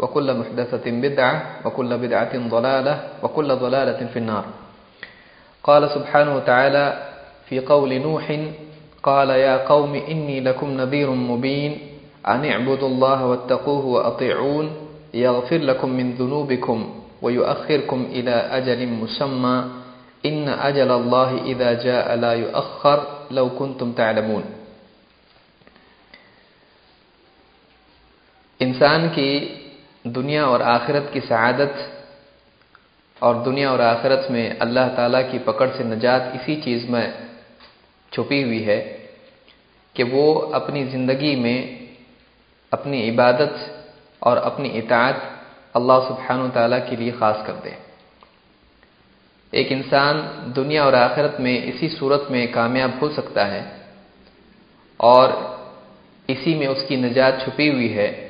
وكل محدثة بدعة وكل بدعة ضلالة وكل ضلالة في النار. قال سبحانه وتعالى في قول نوح، قال يا قوم إني لكم نذير مبين، أن اعبدوا الله واتقوه وأطيعون، يغفر لكم من ذنوبكم ويؤخركم إلى أجل مسمى، إن أجل الله إذا جاء لا يؤخر لو كنتم تعلمون. انسان کی دنیا اور آخرت کی سعادت اور دنیا اور آخرت میں اللہ تعالیٰ کی پکڑ سے نجات اسی چیز میں چھپی ہوئی ہے کہ وہ اپنی زندگی میں اپنی عبادت اور اپنی اطاعت اللہ سبحانہ و تعالیٰ کے لیے خاص کر دے۔ ایک انسان دنیا اور آخرت میں اسی صورت میں کامیاب ہو سکتا ہے اور اسی میں اس کی نجات چھپی ہوئی ہے۔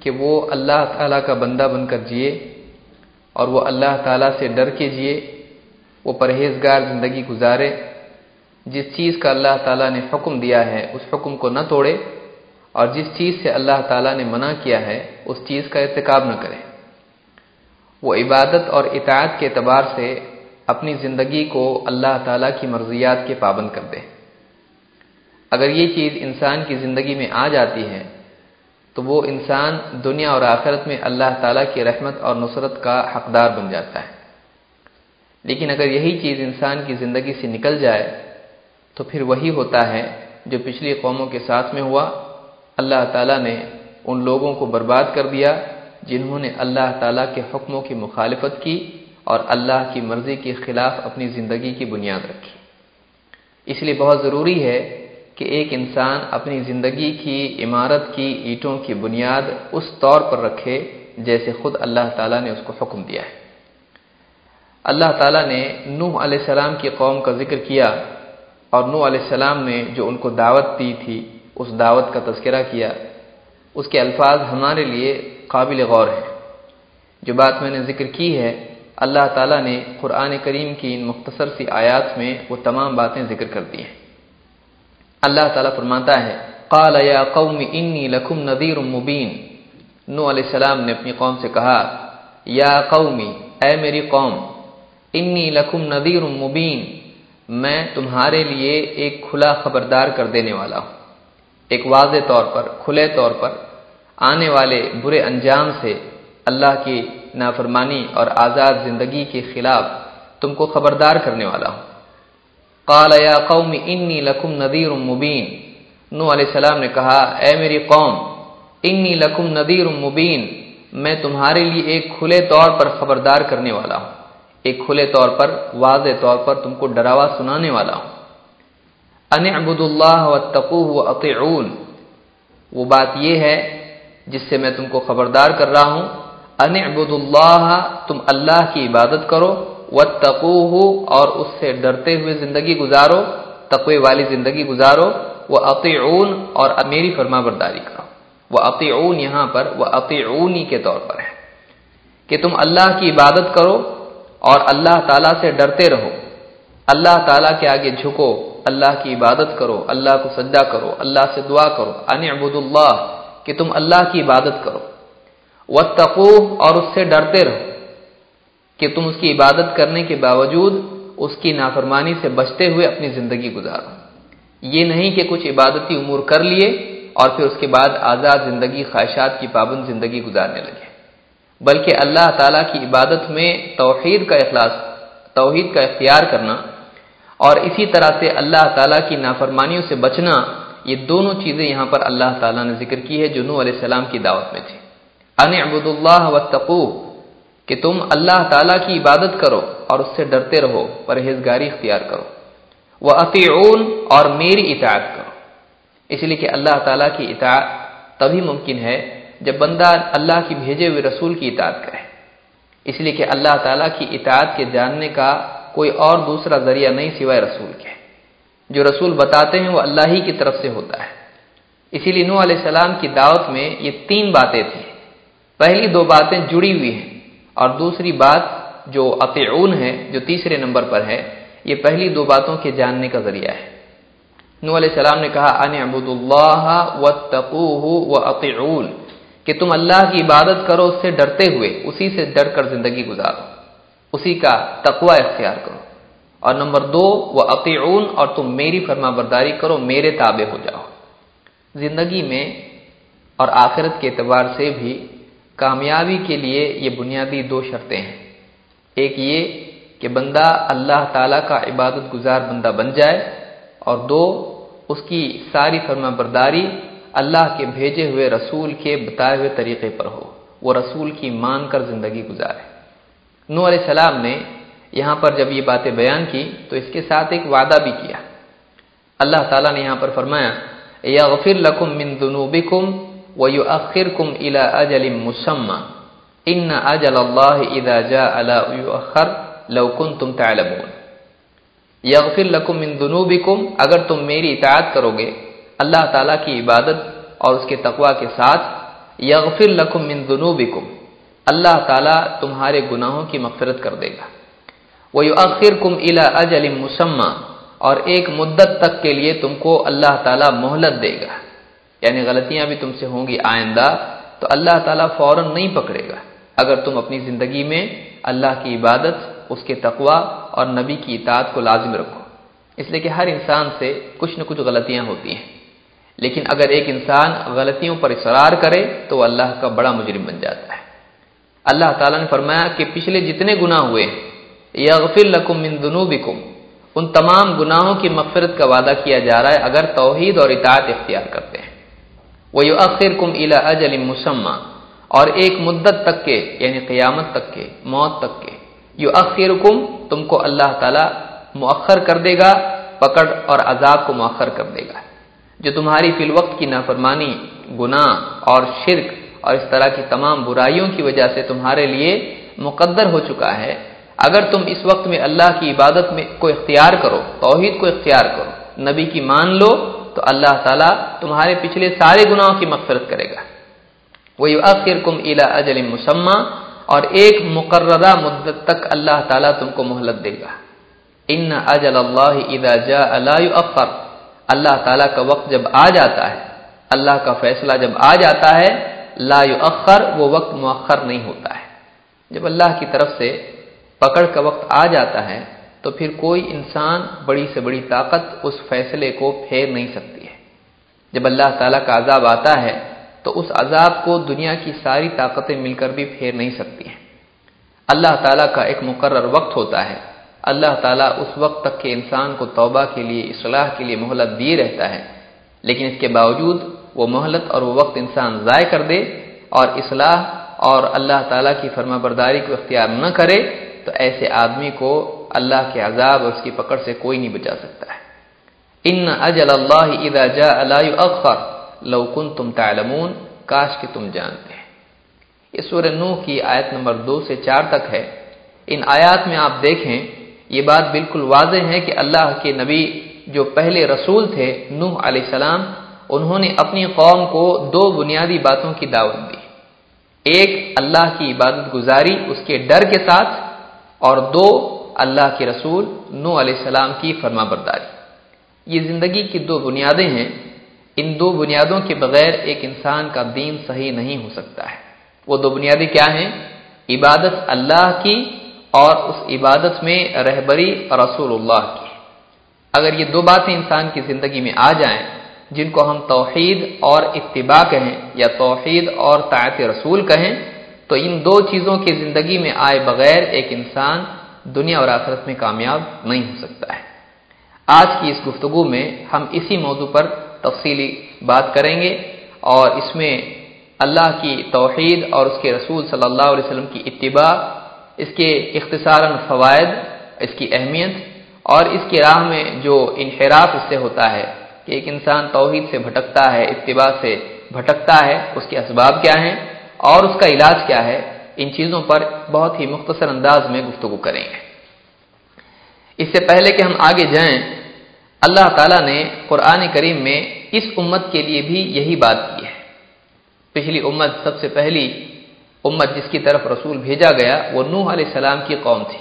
کہ وہ اللہ تعالیٰ کا بندہ بن کر جیے اور وہ اللہ تعالیٰ سے ڈر کے جیے، وہ پرہیزگار زندگی گزارے۔ جس چیز کا اللہ تعالیٰ نے حکم دیا ہے، اس حکم کو نہ توڑے۔ اور جس چیز سے اللہ تعالیٰ نے منع کیا ہے، اس چیز کا ارتکاب نہ کرے۔ وہ عبادت اور اطاعت کے اعتبار سے اپنی زندگی کو اللہ تعالیٰ کی مرضیات کے پابند کر دے۔ اگر یہ چیز انسان کی زندگی میں آ جاتی ہے تو وہ انسان دنیا اور آخرت میں اللہ تعالیٰ کی رحمت اور نصرت کا حقدار بن جاتا ہے۔ لیکن اگر یہی چیز انسان کی زندگی سے نکل جائے، تو پھر وہی ہوتا ہے جو پچھلی قوموں کے ساتھ میں ہوا۔ اللہ تعالیٰ نے ان لوگوں کو برباد کر دیا جنہوں نے اللہ تعالیٰ کے حکموں کی مخالفت کی اور اللہ کی مرضی کے خلاف اپنی زندگی کی بنیاد رکھی۔ اس لیے بہت ضروری ہے کہ ایک انسان اپنی زندگی کی عمارت کی اینٹوں کی بنیاد اس طور پر رکھے جیسے خود اللہ تعالیٰ نے اس کو حکم دیا ہے۔ اللہ تعالیٰ نے نوح علیہ السلام کی قوم کا ذکر کیا اور نوح علیہ السلام نے جو ان کو دعوت دی تھی، اس دعوت کا تذکرہ کیا۔ اس کے الفاظ ہمارے لیے قابل غور ہیں۔ جو بات میں نے ذکر کی ہے، اللہ تعالیٰ نے قرآن کریم کی ان مختصر سی آیات میں وہ تمام باتیں ذکر کر دی ہیں۔ اللہ تعالیٰ فرماتا ہے، قال یا قوم انی لکم نذیر مبین۔ نو علیہ السلام نے اپنی قوم سے کہا، یا قومی اے میری قوم، انی لکم نذیر مبین۔ میں تمہارے لیے ایک کھلا خبردار کر دینے والا ہوں۔ ایک واضح طور پر، کھلے طور پر آنے والے برے انجام سے اللہ کی نافرمانی اور آزاد زندگی کے خلاف تم کو خبردار کرنے والا ہوں۔ قال یا قوم انی لکم نذیر مبین۔ نو علیہ السلام نے کہا، اے میری قوم، انی لکم نذیر مبین۔ میں تمہارے لیے ایک کھلے طور پر خبردار کرنے والا ہوں۔ ایک کھلے طور پر، واضح طور پر تم کو ڈراوا سنانے والا ہوں۔ ان عبد اللہ واتقوه واطیعون۔ وہ بات یہ ہے جس سے میں تم کو خبردار کر رہا ہوں۔ ان عبد اللہ، تم اللہ کی عبادت کرو۔ واتقوه، اور اس سے ڈرتے ہوئے زندگی گزارو، تقوی والی زندگی گزارو وہ اطیعون اور میری فرما برداری کرو۔ وہ اطیعون یہاں پر وہ اطیعونی کے طور پر ہے۔ کہ تم اللہ کی عبادت کرو اور اللہ تعالیٰ سے ڈرتے رہو۔ اللہ تعالیٰ کے آگے جھکو، اللہ کی عبادت کرو، اللہ کو سجدہ کرو، اللہ سے دعا کرو۔ ان عبد اللہ، کہ تم اللہ کی عبادت کرو۔ وتقو اور اس سے ڈرتے رہو۔ کہ تم اس کی عبادت کرنے کے باوجود اس کی نافرمانی سے بچتے ہوئے اپنی زندگی گزارو۔ یہ نہیں کہ کچھ عبادتی امور کر لیے اور پھر اس کے بعد آزاد زندگی، خواہشات کی پابند زندگی گزارنے لگے۔ بلکہ اللہ تعالیٰ کی عبادت میں توحید کا اخلاص، توحید کا اختیار کرنا اور اسی طرح سے اللہ تعالیٰ کی نافرمانیوں سے بچنا، یہ دونوں چیزیں یہاں پر اللہ تعالیٰ نے ذکر کی ہے جو نو علیہ السلام کی دعوت میں تھی ان عبد اللہ و کہ تم اللہ تعالیٰ کی عبادت کرو اور اس سے ڈرتے رہو، پرہیزگاری اختیار کرو۔ وہ عطیعون اور میری اطاعت کرو۔ اس لیے کہ اللہ تعالیٰ کی اطاعت تبھی ممکن ہے جب بندہ اللہ کی بھیجے ہوئے رسول کی اطاعت کرے۔ اس لیے کہ اللہ تعالیٰ کی اطاعت کے جاننے کا کوئی اور دوسرا ذریعہ نہیں سوائے رسول کے۔ جو رسول بتاتے ہیں وہ اللہ ہی کی طرف سے ہوتا ہے۔ اسی لیے نو علیہ السلام کی دعوت میں یہ تین باتیں تھیں۔ پہلی دو باتیں جڑی ہوئی ہیں۔ اور دوسری بات جو اطعون ہے جو تیسرے نمبر پر ہے، یہ پہلی دو باتوں کے جاننے کا ذریعہ ہے۔ نو علیہ السلام نے کہا، ان ابود اللہ و اطعون کہ تم اللہ کی عبادت کرو، اس سے ڈرتے ہوئے، اسی سے ڈر کر زندگی گزارو۔ اسی کا تقوی اختیار کرو۔ اور نمبر دو وہ عقیعون اور تم میری فرما برداری کرو، میرے تابع ہو جاؤ۔ زندگی میں اور آخرت کے اعتبار سے بھی کامیابی کے لیے یہ بنیادی دو شرطیں ہیں۔ ایک یہ کہ بندہ اللہ تعالی کا عبادت گزار بندہ بن جائے اور دو، اس کی ساری فرما برداری اللہ کے بھیجے ہوئے رسول کے بتائے ہوئے طریقے پر ہو۔ وہ رسول کی مان کر زندگی گزارے۔ نو علیہ السلام نے یہاں پر جب یہ باتیں بیان کی تو اس کے ساتھ ایک وعدہ بھی کیا۔ اللہ تعالیٰ نے یہاں پر فرمایا یا غفر لکم من ذنوبکم ویؤخرکم الى اجل مسمى. ان اجل اللہ اذا جاء لا یؤخر لو کنتم تعلمون. یغفر لکم من ذنوبکم اگر تم میری اطاعت کرو گے، اللہ تعالیٰ کی عبادت اور اس کے تقوی کے ساتھ یغفر لکم من ذنوبکم اللہ تعالیٰ تمہارے گناہوں کی مغفرت کر دے گا. وہ اخر کم الا اجل مسمہ اور ایک مدت تک کے لیے تم کو اللہ تعالیٰ مہلت دے گا. یعنی غلطیاں بھی تم سے ہوں گی آئندہ، تو اللہ تعالیٰ فوراً نہیں پکڑے گا۔ اگر تم اپنی زندگی میں اللہ کی عبادت، اس کے تقوا اور نبی کی اطاعت کو لازم رکھو۔ اس لیے کہ ہر انسان سے کچھ نہ کچھ غلطیاں ہوتی ہیں۔ لیکن اگر ایک انسان غلطیوں پر اصرار کرے، تو وہ اللہ کا بڑا مجرم بن جاتا ہے۔ اللہ تعالیٰ نے فرمایا کہ پچھلے جتنے گناہ ہوئے، یغفر لکم من ذنوبکم، ان تمام گناہوں کی مغفرت کا وعدہ کیا جا رہا ہے اگر توحید اور اطاعت اختیار کرتے ہیں۔ وہ یو اخر کم الا اجل مسمہ اور ایک مدت تک کے یعنی قیامت تک کے، موت تک کے۔ یو اخر کم تم کو اللہ تعالیٰ مؤخر کر دے گا، پکڑ اور عذاب کو مؤخر کر دے گا۔ جو تمہاری فی الوقت کی نافرمانی، گناہ اور شرک اور اس طرح کی تمام برائیوں کی وجہ سے تمہارے لیے مقدر ہو چکا ہے، اگر تم اس وقت میں اللہ کی عبادت میں کو اختیار کرو، توحید کو اختیار کرو، نبی کی مان لو تو اللہ تعالیٰ تمہارے پچھلے سارے گناہوں کی مغفرت کرے گا۔ وہ آخر کم الا اجل مسمہ اور ایک مقررہ مدت تک اللہ تعالیٰ تم کو مہلت دے گا۔ ان اجل اللہ اذا جاء لا يؤخر۔ اللہ تعالیٰ کا وقت جب آ جاتا ہے، اللہ کا فیصلہ جب آ جاتا ہے، لا یؤخر وہ وقت مؤخر نہیں ہوتا ہے۔ جب اللہ کی طرف سے پکڑ کا وقت آ جاتا ہے تو پھر کوئی انسان بڑی سے بڑی طاقت اس فیصلے کو پھیر نہیں سکتی ہے۔ جب اللہ تعالیٰ کا عذاب آتا ہے، تو اس عذاب کو دنیا کی ساری طاقتیں مل کر بھی پھیر نہیں سکتی ہیں۔ اللہ تعالیٰ کا ایک مقرر وقت ہوتا ہے۔ اللہ تعالیٰ اس وقت تک کے انسان کو توبہ کے لیے، اصلاح کے لیے مہلت دیے رہتا ہے۔ لیکن اس کے باوجود وہ مہلت اور وہ وقت انسان ضائع کر دے اور اصلاح اور اللہ تعالیٰ کی فرما برداری کو اختیار نہ کرے، تو ایسے آدمی کو اللہ کے عذاب اور اس کی پکڑ سے کوئی نہیں بچا سکتا ہے۔ ان اجل اللہ اذا جاء لا يؤخر لو تعلمون، کاش کہ تم جانتے ہیں۔ یہ سورہ نوح کی آیت نمبر دو سے چار تک ہے۔ ان آیات میں آپ دیکھیں، یہ بات بالکل واضح ہے کہ اللہ کے نبی جو پہلے رسول تھے، نوح علیہ السلام، انہوں نے اپنی قوم کو دو بنیادی باتوں کی دعوت دی۔ ایک، اللہ کی عبادت گزاری، اس کے ڈر کے ساتھ، اور دو اللہ کے رسول نو علیہ السلام کی فرما برداری۔ یہ زندگی کی دو بنیادیں ہیں۔ ان دو بنیادوں کے بغیر ایک انسان کا دین صحیح نہیں ہو سکتا ہے۔ وہ دو بنیادیں کیا ہیں؟ عبادت اللہ کی اور اس عبادت میں رہبری رسول اللہ کی۔ اگر یہ دو باتیں انسان کی زندگی میں آ جائیں، جن کو ہم توحید اور اتباع کہیں یا توحید اور طاعت رسول کہیں، تو ان دو چیزوں کی زندگی میں آئے بغیر ایک انسان دنیا اور آخرت میں کامیاب نہیں ہو سکتا ہے۔ آج کی اس گفتگو میں ہم اسی موضوع پر تفصیلی بات کریں گے اور اس میں اللہ کی توحید اور اس کے رسول صلی اللہ علیہ وسلم کی اتباع، اس کے اختصاراً فوائد، اس کی اہمیت اور اس کی راہ میں جو انحراف اس سے ہوتا ہے کہ ایک انسان توحید سے بھٹکتا ہے، اتباع سے بھٹکتا ہے، اس کے اسباب کیا ہیں اور اس کا علاج کیا ہے ان چیزوں پر بہت ہی مختصر انداز میں گفتگو کریں گے۔ اس سے پہلے کہ ہم آگے جائیں، اللہ تعالیٰ نے قرآن کریم میں اس امت کے لیے بھی یہی بات کی ہے۔ پچھلی امت سب سے پہلی امت جس کی طرف رسول بھیجا گیا، وہ نوح علیہ السلام کی قوم تھی۔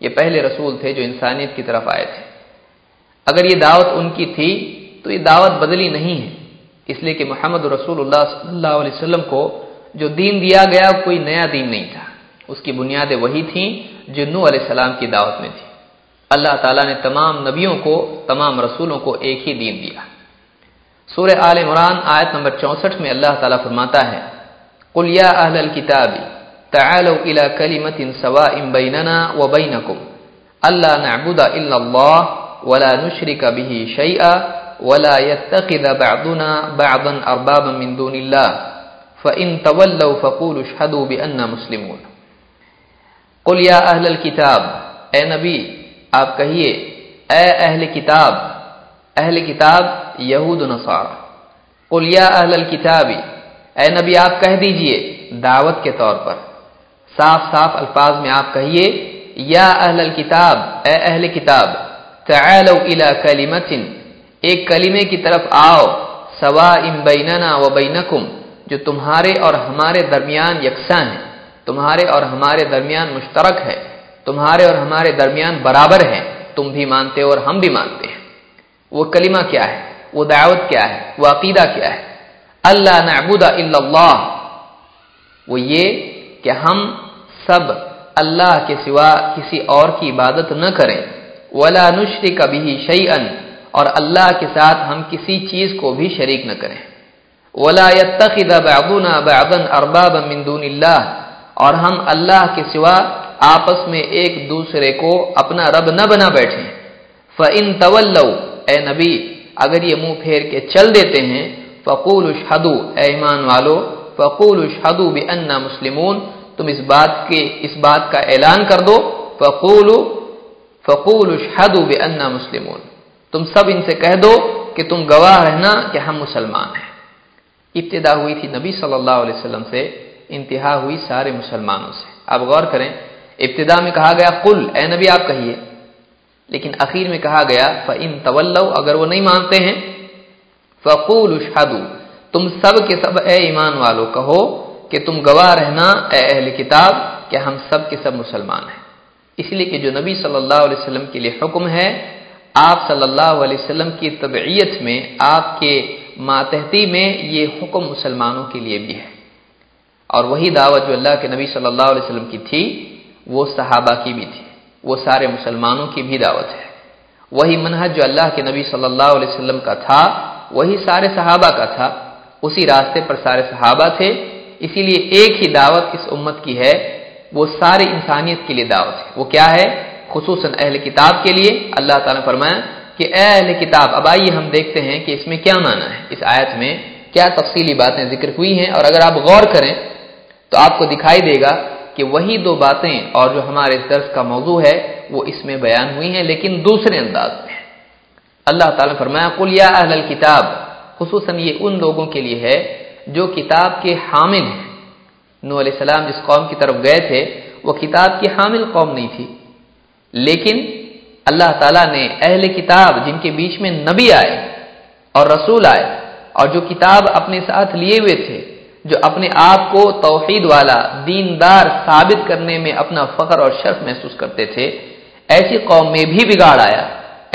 یہ پہلے رسول تھے جو انسانیت کی طرف آئے تھے۔ اگر یہ دعوت ان کی تھی، تو یہ دعوت بدلی نہیں ہے۔ اس لیے کہ محمد رسول اللہ صلی اللہ علیہ وسلم کو جو دین دیا گیا کوئی نیا دین نہیں تھا۔ اس کی بنیادیں وہی تھیں جو نو علیہ السلام کی دعوت میں تھی۔ اللہ تعالیٰ نے تمام نبیوں کو، تمام رسولوں کو ایک ہی دین دیا۔ سورہ آل عمران آیت نمبر چونسٹھ میں اللہ تعالیٰ فرماتا ہے، قل یا اہل الكتاب تعالوا الى كلمة سواء بيننا وبينكم الا نعبد الا الله ولا نشرك به شيئا ولا يتخذ بعضنا بعضا اربابا من دون الله فان تولوا فقولوا اشهدوا باننا مسلمون۔ قل یا اہل الكتاب، اے نبی، آپ کہیے، اے اہل کتاب اہل کتاب یہود نصارہ۔ قل یا اہل الكتاب، اے نبی، آپ کہہ دیجیے دعوت کے طور پر۔ صاف صاف الفاظ میں آپ کہیے، یا اہل الكتاب، اے اہل کتاب، تعالوا الى کلمت ایک کلمے کی طرف آؤ سوا بیننا و بینکم جو تمہارے اور ہمارے درمیان یکساں ہے تمہارے اور ہمارے درمیان مشترک ہے، تمہارے اور ہمارے درمیان برابر ہے تم بھی مانتے اور ہم بھی مانتے ہیں۔ وہ کلمہ کیا ہے؟ وہ دعوت کیا ہے؟ وہ عقیدہ کیا ہے؟ اللہ نعبد الا اللہ۔ وہ یہ کہ ہم سب اللہ کے سوا کسی اور کی عبادت نہ کریں۔ ولا نشری کبھی شعی اور اللہ کے ساتھ ہم کسی چیز کو بھی شریک نہ کریں۔ ولا يتخذ بعضنا بعضا اربابا من دون اللہ اور ہم اللہ کے سوا آپس میں ایک دوسرے کو اپنا رب نہ بنا بیٹھے فَإِن تَوَلَّوْا، اے نبی، اگر یہ منہ پھیر کے چل دیتے ہیں فقول اشہدو اے ایمان والو فقول اشہدو بأننا مسلمون، تم اس بات کے، اس بات کا اعلان کر دو۔ فقول فقول اشہدو بأننا مسلمون۔ تم سب ان سے کہہ دو کہ تم گواہ رہنا کہ ہم مسلمان ہیں۔ ابتدا ہوئی تھی نبی صلی اللہ علیہ وسلم سے، انتہا ہوئی سارے مسلمانوں سے۔ آپ غور کریں، ابتدا میں کہا گیا قل، اے نبی آپ کہیے۔ لیکن اخیر میں کہا گیا، فَإِن تَوَلَّوْا، اگر وہ نہیں مانتے ہیں، فقول اشہدو تم سب کے سب، اے ایمان والو، کہو کہ تم گواہ رہنا، اے اہل کتاب، کہ ہم سب کے سب مسلمان ہیں۔ اس لیے کہ جو نبی صلی اللہ علیہ وسلم کے لیے حکم ہے، آپ صلی اللہ علیہ وسلم کی طبعیت میں آپ کے ماتحتی میں یہ حکم مسلمانوں کے لیے بھی ہے۔ اور وہی دعوت جو اللہ کے نبی صلی اللہ علیہ وسلم کی تھی، وہ صحابہ کی بھی تھی۔ وہ سارے مسلمانوں کی بھی دعوت ہے۔ وہی منہج جو اللہ کے نبی صلی اللہ علیہ وسلم کا تھا، وہی سارے صحابہ کا تھا۔ اسی راستے پر سارے صحابہ تھے۔ اسی لیے ایک ہی دعوت اس امت کی ہے۔ وہ ساری انسانیت کے لیے دعوت ہے۔ وہ کیا ہے؟ خصوصاً اہل کتاب کے لیے۔ اللہ تعالیٰ نے فرمایا کہ اے اہل کتاب، اب آئیے ہم دیکھتے ہیں کہ اس میں کیا مانا ہے۔ اس آیت میں کیا تفصیلی باتیں ذکر ہوئی ہیں اور اگر آپ غور کریں تو آپ کو دکھائی دے گا کہ وہی دو باتیں اور جو ہمارے درس کا موضوع ہے وہ اس میں بیان ہوئی ہیں، لیکن دوسرے انداز میں۔ اللہ تعالیٰ نے فرمایا، قل یا اہل الكتاب، خصوصاً یہ ان لوگوں کے لیے ہے جو کتاب کے حامل ہیں۔ نو علیہ السلام جس قوم کی طرف گئے تھے، وہ کتاب کی حامل قوم نہیں تھی، لیکن اللہ تعالیٰ نے اہل کتاب جن کے بیچ میں نبی آئے اور رسول آئے اور جو کتاب اپنے ساتھ لیے ہوئے تھے، جو اپنے آپ کو توحید والا دیندار ثابت کرنے میں اپنا فخر اور شرف محسوس کرتے تھے، ایسی قوم میں بھی بگاڑ آیا،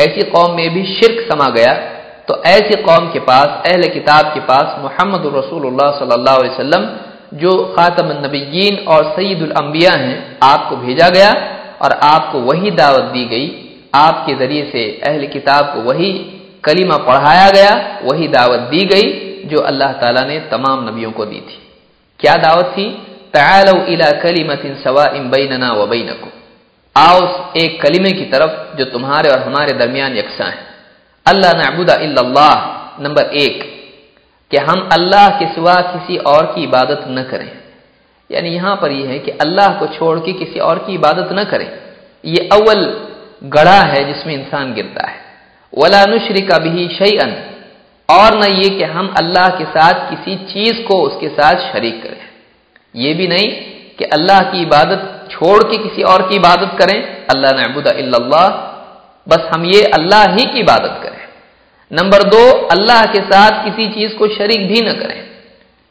ایسی قوم میں بھی شرک سما گیا۔ تو ایسی قوم کے پاس، اہل کتاب کے پاس محمد الرسول اللہ صلی اللہ علیہ وسلم، جو خاتم النبیین اور سعید الانبیاء ہیں، آپ کو بھیجا گیا اور آپ کو وہی دعوت دی گئی آپ کے ذریعے سے اہل کتاب کو وہی کلمہ پڑھایا گیا، وہی دعوت دی گئی جو اللہ تعالیٰ نے تمام نبیوں کو دی تھی۔ کیا دعوت تھی؟ تعالوا الى کلمت سواء بیننا و بینکم۔ آؤ ایک کلمے کی طرف جو تمہارے اور ہمارے درمیان یکساں ہے۔ اللہ نعبد الا اللہ، نمبر ایک، کہ ہم اللہ کے سوا کسی اور کی عبادت نہ کریں۔ یعنی یہاں پر یہ ہے کہ اللہ کو چھوڑ کے کسی اور کی عبادت نہ کریں۔ یہ اول گڑھا ہے جس میں انسان گرتا ہے۔ ولا نشری کا بھی شعی اور نہ یہ کہ ہم اللہ کے ساتھ کسی چیز کو اس کے ساتھ شریک کریں۔ یہ بھی نہیں کہ اللہ کی عبادت چھوڑ کے کسی اور کی عبادت کریں۔ اللہ نعبد الا اللہ۔ بس ہم یہ اللہ ہی کی عبادت کریں۔ نمبر دو، اللہ کے ساتھ کسی چیز کو شریک بھی نہ کریں۔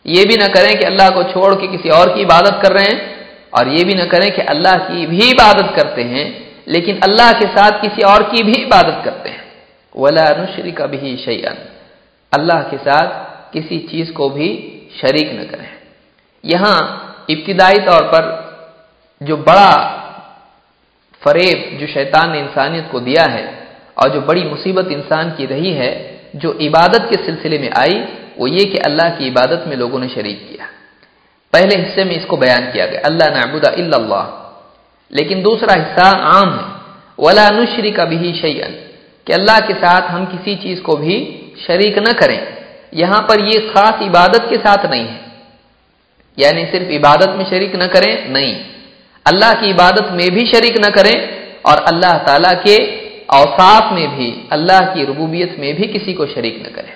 یہ بھی نہ کریں کہ اللہ کو چھوڑ کے کسی اور کی عبادت کر رہے ہیں۔ اور یہ بھی نہ کریں کہ اللہ کی بھی عبادت کرتے ہیں۔ لیکن اللہ کے ساتھ کسی اور کی بھی عبادت کرتے ہیں۔ ولا نشری کا بھی شعین اللہ کے ساتھ کسی چیز کو بھی شریک نہ کریں۔ یہاں ابتدائی طور پر جو بڑا فریب جو شیطان نے انسانیت کو دیا ہے اور جو بڑی مصیبت انسان کی رہی ہے، جو عبادت کے سلسلے میں آئی، وہ یہ کہ اللہ کی عبادت میں لوگوں نے شریک کیا۔ پہلے حصے میں اس کو بیان کیا گیا۔ اللہ نعبد الا اللہ۔ لیکن دوسرا حصہ عام ہے. ولا نشری کا بھی شعین کہ اللہ کے ساتھ ہم کسی چیز کو بھی شریک نہ کریں. یہاں پر یہ خاص عبادت کے ساتھ نہیں ہے. یعنی صرف عبادت میں شریک نہ کریں، نہیں. اللہ کی عبادت میں بھی شریک نہ کریں اور اللہ تعالی کے اوصاف میں بھی، اللہ کی ربوبیت میں بھی کسی کو شریک نہ کریں.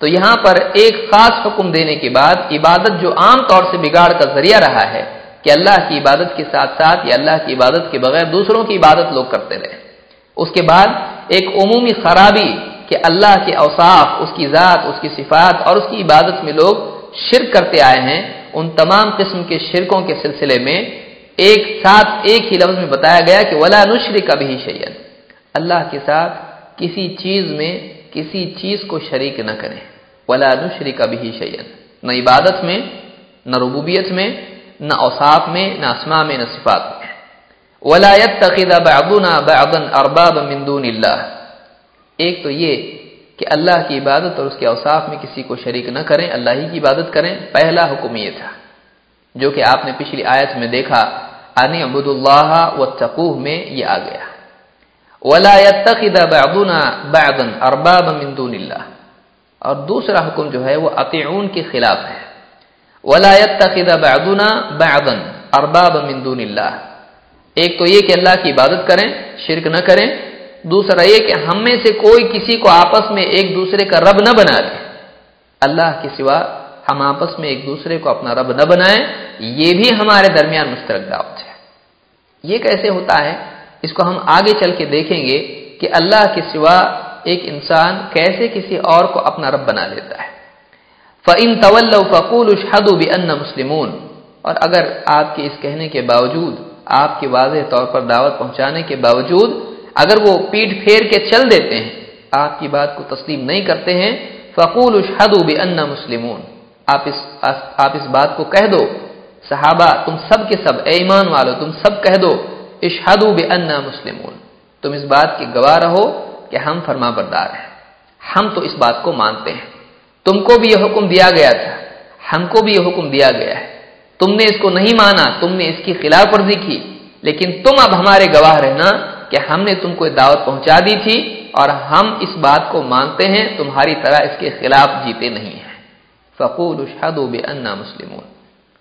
تو یہاں پر ایک خاص حکم دینے کے بعد عبادت جو عام طور سے بگاڑ کا ذریعہ رہا ہے کہ اللہ کی عبادت کے ساتھ ساتھ یا اللہ کی عبادت کے بغیر دوسروں کی عبادت لوگ کرتے رہے۔ اس کے بعد ایک عمومی خرابی کہ اللہ کے اوصاف، اس کی ذات، اس کی صفات اور اس کی عبادت میں لوگ شرک کرتے آئے ہیں۔ ان تمام قسم کے شرکوں کے سلسلے میں ایک ساتھ ایک ہی لفظ میں بتایا گیا کہ ولا نشری کا بھی شعین اللہ کے ساتھ کسی چیز میں کسی چیز کو شریک نہ کریں۔ ولا نشری کا بھی شعین نہ عبادت میں، نہ ربوبیت میں نہ اوصاف میں، نہ اسما میں، نہ صفات میں۔ ولایت تقیدہ بعضنا بعضا ارباب من دون اللہ ایک تو یہ کہ اللہ کی عبادت اور اس کے اوصاف میں کسی کو شریک نہ کریں، اللہ ہی کی عبادت کریں۔ پہلا حکم یہ تھا، جو کہ آپ نے پچھلی آیت میں دیکھا انی عبد اللہ و میں یہ آ گیا۔ ولا يتخذ بعضنا بعضا اربابا من دون اللہ اور دوسرا حکم جو ہے، وہ اطیعون کے خلاف ہے۔ ولا يتخذ بعضنا بعضا اربابا من دون اللہ ایک تو یہ کہ اللہ کی عبادت کریں، شرک نہ کریں۔ دوسرا یہ کہ ہم میں سے کوئی کسی کو آپس میں ایک دوسرے کا رب نہ بنا لے۔ اللہ کے سوا ہم آپس میں ایک دوسرے کو اپنا رب نہ بنائیں۔ یہ بھی ہمارے درمیان مشترک دعوت ہے۔ یہ کیسے ہوتا ہے؟ اس کو ہم آگے چل کے دیکھیں گے کہ اللہ کے سوا ایک انسان کیسے کسی اور کو اپنا رب بنا لیتا ہے۔ فعن طول فقول اشہد ان مسلمون اور اگر آپ کے اس کہنے کے باوجود، آپ کے واضح طور پر دعوت پہنچانے کے باوجود اگر وہ پیٹ پھیر کے چل دیتے ہیں، آپ کی بات کو تسلیم نہیں کرتے ہیں فقول اشہد ان مسلمون آپ اس آپ اس بات کو کہہ دو، صحابہ، تم سب کے سب، اے ایمان والو، تم سب کہہ دو اشہدو بأننا مسلمون تم اس بات کی گواہ رہو کہ ہم فرما بردار ہیں۔ ہم تو اس بات کو مانتے ہیں۔ تم کو بھی یہ حکم دیا گیا تھا، ہم کو بھی یہ حکم دیا گیا ہے۔ تم نے اس کو نہیں مانا، تم نے اس کی خلاف ورزی کی۔ لیکن تم اب ہمارے گواہ رہنا کہ ہم نے تم کو دعوت پہنچا دی تھی اور ہم اس بات کو مانتے ہیں، تمہاری طرح اس کے خلاف جیتے نہیں ہیں۔ فقول اشہدو بأننا مسلمون۔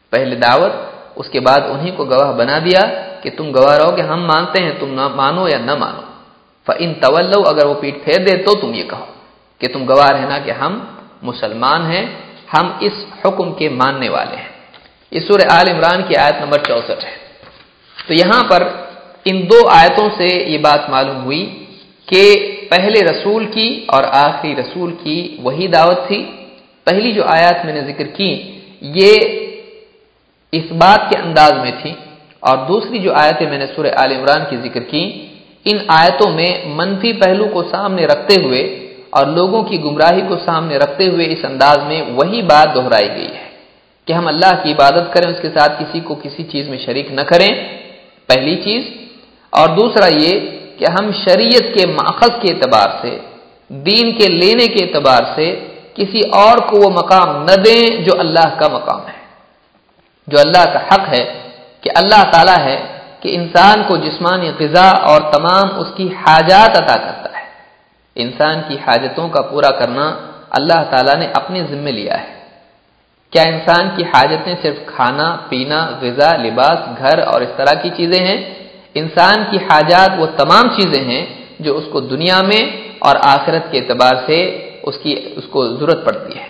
پہلے دعوت، اس کے بعد انہی کو گواہ بنا دیا کہ تم گواہ رہو کہ ہم مانتے ہیں، تم نہ مانو یا نہ مانو۔ فن طول اگر وہ پیٹ پھیر دے تو تم یہ کہو کہ تم گواہ رہنا کہ ہم مسلمان ہیں، ہم اس حکم کے ماننے والے ہیں۔ یہ سور عال عمران کی آیت نمبر چونسٹھ ہے۔ تو یہاں پر ان دو آیتوں سے یہ بات معلوم ہوئی کہ پہلے رسول کی اور آخری رسول کی وہی دعوت تھی۔ پہلی جو آیات میں نے ذکر کی، یہ اس بات کے انداز میں تھی۔ اور دوسری جو آیتیں میں نے سورہ عال عمران کی ذکر کی، ان آیتوں میں منفی پہلو کو سامنے رکھتے ہوئے اور لوگوں کی گمراہی کو سامنے رکھتے ہوئے اس انداز میں وہی بات دہرائی گئی ہے کہ ہم اللہ کی عبادت کریں، اس کے ساتھ کسی کو کسی چیز میں شریک نہ کریں، پہلی چیز. اور دوسرا یہ کہ ہم شریعت کے ماخذ کے اعتبار سے، دین کے لینے کے اعتبار سے کسی اور کو وہ مقام نہ دیں جو اللہ کا مقام ہے. جو اللہ کا حق ہے کہ اللہ تعالیٰ ہے کہ انسان کو جسمانی غذا اور تمام اس کی حاجات عطا کرتا ہے. انسان کی حاجتوں کا پورا کرنا اللہ تعالیٰ نے اپنے ذمے لیا ہے۔ کیا انسان کی حاجتیں صرف کھانا، پینا، غذا، لباس، گھر اور اس طرح کی چیزیں ہیں؟ انسان کی حاجات وہ تمام چیزیں ہیں جو اس کو دنیا میں اور آخرت کے اعتبار سے اس کی، اس کو ضرورت پڑتی ہے۔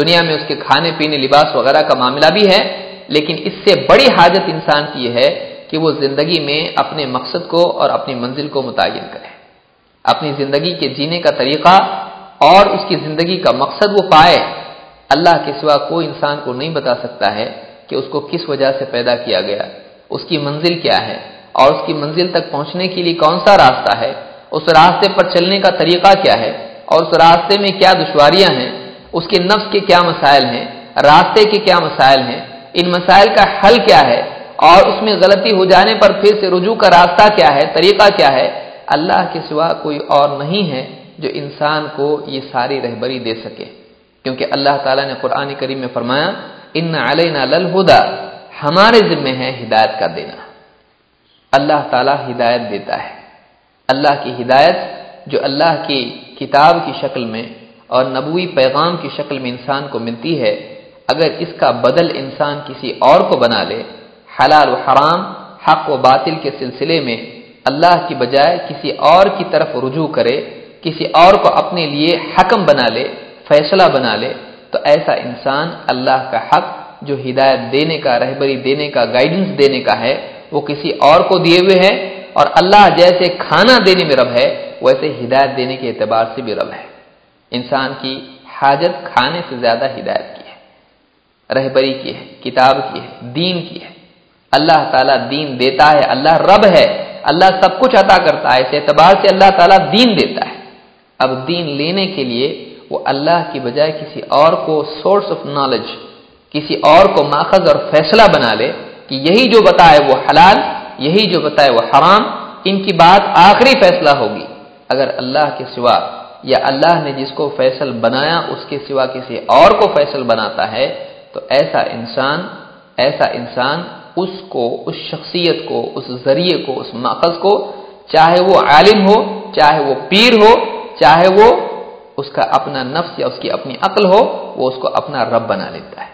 دنیا میں اس کے کھانے، پینے، لباس وغیرہ کا معاملہ بھی ہے، لیکن اس سے بڑی حاجت انسان کی یہ ہے کہ وہ زندگی میں اپنے مقصد کو اور اپنی منزل کو متعین کرے۔ اپنی زندگی کے جینے کا طریقہ اور اس کی زندگی کا مقصد وہ پائے، اللہ کے سوا کوئی انسان کو نہیں بتا سکتا ہے کہ اس کو کس وجہ سے پیدا کیا گیا۔ اس کی منزل کیا ہے؟ اور اس کی منزل تک پہنچنے کے لیے کون سا راستہ ہے؟ اس راستے پر چلنے کا طریقہ کیا ہے؟ اور اس راستے میں کیا دشواریاں ہیں؟ اس کے نفس کے کیا مسائل ہیں؟ راستے کے کیا مسائل ہیں؟ ان مسائل کا حل کیا ہے؟ اور اس میں غلطی ہو جانے پر پھر سے رجوع کا راستہ کیا ہے؟ طریقہ کیا ہے؟ اللہ کے سوا کوئی اور نہیں ہے جو انسان کو یہ ساری رہبری دے سکے۔ کیونکہ اللہ تعالیٰ نے قرآن کریم میں فرمایا، ان علینا للہدا، ہمارے ذمے ہے ہدایت کا دینا۔ اللہ تعالیٰ ہدایت دیتا ہے۔ اللہ کی ہدایت جو اللہ کی کتاب کی شکل میں اور نبوی پیغام کی شکل میں انسان کو ملتی ہے، اگر اس کا بدل انسان کسی اور کو بنا لے، حلال و حرام، حق و باطل کے سلسلے میں اللہ کی بجائے کسی اور کی طرف رجوع کرے، کسی اور کو اپنے لیے حکم بنا لے، فیصلہ بنا لے، تو ایسا انسان اللہ کا حق، جو ہدایت دینے کا، رہبری دینے کا گائیڈنس دینے کا ہے، وہ کسی اور کو دیے ہوئے ہے اور اللہ جیسے کھانا دینے میں رب ہے، ویسے ہدایت دینے کے اعتبار سے بھی رب ہے۔ انسان کی حاجت کھانے سے زیادہ ہدایت کی ہے، رہبری کی ہے، کتاب کی ہے، دین کی ہے۔ اللہ تعالیٰ دین دیتا ہے، اللہ رب ہے اللہ سب کچھ عطا کرتا ہے، اس اعتبار سے اللہ تعالیٰ دین دیتا ہے۔ اب دین لینے کے لیے وہ اللہ کی بجائے کسی اور کو سورس آف نالج کسی اور کو ماخذ اور فیصلہ بنا لے کہ یہی جو بتائے وہ حلال، یہی جو بتائے وہ حرام، ان کی بات آخری فیصلہ ہوگی۔ اگر اللہ کے سوا یا اللہ نے جس کو فیصل بنایا، اس کے سوا کسی اور کو فیصل بناتا ہے، تو ایسا انسان ایسا انسان اس کو، اس شخصیت کو، اس ذریعے کو، اس ماخذ کو، چاہے وہ عالم ہو، چاہے وہ پیر ہو، چاہے وہ اس کا اپنا نفس یا اس کی اپنی عقل ہو، وہ اس کو اپنا رب بنا لیتا ہے۔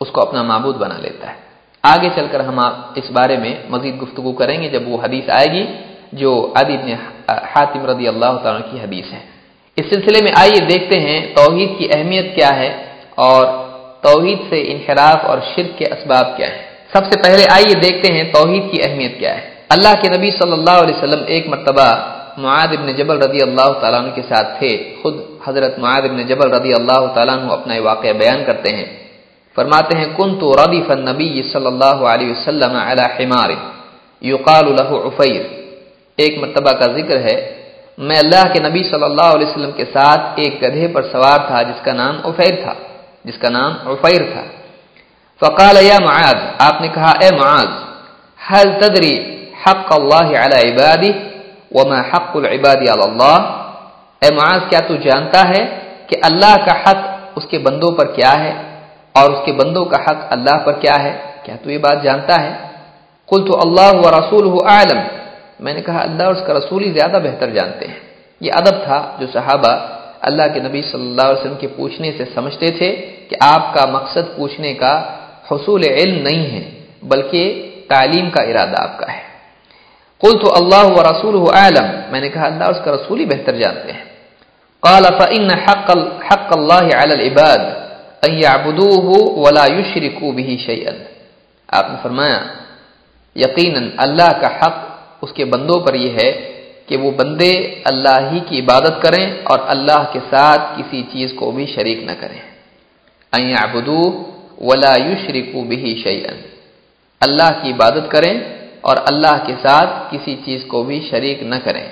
اس کو اپنا معبود بنا لیتا ہے۔ آگے چل کر ہم اس بارے میں مزید گفتگو کریں گے جب وہ حدیث آئے گی، جو عدیب نے حاتم رضی اللہ تعالیٰ کی حدیث ہے۔ اس سلسلے میں آئیے دیکھتے ہیں توحید کی اہمیت کیا ہے اور توحید سے انحراف اور شرک کے اسباب کیا ہیں؟ سب سے پہلے آئیے دیکھتے ہیں توحید کی اہمیت کیا ہے۔ اللہ کے نبی صلی اللہ علیہ وسلم ایک مرتبہ معاد ابن جبل رضی اللہ تعالیٰ عنہ کے ساتھ تھے۔ خود حضرت معاد ابن جبل رضی اللہ تعالیٰ عنہ اپنا واقعہ بیان کرتے ہیں۔ فرماتے ہیں کن تو ردیف النبی صلی اللہ علیہ وسلم علی حمار یقال له عفیر۔ ایک مرتبہ کا ذکر ہے، میں اللہ کے نبی صلی اللہ علیہ وسلم کے ساتھ ایک گدھے پر سوار تھا جس کا نام عفیر تھا۔ جس کا نام عفیر تھا۔ فقال یا معاذ، آپ نے کہا، اے معاذ، هل تدری حق اللہ علی عبادی وما حق العباد علی اللہ؟ اے معاذ، کیا تو جانتا ہے کہ اللہ کا حق اس کے بندوں پر کیا ہے اور اس کے بندوں کا حق اللہ پر کیا ہے؟ کیا تو یہ بات جانتا ہے؟ کل تو اللہ و رسول عالم میں نے کہا، اللہ اور اس کا رسول ہی زیادہ بہتر جانتے ہیں۔ یہ ادب تھا جو صحابہ اللہ کے نبی صلی اللہ علیہ وسلم کے پوچھنے سے سمجھتے تھے۔ کہ آپ کا مقصد پوچھنے کا حصول علم نہیں ہے، بلکہ تعلیم کا ارادہ آپ کا ہے۔ کل تو اللہ و رسول عالم میں نے کہا اللہ اس کا رسول ہی بہتر جانتے ہیں۔ قال، فإن حق حق الله على العباد ان يعبدوه ولا يشركوا به شيئا۔ آپ نے فرمایا، یقینا اللہ کا حق اس کے بندوں پر یہ ہے کہ وہ بندے اللہ ہی کی عبادت کریں اور اللہ کے ساتھ کسی چیز کو بھی شریک نہ کریں۔ ان يعبدوه ولا يشركوا به شيئا۔ اللہ کی عبادت کریں اور اللہ کے ساتھ کسی چیز کو بھی شریک نہ کریں۔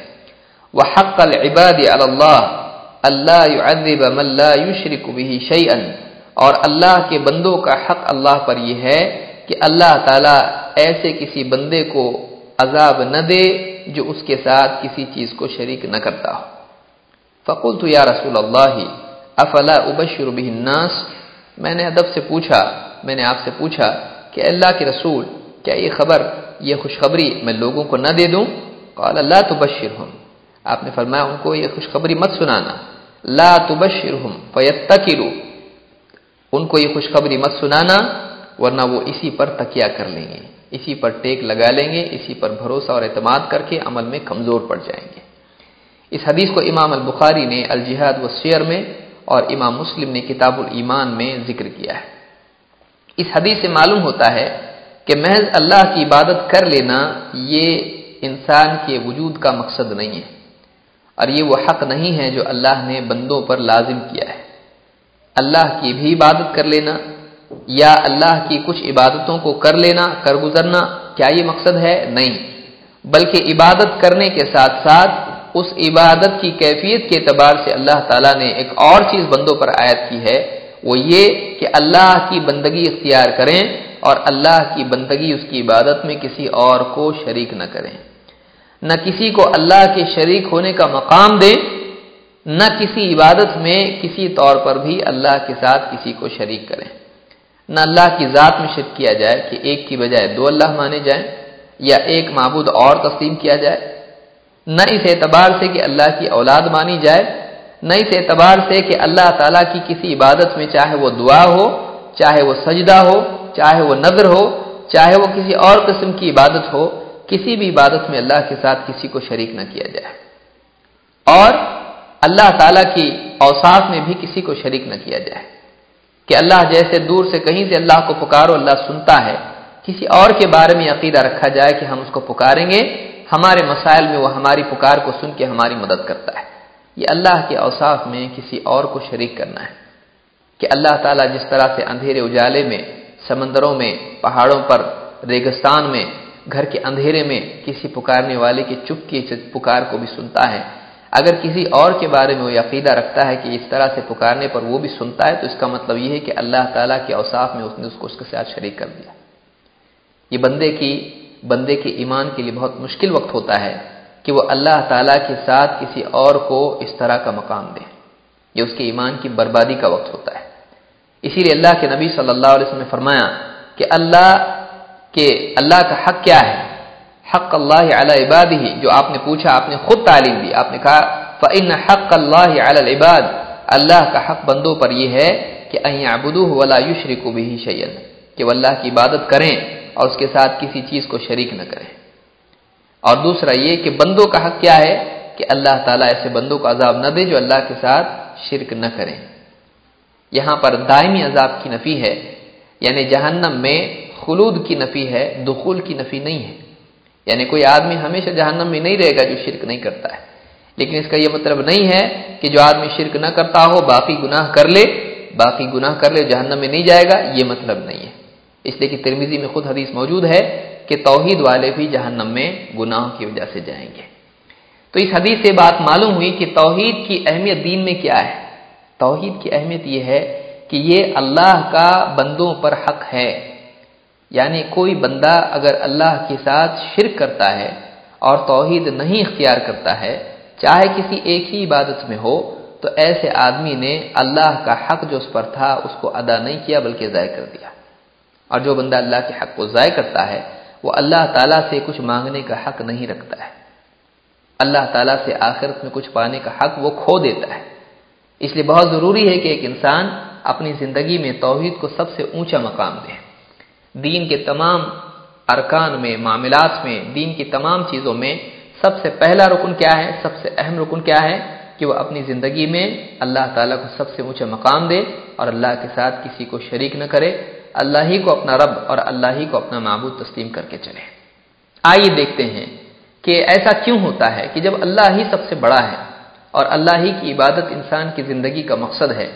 وحق العباد على الله اللہ يعذب من لا يشرك به شيئا۔ اور اللہ کے بندوں کا حق اللہ پر یہ ہے کہ اللہ تعالی ایسے کسی بندے کو عذاب نہ دے جو اس کے ساتھ کسی چیز کو شریک نہ کرتا۔ ہو فقلت یا رسول اللہ، افلا ابشر به الناس؟ میں نے ادب سے پوچھا، میں نے آپ سے پوچھا کہ اللہ کے رسول، کیا یہ خبر، یہ خوشخبری میں لوگوں کو نہ دے دوں؟ قال، لا تبشرهم آپ نے فرمایا، ان کو یہ خوشخبری مت سنانا۔ لا تبشرهم فيتكلوا ان کو یہ خوشخبری مت سنانا، ورنہ وہ اسی پر تکیہ کر لیں گے۔ اسی پر ٹیک لگا لیں گے، اسی پر بھروسہ اور اعتماد کر کے عمل میں کمزور پڑ جائیں گے۔ اس حدیث کو امام البخاری نے الجہاد و سیر میں اور امام مسلم نے کتاب الایمان میں ذکر کیا ہے۔ اس حدیث سے معلوم ہوتا ہے کہ محض اللہ کی عبادت کر لینا یہ انسان کے وجود کا مقصد نہیں ہے، اور یہ وہ حق نہیں ہے جو اللہ نے بندوں پر لازم کیا ہے۔ اللہ کی بھی عبادت کر لینا یا اللہ کی کچھ عبادتوں کو کر لینا، کر گزرنا، کیا یہ مقصد ہے؟ نہیں، بلکہ عبادت کرنے کے ساتھ ساتھ اس عبادت کی کیفیت کے اعتبار سے اللہ تعالیٰ نے ایک اور چیز بندوں پر عائد کی ہے، وہ یہ کہ اللہ کی بندگی اختیار کریں اور اللہ کی بندگی اس کی عبادت میں کسی اور کو شریک نہ کریں۔ نہ کسی کو اللہ کے شریک ہونے کا مقام دیں، نہ کسی عبادت میں کسی طور پر بھی اللہ کے ساتھ کسی کو شریک کریں۔ نہ اللہ کی ذات میں شرک کیا جائے کہ ایک کی بجائے دو اللہ مانے جائیں، یا ایک معبود اور تسلیم کیا جائے۔ نہ اس اعتبار سے کہ اللہ کی اولاد مانی جائے، نہ اس اعتبار سے کہ اللہ تعالیٰ کی کسی عبادت میں چاہے وہ دعا ہو، چاہے وہ سجدہ ہو، چاہے وہ نظر ہو، چاہے وہ کسی اور قسم کی عبادت ہو، کسی بھی عبادت میں اللہ کے ساتھ کسی کو شریک نہ کیا جائے۔ اور اللہ تعالیٰ کی اوساف میں بھی کسی کو شریک نہ کیا جائے۔ کہ اللہ جیسے دور سے کہیں سے اللہ کو پکارو، اللہ سنتا ہے۔ کسی اور کے بارے میں عقیدہ رکھا جائے کہ ہم اس کو پکاریں گے ہمارے مسائل میں وہ ہماری پکار کو سن کے ہماری مدد کرتا ہے۔ یہ اللہ کے اوصاف میں کسی اور کو شریک کرنا ہے۔ کہ اللہ تعالیٰ جس طرح سے اندھیرے اجالے میں، سمندروں میں، پہاڑوں پر، ریگستان میں، گھر کے اندھیرے میں کسی پکارنے والے کی چپ کی پکار کو بھی سنتا ہے۔ اگر کسی اور کے بارے میں وہ عقیدہ رکھتا ہے کہ اس طرح سے پکارنے پر وہ بھی سنتا ہے، تو اس کا مطلب یہ ہے کہ اللہ تعالیٰ کے اوصاف میں اس نے اس کو اس کے ساتھ شریک کر دیا۔ یہ بندے کی بندے کے ایمان کے لیے بہت مشکل وقت ہوتا ہے کہ وہ اللہ تعالیٰ کے ساتھ کسی اور کو اس طرح کا مقام دے۔ یہ اس کے ایمان کی بربادی کا وقت ہوتا ہے۔ اسی لیے اللہ کے نبی صلی اللہ علیہ وسلم نے فرمایا کہ اللہ کے اللہ کا حق کیا ہے؟ حق اللہ علی عباد ہی جو آپ نے پوچھا، آپ نے خود تعلیم دی، آپ نے کہا فن حق اللہ علی العباد۔ اللہ کا حق بندوں پر یہ ہے کہ ابدو ولا یشری کو بھی شعین کہ وہ اللہ کی عبادت کریں۔ اور اس کے ساتھ کسی چیز کو شریک نہ کریں اور دوسرا یہ کہ بندوں کا حق کیا ہے کہ اللہ تعالیٰ ایسے بندوں کو عذاب نہ دے جو اللہ کے ساتھ شرک نہ کریں۔ یہاں پر دائمی عذاب کی نفی ہے یعنی جہنم میں خلود کی نفی ہے، دخول کی نفی نہیں ہے۔ یعنی کوئی آدمی ہمیشہ جہنم میں نہیں رہے گا جو شرک نہیں کرتا ہے۔ لیکن اس کا یہ مطلب نہیں ہے کہ جو آدمی شرک نہ کرتا ہو، باقی گناہ کر لے، باقی گناہ کر لے، جہنم میں نہیں جائے گا، یہ مطلب نہیں ہے۔ اس لیے کہ ترمیزی میں خود حدیث موجود ہے کہ توحید والے بھی جہنم میں گناہوں کی وجہ سے جائیں گے۔ تو اس حدیث سے بات معلوم ہوئی کہ توحید کی اہمیت دین میں کیا ہے۔ توحید کی اہمیت یہ ہے کہ یہ اللہ کا بندوں پر حق ہے۔ یعنی کوئی بندہ اگر اللہ کے ساتھ شرک کرتا ہے اور توحید نہیں اختیار کرتا ہے، چاہے کسی ایک ہی عبادت میں ہو، تو ایسے آدمی نے اللہ کا حق جو اس پر تھا، اس کو ادا نہیں کیا، بلکہ ضائع کر دیا۔ اور جو بندہ اللہ کے حق کو ضائع کرتا ہے، وہ اللہ تعالیٰ سے کچھ مانگنے کا حق نہیں رکھتا ہے۔ اللہ تعالیٰ سے آخرت میں کچھ پانے کا حق وہ کھو دیتا ہے۔ اس لیے بہت ضروری ہے کہ ایک انسان اپنی زندگی میں توحید کو سب سے اونچا مقام دے۔ دین کے تمام ارکان میں، معاملات میں، دین کی تمام چیزوں میں سب سے پہلا رکن کیا ہے؟ سب سے اہم رکن کیا ہے؟ کہ وہ اپنی زندگی میں اللہ تعالیٰ کو سب سے اونچا مقام دے اور اللہ کے ساتھ کسی کو شریک نہ کرے۔ اللہ ہی کو اپنا رب اور اللہ ہی کو اپنا معبود تسلیم کر کے چلے۔ آئیے دیکھتے ہیں کہ ایسا کیوں ہوتا ہے کہ جب اللہ ہی سب سے بڑا ہے اور اللہ ہی کی عبادت انسان کی زندگی کا مقصد ہے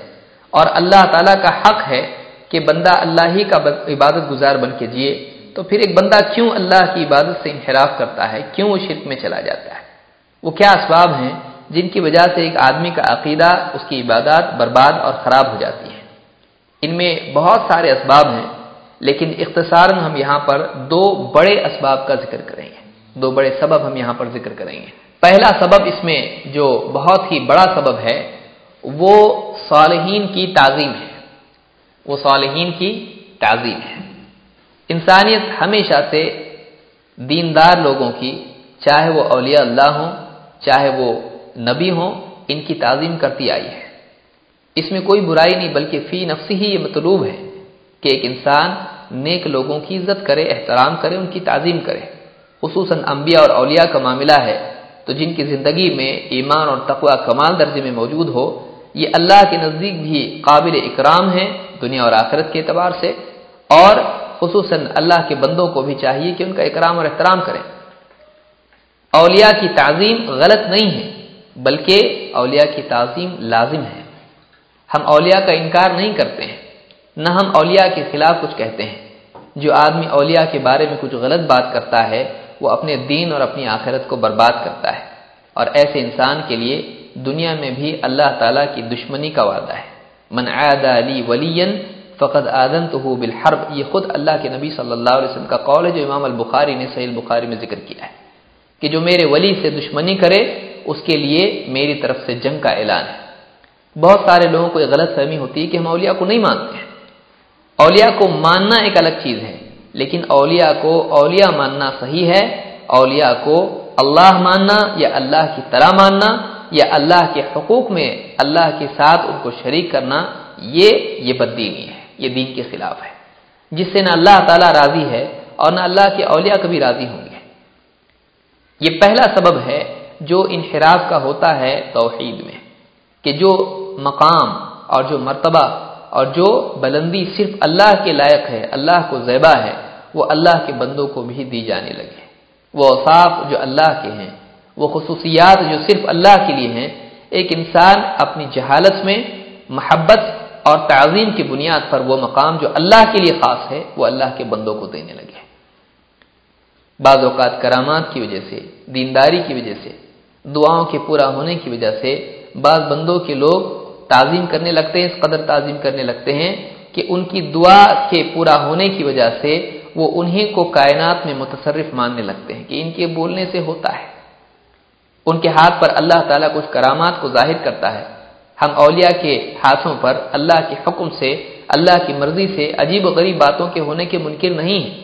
اور اللہ تعالیٰ کا حق ہے کہ بندہ اللہ ہی کا عبادت گزار بن کے جیے، تو پھر ایک بندہ کیوں اللہ کی عبادت سے انحراف کرتا ہے؟ کیوں وہ شرک میں چلا جاتا ہے؟ وہ کیا اسباب ہیں جن کی وجہ سے ایک آدمی کا عقیدہ، اس کی عبادات برباد اور خراب ہو جاتی ہے ان میں بہت سارے اسباب ہیں، لیکن اختصار ہم یہاں پر دو بڑے اسباب کا ذکر کریں گے۔ دو بڑے سبب ہم یہاں پر ذکر کریں گے۔ پہلا سبب اس میں جو بہت ہی بڑا سبب ہے، وہ صالحین کی تعظیم ہے۔ وہ صالحین کی تعظیم ہے۔ انسانیت ہمیشہ سے دیندار لوگوں کی، چاہے وہ اولیاء اللہ ہوں، چاہے وہ نبی ہوں، ان کی تعظیم کرتی آئی ہے۔ اس میں کوئی برائی نہیں، بلکہ فی نفسی ہی یہ مطلوب ہے کہ ایک انسان نیک لوگوں کی عزت کرے، احترام کرے، ان کی تعظیم کرے۔ خصوصاً انبیاء اور اولیاء کا معاملہ ہے تو جن کی زندگی میں ایمان اور تقوی کمال درجے میں موجود ہو، یہ اللہ کے نزدیک بھی قابل اکرام ہے دنیا اور آخرت کے اعتبار سے۔ اور خصوصاً اللہ کے بندوں کو بھی چاہیے کہ ان کا اکرام اور احترام کریں۔ اولیاء کی تعظیم غلط نہیں ہے، بلکہ اولیاء کی تعظیم لازم ہے۔ ہم اولیاء کا انکار نہیں کرتے ہیں، نہ ہم اولیاء کے خلاف کچھ کہتے ہیں۔ جو آدمی اولیاء کے بارے میں کچھ غلط بات کرتا ہے، وہ اپنے دین اور اپنی آخرت کو برباد کرتا ہے۔ اور ایسے انسان کے لیے دنیا میں بھی اللہ تعالی کی دشمنی کا وعدہ ہے۔ من عاد علی ولی فقط آدن تو بالحرب۔ یہ خود اللہ کے نبی صلی اللہ علیہ وسلم کا قول ہے، جو امام البخاری نے صحیح البخاری میں ذکر کیا ہے۔ کہ جو میرے ولی سے دشمنی کرے، اس کے لیے میری طرف سے جنگ کا اعلان ہے۔ بہت سارے لوگوں کو یہ غلط فہمی ہوتی ہے کہ ہم اولیاء کو نہیں مانتے ہیں۔ اولیاء کو ماننا ایک الگ چیز ہے، لیکن اولیاء کو اولیاء ماننا صحیح ہے۔ اولیاء کو اللہ ماننا یا اللہ کی طرح ماننا یا اللہ کے حقوق میں اللہ کے ساتھ ان کو شریک کرنا، یہ یہ بدینی ہے، یہ دین کے خلاف ہے۔ جس سے نہ اللہ تعالیٰ راضی ہے اور نہ اللہ کے اولیاء کبھی راضی ہوں گے۔ یہ پہلا سبب ہے جو انحراف کا ہوتا ہے توحید میں، کہ جو مقام اور جو مرتبہ اور جو بلندی صرف اللہ کے لائق ہے، اللہ کو زیبا ہے، وہ اللہ کے بندوں کو بھی دی جانے لگے۔ وہ اوصاف جو اللہ کے ہیں، وہ خصوصیات جو صرف اللہ کے لیے ہیں، ایک انسان اپنی جہالت میں محبت اور تعظیم کی بنیاد پر وہ مقام جو اللہ کے لیے خاص ہے، وہ اللہ کے بندوں کو دینے لگے۔ بعض اوقات کرامات کی وجہ سے، دینداری کی وجہ سے، دعاؤں کے پورا ہونے کی وجہ سے، بعض بندوں کے لوگ تعظیم کرنے لگتے ہیں، اس قدر تعظیم کرنے لگتے ہیں کہ ان کی دعا کے پورا ہونے کی وجہ سے وہ انہیں کو کائنات میں متصرف ماننے لگتے ہیں کہ ان کے بولنے سے ہوتا ہے۔ ان کے ہاتھ پر اللہ تعالیٰ کچھ کرامات کو ظاہر کرتا ہے۔ ہم اولیاء کے ہاتھوں پر اللہ کے حکم سے، اللہ کی مرضی سے عجیب و غریب باتوں کے ہونے کے منکر نہیں ہیں۔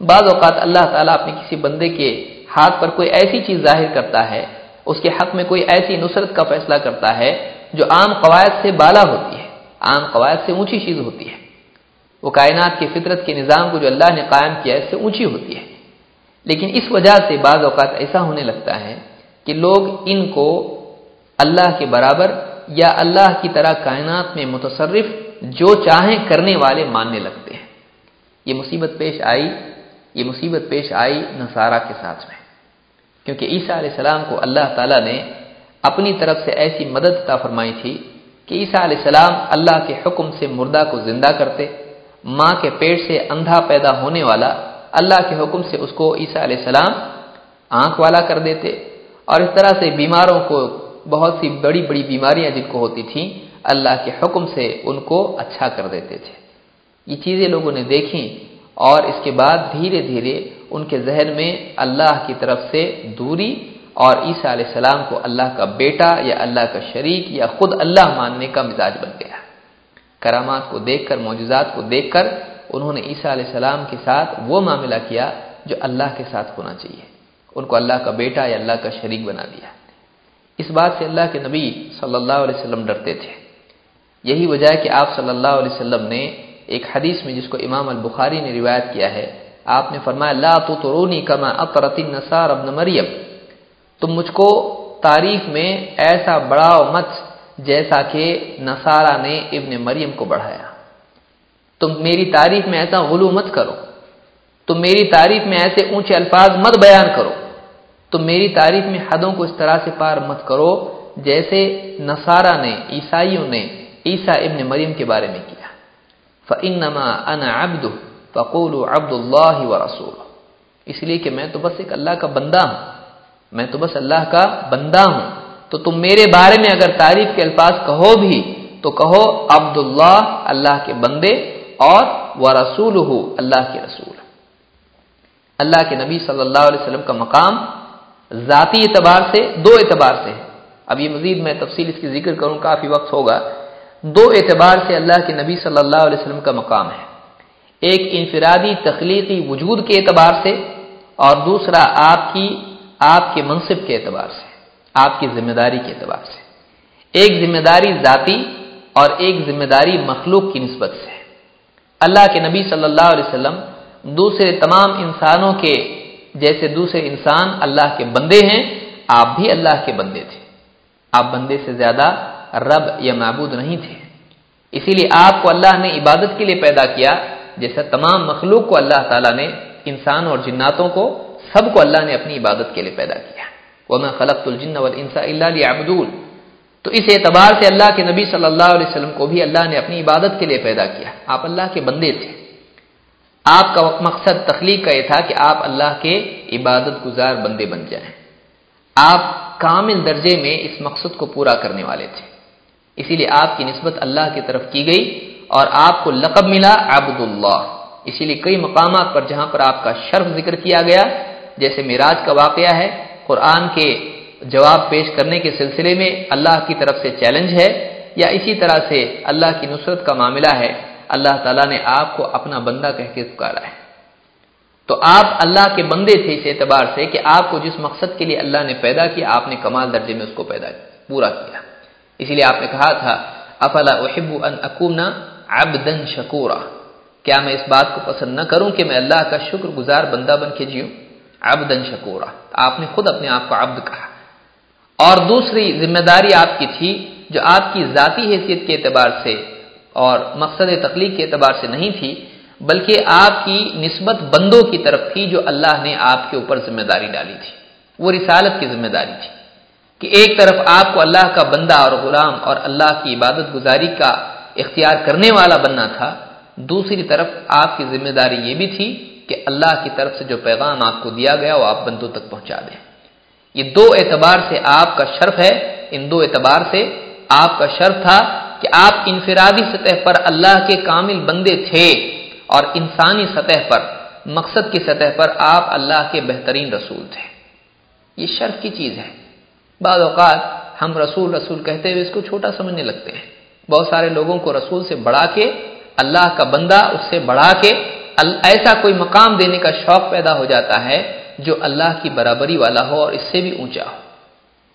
بعض اوقات اللہ تعالیٰ اپنے کسی بندے کے ہاتھ پر کوئی ایسی چیز ظاہر کرتا ہے، اس کے حق میں کوئی ایسی نصرت کا فیصلہ کرتا ہے جو عام قواعد سے بالا ہوتی ہے، عام قواعد سے اونچی چیز ہوتی ہے۔ وہ کائنات کی فطرت کے نظام کو جو اللہ نے قائم کیا ہے، اس سے اونچی ہوتی ہے۔ لیکن اس وجہ سے بعض اوقات ایسا ہونے لگتا ہے کہ لوگ ان کو اللہ کے برابر یا اللہ کی طرح کائنات میں متصرف جو چاہیں کرنے والے ماننے لگتے ہیں۔ یہ مصیبت پیش آئی، یہ مصیبت پیش آئی نصارہ کے ساتھ میں۔ کیونکہ عیسیٰ علیہ السلام کو اللہ تعالیٰ نے اپنی طرف سے ایسی مدد عطا فرمائی تھی کہ عیسیٰ علیہ السلام اللہ کے حکم سے مردہ کو زندہ کرتے، ماں کے پیٹ سے اندھا پیدا ہونے والا اللہ کے حکم سے اس کو عیسیٰ علیہ السلام آنکھ والا کر دیتے۔ اور اس طرح سے بیماروں کو بہت سی بڑی بڑی بیماریاں جن کو ہوتی تھیں، اللہ کے حکم سے ان کو اچھا کر دیتے تھے۔ یہ چیزیں لوگوں نے دیکھی اور اس کے بعد دھیرے دھیرے ان کے ذہن میں اللہ کی طرف سے دوری اور عیسیٰ علیہ السلام کو اللہ کا بیٹا یا اللہ کا شریک یا خود اللہ ماننے کا مزاج بن گیا۔ کرامات کو دیکھ کر معجزات کو دیکھ کر انہوں نے عیسیٰ علیہ السلام کے ساتھ وہ معاملہ کیا جو اللہ کے ساتھ ہونا چاہیے۔ ان کو اللہ کا بیٹا یا اللہ کا شریک بنا دیا۔ اس بات سے اللہ کے نبی صلی اللہ علیہ وسلم ڈرتے تھے۔ یہی وجہ ہے کہ آپ صلی اللہ علیہ وسلم نے ایک حدیث میں جس کو امام البخاری نے روایت کیا ہے، آپ نے فرمایا، لا تو کما اطرت النصار ابن مریم۔ تم مجھ کو تعریف میں ایسا بڑھاؤ مت جیسا کہ نصارہ نے ابن مریم کو بڑھایا۔ تم میری تعریف میں ایسا غلو مت کرو۔ تم میری تعریف میں ایسے اونچے الفاظ مت بیان کرو۔ تم میری تعریف میں حدوں کو اس طرح سے پار مت کرو جیسے نصارہ نے، عیسائیوں نے عیسیٰ ابن مریم کے بارے میں کیا۔ فَإِنَّمَا أَنَا عَبْدُ فَقُولُوا عَبْدُ اللَّهِ وَرَسُولُ اس لیے کہ میں تو بس ایک اللہ کا بندہ ہوں۔ میں تو بس اللہ کا بندہ ہوں۔ تو تم میرے بارے میں اگر تعریف کے الفاظ کہو بھی، تو کہو عبداللہ اللہ کے بندے اور وہ رسول ہو اللہ کے رسول۔ اللہ کے نبی صلی اللہ علیہ وسلم کا مقام ذاتی اعتبار سے دو اعتبار سے ہے۔ اب یہ مزید میں تفصیل اس کی ذکر کروں، کافی وقت ہوگا۔ دو اعتبار سے اللہ کے نبی صلی اللہ علیہ وسلم کا مقام ہے۔ ایک انفرادی تخلیقی وجود کے اعتبار سے اور دوسرا آپ کی آپ کے منصب کے اعتبار سے، آپ کی ذمہ داری کے اعتبار سے۔ ایک ذمہ داری ذاتی اور ایک ذمہ داری مخلوق کی نسبت سے۔ اللہ کے نبی صلی اللہ علیہ وسلم دوسرے تمام انسانوں کے جیسے دوسرے انسان اللہ کے بندے ہیں، آپ بھی اللہ کے بندے تھے۔ آپ بندے سے زیادہ رب یا معبود نہیں تھے۔ اسی لیے آپ کو اللہ نے عبادت کے لیے پیدا کیا، جیسا تمام مخلوق کو اللہ تعالیٰ نے انسان اور جناتوں کو سب کو اللہ نے اپنی عبادت کے لیے پیدا کیا وہ میں خلق الجن والانس الا ليعبدون۔ تو اس اعتبار سے اللہ کے نبی صلی اللہ علیہ وسلم کو بھی اللہ نے اپنی عبادت کے لیے پیدا کیا۔ آپ اللہ کے بندے تھے۔ آپ کا مقصد تخلیق کا یہ تھا کہ آپ اللہ کے عبادت گزار بندے بن جائیں۔ آپ کامل درجے میں اس مقصد کو پورا کرنے والے تھے۔ اسی لیے آپ کی نسبت اللہ کی طرف کی گئی اور آپ کو لقب ملا عبد اللہ اسی لیے کئی مقامات پر جہاں پر آپ کا شرف ذکر کیا گیا جیسے میراج کا واقعہ ہے، قرآن کے جواب پیش کرنے کے سلسلے میں اللہ کی طرف سے چیلنج ہے یا اسی طرح سے اللہ کی نصرت کا معاملہ ہے، اللہ تعالیٰ نے آپ کو اپنا بندہ کہہ کے پکارا ہے۔ تو آپ اللہ کے بندے تھے اس اعتبار سے کہ آپ کو جس مقصد کے لیے اللہ نے پیدا کیا، آپ نے کمال درجے میں اس کو پیدا پورا کیا۔ اسی لیے آپ نے کہا تھا، افلا احب ان اکونا عبدا شکورا۔ کیا میں اس بات کو پسند نہ کروں کہ میں اللہ کا شکر گزار بندہ بن کے جیوں؟ عبدا شکورا۔ آپ نے خود اپنے آپ کو عبد کہا۔ اور دوسری ذمہ داری آپ کی تھی جو آپ کی ذاتی حیثیت کے اعتبار سے اور مقصد تخلیق کے اعتبار سے نہیں تھی، بلکہ آپ کی نسبت بندوں کی طرف تھی جو اللہ نے آپ کے اوپر ذمہ داری ڈالی تھی۔ وہ رسالت کی ذمہ داری تھی کہ ایک طرف آپ کو اللہ کا بندہ اور غلام اور اللہ کی عبادت گزاری کا اختیار کرنے والا بننا تھا، دوسری طرف آپ کی ذمہ داری یہ بھی تھی کہ اللہ کی طرف سے جو پیغام آپ کو دیا گیا وہ آپ بندوں تک پہنچا دیں۔ یہ دو اعتبار سے آپ کا شرف ہے، ان دو اعتبار سے آپ کا شرف تھا کہ آپ انفرادی سطح پر اللہ کے کامل بندے تھے اور انسانی سطح پر، مقصد کی سطح پر آپ اللہ کے بہترین رسول تھے۔ یہ شرف کی چیز ہے۔ بعض اوقات ہم رسول رسول کہتے ہوئے اس کو چھوٹا سمجھنے لگتے ہیں۔ بہت سارے لوگوں کو رسول سے بڑھا کے، اللہ کا بندہ اس سے بڑھا کے ایسا کوئی مقام دینے کا شوق پیدا ہو جاتا ہے جو اللہ کی برابری والا ہو اور اس سے بھی اونچا ہو۔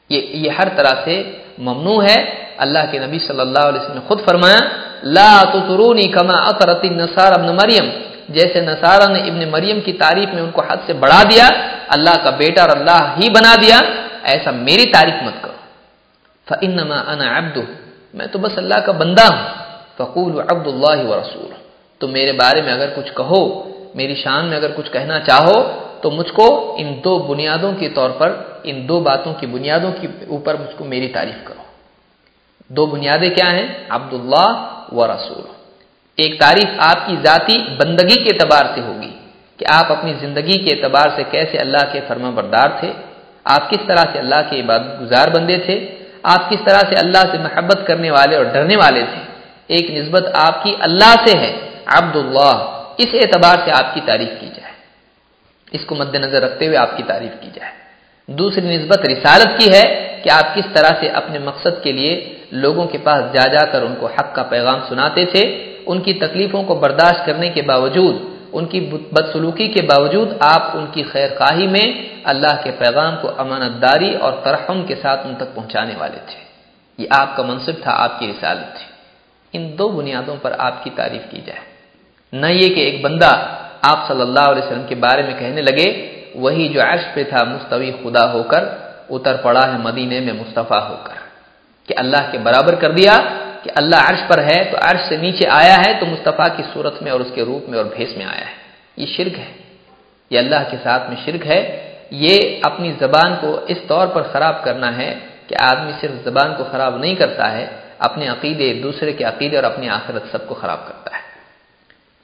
یہ یہ ہر طرح سے ممنوع ہے۔ اللہ کے نبی صلی اللہ علیہ وسلم نے خود فرمایا، لا تطرونی کما اطرت النصارى ابن مریم جیسے نصارہ نے ابن مریم کی تعریف میں ان کو حد سے بڑھا دیا، اللہ کا بیٹا اور اللہ ہی بنا دیا، ایسا میری تعریف مت کرو۔ فانما انا عبد میں تو بس اللہ کا بندہ ہوں۔ فقول عبد اللہ ورسول تو میرے بارے میں اگر کچھ کہو، میری شان میں اگر کچھ کہنا چاہو، تو مجھ کو ان دو بنیادوں کے طور پر، ان دو باتوں کی بنیادوں کے اوپر مجھ کو میری تعریف کرو۔ دو بنیادیں کیا ہیں؟ عبداللہ و رسول۔ ایک تعریف آپ کی ذاتی بندگی کے اعتبار سے ہوگی کہ آپ اپنی زندگی کے اعتبار سے کیسے اللہ کے فرما بردار تھے، آپ کس طرح سے اللہ کے عبادت گزار بندے تھے، آپ کس طرح سے اللہ سے محبت کرنے والے اور ڈرنے والے تھے۔ ایک نسبت آپ کی اللہ سے ہے۔ عبداللہ، اس اعتبار سے آپ کی تعریف کی جائے۔ اس کو مد نظر رکھتے ہوئے آپ کی تعریف کی جائے۔ دوسری نسبت رسالت کی ہے کہ آپ کس طرح سے اپنے مقصد کے لیے لوگوں کے پاس جا جا کر ان کو حق کا پیغام سناتے تھے، ان کی تکلیفوں کو برداشت کرنے کے باوجود، ان کی بدسلوکی کے باوجود آپ ان کی خیر خواہی میں اللہ کے پیغام کو امانت داری اور ترحم کے ساتھ ان تک پہنچانے والے تھے۔ یہ آپ کا منصب تھا، آپ کی رسالت تھی۔ ان دو بنیادوں پر آپ کی تعریف کی جائے۔ نہ یہ کہ ایک بندہ آپ صلی اللہ علیہ وسلم کے بارے میں کہنے لگے، وہی جو عرش پہ تھا مستوی خدا ہو کر، اتر پڑا ہے مدینے میں مصطفیٰ ہو کر۔ کہ اللہ کے برابر کر دیا، کہ اللہ عرش پر ہے، تو عرش سے نیچے آیا ہے، تو مصطفیٰ کی صورت میں اور اس کے روپ میں اور بھیس میں آیا ہے۔ یہ شرک ہے۔ یہ اللہ کے ساتھ میں شرک ہے۔ یہ اپنی زبان کو اس طور پر خراب کرنا ہے کہ آدمی صرف زبان کو خراب نہیں کرتا ہے، اپنے عقیدے دوسرے کے عقیدے اور اپنی آخرت سب کو خراب کرتا ہے۔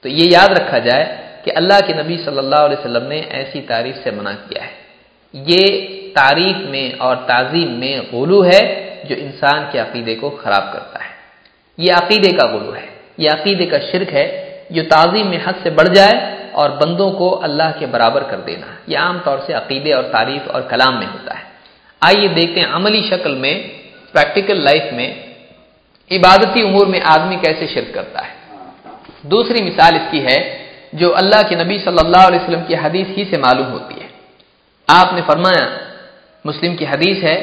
تو یہ یاد رکھا جائے کہ اللہ کے نبی صلی اللہ علیہ وسلم نے ایسی تعریف سے منع کیا ہے۔ یہ تعریف میں اور تعظیم میں غلو ہے جو انسان کے عقیدے کو خراب کرتا ہے۔ یہ عقیدے کا غلو ہے۔ یہ عقیدے کا شرک ہے جو تعظیم میں حد سے بڑھ جائے اور بندوں کو اللہ کے برابر کر دینا۔ یہ عام طور سے عقیدے اور تعریف اور کلام میں ہوتا ہے۔ آئیے دیکھتے ہیں عملی شکل میں پریکٹیکل لائف میں، عبادتی امور میں آدمی کیسے شرک کرتا ہے۔ دوسری مثال اس کی ہے جو اللہ کے نبی صلی اللہ علیہ وسلم کی حدیث ہی سے معلوم ہوتی ہے۔ آپ نے فرمایا، مسلم کی حدیث ہے،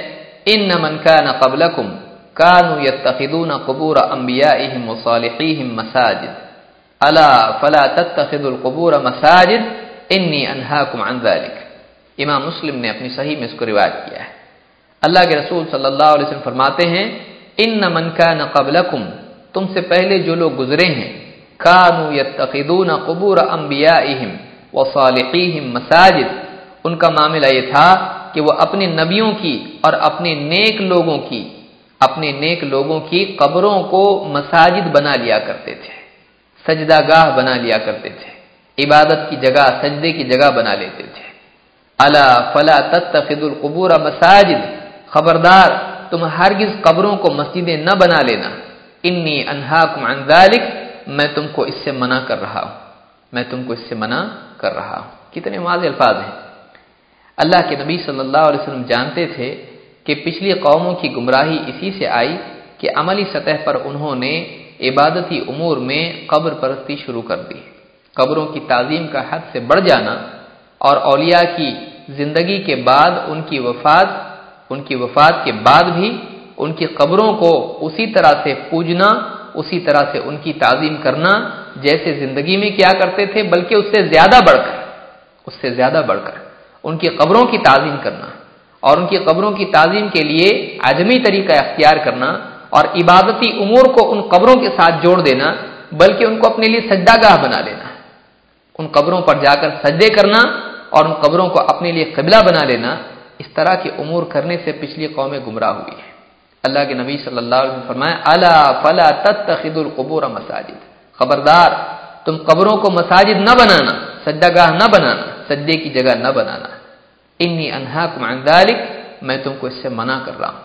ان نہ من کا نہ قبل کم کانو یتخذون قبور انبیائهم وصالحیهم مساجد۔ الا فلا تتخذوا القبور مساجد، انی انہاکم عن ذلك امام مسلم نے اپنی صحیح میں اس کو روایت کیا ہے۔ اللہ کے رسول صلی اللہ علیہ وسلم فرماتے ہیں، ان من کان قبلکم، تم سے پہلے جو لوگ گزرے ہیں کانو یتخذون قبور انبیائہم وصالحیہم مساجد۔ ان کا معاملہ یہ تھا کہ وہ اپنے نبیوں کی اور اپنے نیک لوگوں کی، اپنے نیک لوگوں کی قبروں کو مساجد بنا لیا کرتے تھے، سجدہ گاہ بنا لیا کرتے تھے، عبادت کی جگہ، سجدے کی جگہ بنا لیتے تھے۔ اللہ فلا تتخذ القبور مساجد۔ خبردار، تم ہرگز قبروں کو مسجدیں نہ بنا لینا۔ انی انہاکم عن ذالک میں تم کو اس سے منع کر رہا ہوں۔ میں تم کو اس سے منع کر رہا ہوں۔ کتنے واضح الفاظ ہیں۔ اللہ کے نبی صلی اللہ علیہ وسلم جانتے تھے کہ پچھلی قوموں کی گمراہی اسی سے آئی کہ عملی سطح پر انہوں نے عبادتی امور میں قبر پرستی شروع کر دی۔ قبروں کی تعظیم کا حد سے بڑھ جانا اور اولیاء کی زندگی کے بعد ان کی وفات، ان کی وفات کے بعد بھی ان کی قبروں کو اسی طرح سے پوجنا اسی طرح سے ان کی تعظیم کرنا جیسے زندگی میں کیا کرتے تھے، بلکہ اس سے زیادہ بڑھ کر، اس سے زیادہ بڑھ کر، ان کی قبروں کی تعظیم کرنا اور ان کی قبروں کی تعظیم کے لیے عجمی طریقہ اختیار کرنا اور عبادتی امور کو ان قبروں کے ساتھ جوڑ دینا، بلکہ ان کو اپنے لیے سجدہ گاہ بنا لینا۔ ان قبروں پر جا کر سجدے کرنا اور ان قبروں کو اپنے لیے قبلہ بنا لینا، اس طرح کے امور کرنے سے پچھلی قومیں گمراہ ہوئی ہیں۔ اللہ کے نبی صلی اللہ علیہ وسلم فرمایا اللہ فلا تتخذ القبور مساجد. خبردار، تم قبروں کو مساجد نہ بنانا، سجدہ گاہ نہ بنانا، سجدے کی جگہ نہ بنانا۔ انی انہاکم عن ذالک میں تم کو اس سے منع کر رہا ہوں.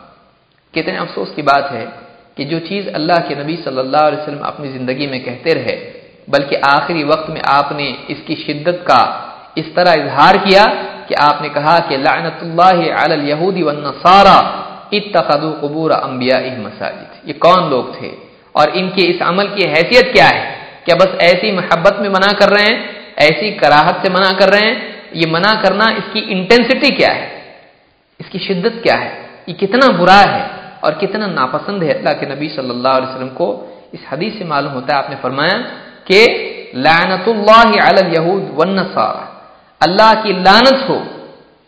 کتنے افسوس کی بات ہے کہ جو چیز اللہ کے نبی صلی اللہ علیہ وسلم اپنی زندگی میں کہتے رہے، بلکہ آخری وقت میں آپ نے اس کی شدت کا اس طرح اظہار کیا کہ آپ نے کہا کہ لعنت اللہ علی الیہود والنصارى اتخذوا قبور انبیاء مساجد۔ یہ کون لوگ تھے؟ اور ان کے اس عمل کی حیثیت کیا ہے؟ کیا بس ایسی محبت میں منع کر رہے ہیں؟ ایسی کراہت سے منع کر رہے ہیں؟ یہ منع کرنا اس کی انٹینسٹی کیا ہے؟ اس کی شدت کیا ہے؟ یہ کتنا برا ہے اور کتنا ناپسند ہے؟ اللہ کے نبی صلی اللہ علیہ وسلم کو اس حدیث سے معلوم ہوتا ہے۔ آپ نے فرمایا کہ لعنت اللہ علی الیہود والنصارى اللہ کی لعنت ہو،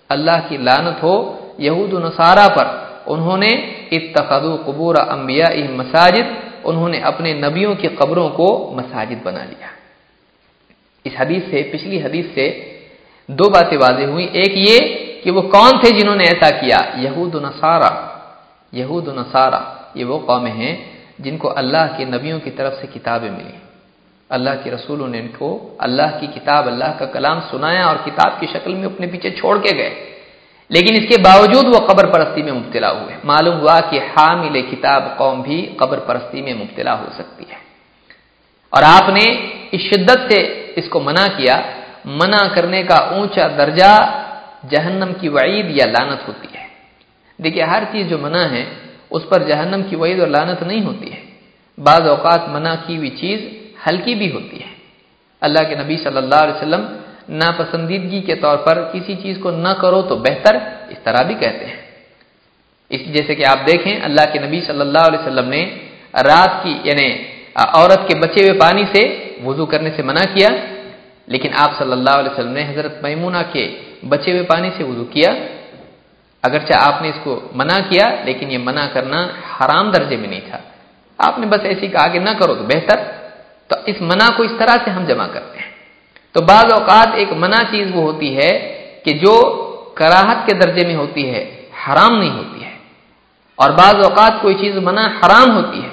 اللہ کی لعنت ہو یہود و نصارہ پر۔ انہوں نے اتخذوا قبور انبیاء مساجد، انہوں نے اپنے نبیوں کی قبروں کو مساجد بنا لیا۔ اس حدیث سے، پچھلی حدیث سے دو باتیں واضح ہوئی ایک یہ کہ وہ کون تھے جنہوں نے ایسا کیا؟ یہود و نصارہ یہود و نصارہ یہ وہ قومیں ہیں جن کو اللہ کے نبیوں کی طرف سے کتابیں ملی اللہ کے رسولوں نے ان کو اللہ کی کتاب، اللہ کا کلام سنایا اور کتاب کی شکل میں اپنے پیچھے چھوڑ کے گئے۔ لیکن اس کے باوجود وہ قبر پرستی میں مبتلا ہوئے۔ معلوم ہوا کہ حامل کتاب قوم بھی قبر پرستی میں مبتلا ہو سکتی ہے۔ اور آپ نے اس شدت سے اس کو منع کیا۔ منع کرنے کا اونچا درجہ جہنم کی وعید یا لانت ہوتی ہے۔ دیکھیے، ہر چیز جو منع ہے، اس پر جہنم کی وعید اور لانت نہیں ہوتی ہے۔ بعض اوقات منع کی ہوئی چیز ہلکی بھی ہوتی ہے۔ اللہ کے نبی صلی اللہ علیہ وسلم ناپسندیدگی کے طور پر کسی چیز کو نہ کرو تو بہتر، اس طرح بھی کہتے ہیں۔ اس جیسے کہ آپ دیکھیں، اللہ کے نبی صلی اللہ علیہ وسلم نے رات کی یعنی عورت کے بچے ہوئے پانی سے وضو کرنے سے منع کیا، لیکن آپ صلی اللہ علیہ وسلم نے حضرت میمونہ کے بچے ہوئے پانی سے وضو کیا۔ اگرچہ آپ نے اس کو منع کیا، لیکن یہ منع کرنا حرام درجے میں نہیں تھا۔ آپ نے بس ایسی کہا کہ نہ کرو تو بہتر۔ تو اس منع کو اس طرح سے ہم جمع کرتے ہیں۔ تو بعض اوقات ایک منع چیز وہ ہوتی ہے کہ جو کراہت کے درجے میں ہوتی ہے، حرام نہیں ہوتی ہے۔ اور بعض اوقات کوئی چیز منع حرام ہوتی ہے،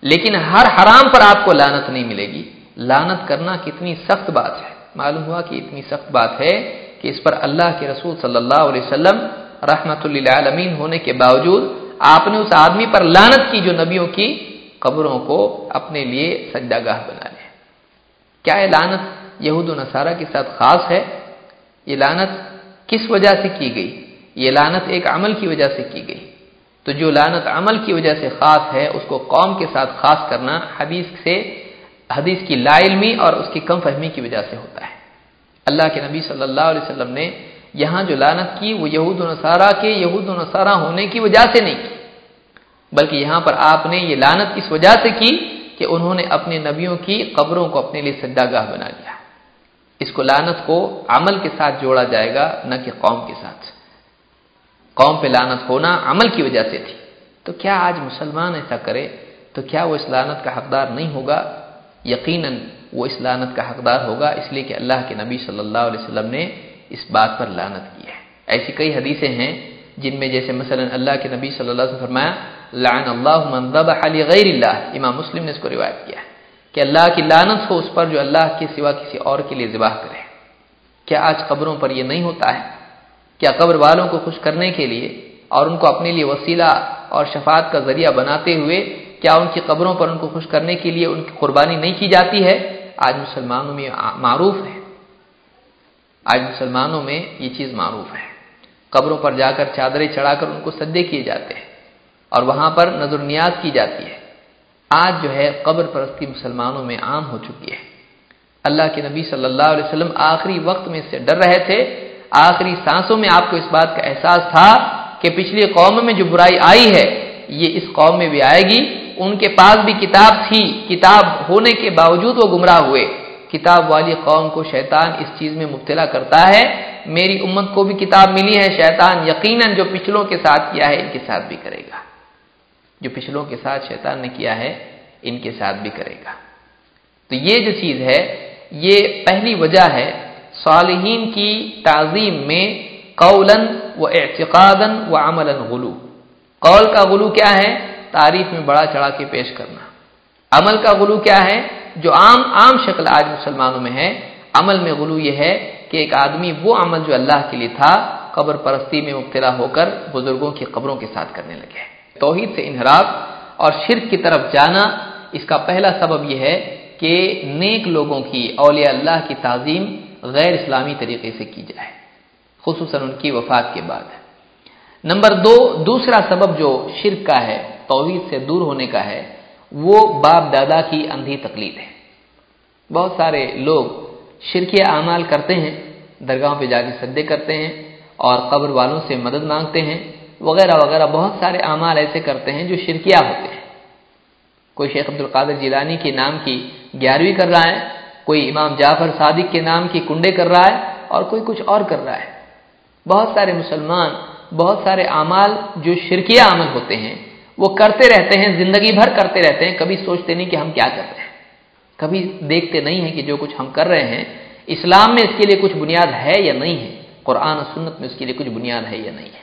لیکن ہر حرام پر آپ کو لانت نہیں ملے گی۔ لانت کرنا کتنی سخت بات ہے۔ معلوم ہوا کہ اتنی سخت بات ہے کہ اس پر اللہ کے رسول صلی اللہ علیہ وسلم رحمت اللہ ہونے کے باوجود آپ نے اس آدمی پر لانت کی جو نبیوں کی قبروں کو اپنے لیے سجدہ گاہ بنا لیا۔ کیا یہ لانت یہود و نصارہ کے ساتھ خاص ہے، یہ لانت کس وجہ سے کی گئی؟ یہ لانت ایک عمل کی وجہ سے کی گئی۔ تو جو لانت عمل کی وجہ سے خاص ہے، اس کو قوم کے ساتھ خاص کرنا حدیث سے، حدیث کی لا علمی اور اس کی کم فہمی کی وجہ سے ہوتا ہے۔ اللہ کے نبی صلی اللہ علیہ وسلم نے یہاں جو لانت کی، وہ یہود و نصارہ کے یہود و نصارہ ہونے کی وجہ سے نہیں کی۔ بلکہ یہاں پر آپ نے یہ لانت اس وجہ سے کی کہ انہوں نے اپنے نبیوں کی قبروں کو اپنے لیے سجدہ گاہ بنا لیا۔ اس کو لانت کو عمل کے ساتھ جوڑا جائے گا، نہ کہ قوم کے ساتھ۔ قوم پہ لانت ہونا عمل کی وجہ سے تھی۔ تو کیا آج مسلمان ایسا کرے؟ تو کیا وہ اس لانت کا حقدار نہیں ہوگا؟ یقیناً وہ اس لانت کا حقدار ہوگا، اس لیے کہ اللہ کے نبی صلی اللہ علیہ وسلم نے اس بات پر لانت کی ہے۔ ایسی کئی حدیثیں ہیں جن میں جیسے مثلا اللہ کے نبی صلی اللہ علیہ وسلم فرمایا، لعن اللہ من ذبح لغیر اللہ۔ امام مسلم نے اس کو روایت کیا ہے۔ کہ اللہ کی لانت ہو اس پر جو اللہ کے سوا کسی اور کے لیے ذبح کرے۔ کیا آج قبروں پر یہ نہیں ہوتا ہے؟ کیا قبر والوں کو خوش کرنے کے لیے اور ان کو اپنے لیے وسیلہ اور شفاعت کا ذریعہ بناتے ہوئے کیا ان کی قبروں پر ان کو خوش کرنے کے لیے ان کی قربانی نہیں کی جاتی ہے؟ آج مسلمانوں میں معروف ہے۔ آج مسلمانوں میں یہ چیز معروف ہے۔ قبروں پر جا کر چادریں چڑھا کر ان کو سدے کیے جاتے ہیں اور وہاں پر نظر نیاز کی جاتی ہے۔ آج جو ہے قبر پرستی مسلمانوں میں عام ہو چکی ہے۔ اللہ کے نبی صلی اللہ علیہ وسلم آخری وقت میں اس سے ڈر رہے تھے۔ آخری سانسوں میں آپ کو اس بات کا احساس تھا کہ پچھلی قوم میں جو برائی آئی ہے، یہ اس قوم میں بھی آئے گی۔ ان کے پاس بھی کتاب تھی۔ کتاب ہونے کے باوجود وہ گمراہ ہوئے۔ کتاب والی قوم کو شیطان اس چیز میں مبتلا کرتا ہے۔ میری امت کو بھی کتاب ملی ہے۔ شیطان یقیناً جو پچھلوں کے ساتھ کیا ہے، ان کے ساتھ بھی کرے گا۔ جو پچھلوں کے ساتھ شیطان نے کیا ہے، ان کے ساتھ بھی کرے گا۔ تو یہ جو چیز ہے، یہ پہلی وجہ ہے صالحین کی تعظیم میں قولن و اعتقادن و عمل غلو۔ قول کا غلو کیا ہے؟ تعریف میں بڑا چڑھا کے پیش کرنا۔ عمل کا غلو کیا ہے؟ جو عام عام شکل آج مسلمانوں میں ہے، عمل میں غلو یہ ہے کہ ایک آدمی وہ عمل جو اللہ کے لیے تھا، قبر پرستی میں مبتلا ہو کر بزرگوں کی قبروں کے ساتھ کرنے لگے۔ توحید سے انحراف اور شرک کی طرف جانا اس کا پہلا سبب یہ ہے کہ نیک لوگوں کی اولیاء اللہ کی تعظیم غیر اسلامی طریقے سے کی جائے، خصوصاً ان کی وفات کے بعد۔ نمبر دو، دوسرا سبب جو شرک کا ہے، توحید سے دور ہونے کا ہے، وہ باپ دادا کی اندھی تقلید ہے۔ بہت سارے لوگ شرکی اعمال کرتے ہیں، درگاہوں پہ جا کے سدے کرتے ہیں اور قبر والوں سے مدد مانگتے ہیں۔ وغیرہ وغیرہ، بہت سارے اعمال ایسے کرتے ہیں جو شرکیہ ہوتے ہیں۔ کوئی شیخ عبد القادر جیلانی کے نام کی گیارہویں کر رہا ہے، کوئی امام جعفر صادق کے نام کی کنڈے کر رہا ہے اور کوئی کچھ اور کر رہا ہے۔ بہت سارے مسلمان، بہت سارے اعمال جو شرکیہ عمل ہوتے ہیں، وہ کرتے رہتے ہیں، زندگی بھر کرتے رہتے ہیں، کبھی سوچتے نہیں کہ ہم کیا کر رہے ہیں۔ کبھی دیکھتے نہیں ہیں کہ جو کچھ ہم کر رہے ہیں، اسلام میں اس کے لیے کچھ بنیاد ہے یا نہیں ہے؟ قرآن و سنت میں اس کے لیے کچھ بنیاد ہے یا نہیں ہے؟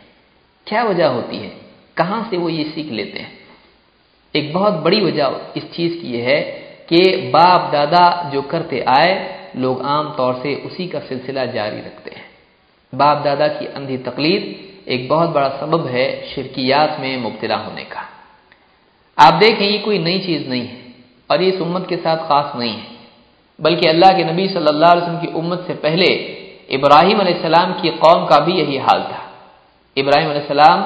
کیا وجہ ہوتی ہے؟ کہاں سے وہ یہ سیکھ لیتے ہیں؟ ایک بہت بڑی وجہ اس چیز کی یہ ہے کہ باپ دادا جو کرتے آئے، لوگ عام طور سے اسی کا سلسلہ جاری رکھتے ہیں۔ باپ دادا کی اندھی تقلید ایک بہت بڑا سبب ہے شرکیات میں مبتلا ہونے کا۔ آپ دیکھیں، یہ کوئی نئی چیز نہیں ہے اور یہ اس امت کے ساتھ خاص نہیں ہے۔ بلکہ اللہ کے نبی صلی اللہ علیہ وسلم کی امت سے پہلے ابراہیم علیہ السلام کی قوم کا بھی یہی حال تھا۔ ابراہیم علیہ السلام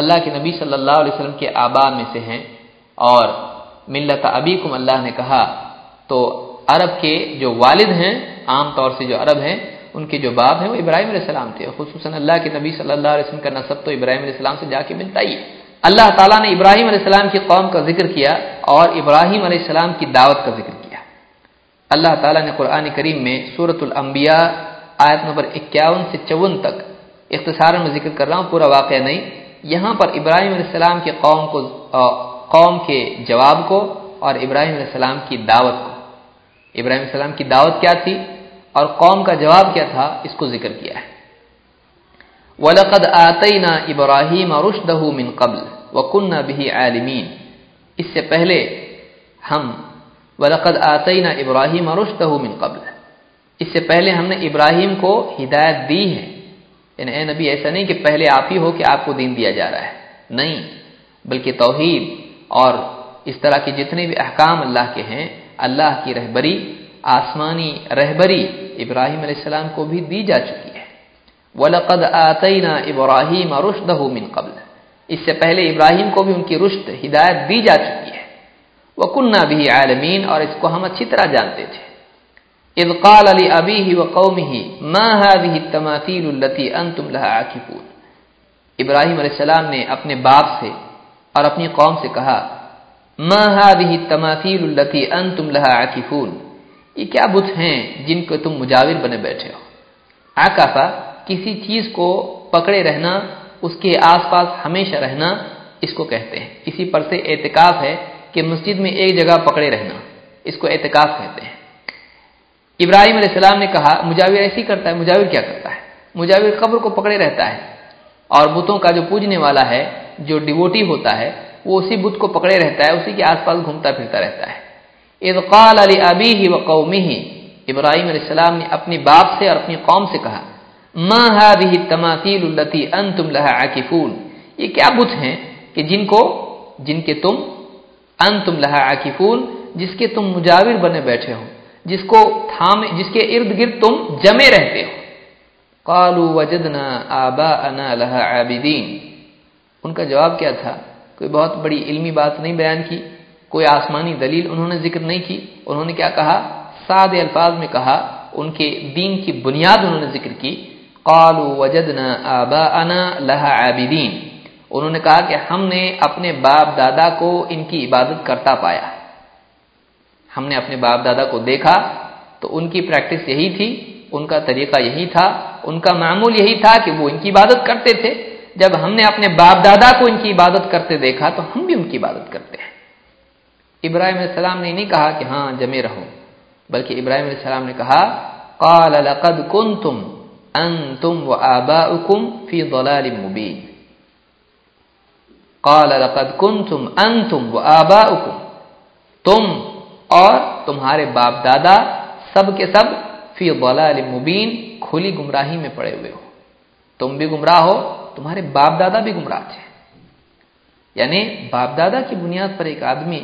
اللہ کے نبی صلی اللہ علیہ وسلم کے آبا میں سے ہیں اور ملت ابی اللہ نے کہا، تو عرب کے جو والد ہیں، عام طور سے جو عرب ہیں، ان کے جو باپ ہیں، وہ ابراہیم علیہ السلام تھے۔ خصوصاً اللہ کے نبی صلی اللہ علیہ وسلم کا نصب تو ابراہیم علیہ السلام سے جا کے ملتا ہی اللہ تعالیٰ نے ابراہیم علیہ السلام کی قوم کا ذکر کیا اور ابراہیم علیہ السلام کی دعوت کا ذکر کیا۔ اللہ تعالیٰ نے قرآن کریم میں صورت الانبیاء آیت نمبر اکیاون سے چون تک اختصار میں ذکر کر رہا ہوں، پورا واقعہ نہیں۔ یہاں پر ابراہیم علیہ السلام کی قوم کو قوم کے جواب کو اور ابراہیم علیہ السلام کی دعوت کو۔ ابراہیم علیہ السلام کی دعوت کیا تھی اور قوم کا جواب کیا تھا، اس کو ذکر کیا ہے۔ وَلَقَدْ آتَيْنَا إِبْرَاهِيمَ رُشْدَهُ مِنْ قَبْلِ وَكُنَّا بِهِ عَالِمِينَ۔ اس سے پہلے ہم، وَلَقَدْ آتَيْنَا إِبْرَاهِيمَ رُشْدَهُ مِنْ قَبْلِ۔ اس سے پہلے ہم نے ابراہیم کو ہدایت دی ہے۔ یعنی اے نبی، ایسا نہیں کہ پہلے آپ ہی ہو کہ آپ کو دین دیا جا رہا ہے۔ نہیں، بلکہ توحید اور اس طرح کے جتنے بھی احکام اللہ کے ہیں، اللہ کی رہبری، آسمانی رہبری ابراہیم علیہ السلام کو بھی دی جا چکی ہے۔ وَلَقَدْ آتَيْنَا إِبْرَاهِيمَ رُشْدَهُ مِنْ قَبْلِ۔ اس سے پہلے ابراہیم کو بھی ان کی رشد، ہدایت دی جا چکی ہے۔ وَكُنَّا بِهِ عَالَمِينَ اور اس کو ہم اچھی طرح جانتے تھے۔ اذ قال لأبيه وقومه ما هذه التماثيل التي انتم لها عاكفون ابراہیم علیہ السلام نے اپنے باپ سے اور اپنی قوم سے کہا، ما هذه التماثيل التي انتم لها عاكفون یہ کیا بت ہیں جن کو تم مجاور بنے بیٹھے ہو؟ عاکفہ کسی چیز کو پکڑے رہنا، اس کے آس پاس ہمیشہ رہنا، اس کو کہتے ہیں۔ اسی پر سے اعتکاف ہے کہ مسجد میں ایک جگہ پکڑے رہنا، اس کو اعتکاف کہتے ہیں۔ ابراہیم علیہ السلام نے کہا، مجاور ایسی کرتا ہے، مجاور کیا کرتا ہے؟ مجاور قبر کو پکڑے رہتا ہے۔ اور بتوں کا جو پوجنے والا ہے، جو ڈیوٹی ہوتا ہے، وہ اسی بت کو پکڑے رہتا ہے، اسی کے آس پاس گھومتا پھرتا رہتا ہے۔ قال علی ابی ہی و قومی ہی ابراہیم علیہ السلام نے اپنی باپ سے اور اپنی قوم سے کہا، ما هذه التماثيل التي انتم لها عاكفون یہ کیا بت ہیں کہ جن کو، جن کے تم انتم لها عاكفون جس کے تم مجاور بنے بیٹھے ہو جس کو تھامے جس کے ارد گرد تم جمے رہتے ہو۔ قالوا وجدنا آباءنا لها عابدين ان کا جواب کیا تھا؟ کوئی بہت بڑی علمی بات نہیں بیان کی، کوئی آسمانی دلیل انہوں نے ذکر نہیں کی۔ انہوں نے کیا کہا؟ سادے الفاظ میں کہا، ان کے دین کی بنیاد انہوں نے ذکر کی۔ قالوا وجدنا آباءنا لها عابدين انہوں نے کہا کہ ہم نے اپنے باپ دادا کو ان کی عبادت کرتا پایا۔ ہم نے اپنے باپ دادا کو دیکھا تو ان کی پریکٹس یہی تھی، ان کا طریقہ یہی تھا، ان کا معمول یہی تھا کہ وہ ان کی عبادت کرتے تھے۔ جب ہم نے اپنے باپ دادا کو ان کی عبادت کرتے دیکھا تو ہم بھی ان کی عبادت کرتے ہیں۔ ابراہیم علیہ السلام نے نہیں کہا کہ ہاں جمے رہو، بلکہ ابراہیم علیہ السلام نے کہا، قال لقد كنتم انتم وآباؤكم في ضلال مبين قال لقد كنتم انتم وآباؤكم تم اور تمہارے باپ دادا سب کے سب فی ضلال مبین کھلی گمراہی میں پڑے ہوئے ہو۔ تم بھی گمراہ ہو، تمہارے باپ دادا بھی گمراہ تھے۔ یعنی باپ دادا کی بنیاد پر ایک آدمی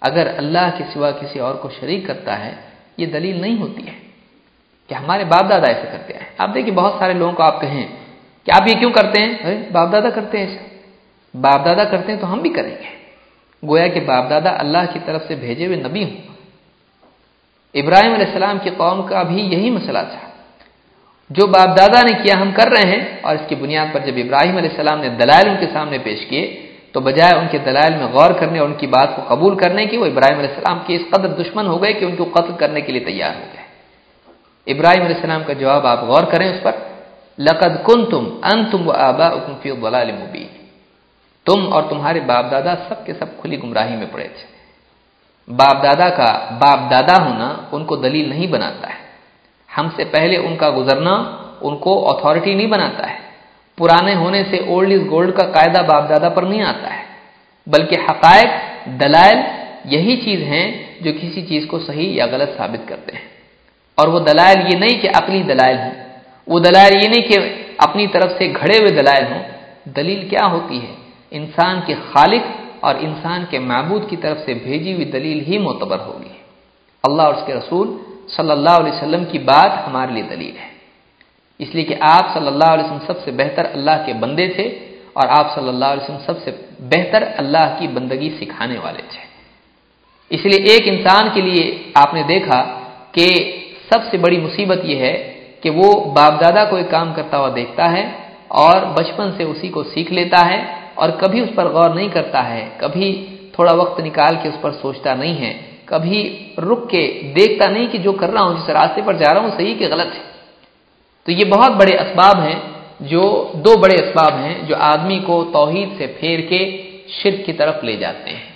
اگر اللہ کے سوا کسی اور کو شریک کرتا ہے، یہ دلیل نہیں ہوتی ہے کہ ہمارے باپ دادا ایسے کرتے ہیں۔ آپ دیکھیے، بہت سارے لوگوں کو آپ کہیں کہ آپ یہ کیوں کرتے ہیں؟ باپ دادا کرتے ہیں ایسا۔ باپ دادا کرتے ہیں تو ہم بھی کریں گے۔ گویا کہ باپ دادا اللہ کی طرف سے بھیجے ہوئے نبی ہوں۔ ابراہیم علیہ السلام کی قوم کا بھی یہی مسئلہ تھا۔ جو باپ دادا نے کیا ہم کر رہے ہیں اور اس کی بنیاد پر جب ابراہیم علیہ السلام نے دلائل ان کے سامنے پیش کیے، تو بجائے ان کے دلائل میں غور کرنے اور ان کی بات کو قبول کرنے کی، وہ ابراہیم علیہ السلام کے اس قدر دشمن ہو گئے کہ ان کو قتل کرنے کے لیے تیار ہو گئے۔ ابراہیم علیہ السلام کا جواب آپ غور کریں اس پر، لقد کن تم ان تم و آبا فی مبین۔ تم اور تمہارے باپ دادا سب کے سب کھلی گمراہی میں پڑے تھے۔ باپ دادا کا باپ دادا ہونا ان کو دلیل نہیں بناتا ہے۔ ہم سے پہلے ان کا گزرنا ان کو اتھارٹی نہیں بناتا ہے۔ پرانے ہونے سے اولڈ از گولڈ کا قاعدہ باپ دادا پر نہیں آتا ہے۔ بلکہ حقائق، دلائل یہی چیز ہیں جو کسی چیز کو صحیح یا غلط ثابت کرتے ہیں۔ اور وہ دلائل یہ نہیں کہ عقلی دلائل ہوں۔ وہ دلائل یہ نہیں کہ اپنی طرف سے گھڑے ہوئے دلائل ہوں۔ دلیل کیا ہوتی ہے؟ انسان کے خالق اور انسان کے معبود کی طرف سے بھیجی ہوئی دلیل ہی معتبر ہوگی۔ اللہ اور اس کے رسول صلی اللہ علیہ وسلم کی بات ہمارے لیے دلیل ہے۔ اس لیے کہ آپ صلی اللہ علیہ وسلم سب سے بہتر اللہ کے بندے تھے اور آپ صلی اللہ علیہ وسلم سب سے بہتر اللہ کی بندگی سکھانے والے تھے۔ اس لیے ایک انسان کے لیے آپ نے دیکھا کہ سب سے بڑی مصیبت یہ ہے کہ وہ باپ دادا کو ایک کام کرتا ہوا دیکھتا ہے اور بچپن سے اسی کو سیکھ لیتا ہے اور کبھی اس پر غور نہیں کرتا ہے، کبھی تھوڑا وقت نکال کے اس پر سوچتا نہیں ہے، کبھی رک کے دیکھتا نہیں کہ جو کر رہا ہوں جس راستے پر جا رہا ہوں، صحیح کہ غلط ہے۔ تو یہ بہت بڑے اسباب ہیں، جو دو بڑے اسباب ہیں جو آدمی کو توحید سے پھیر کے شرک کی طرف لے جاتے ہیں۔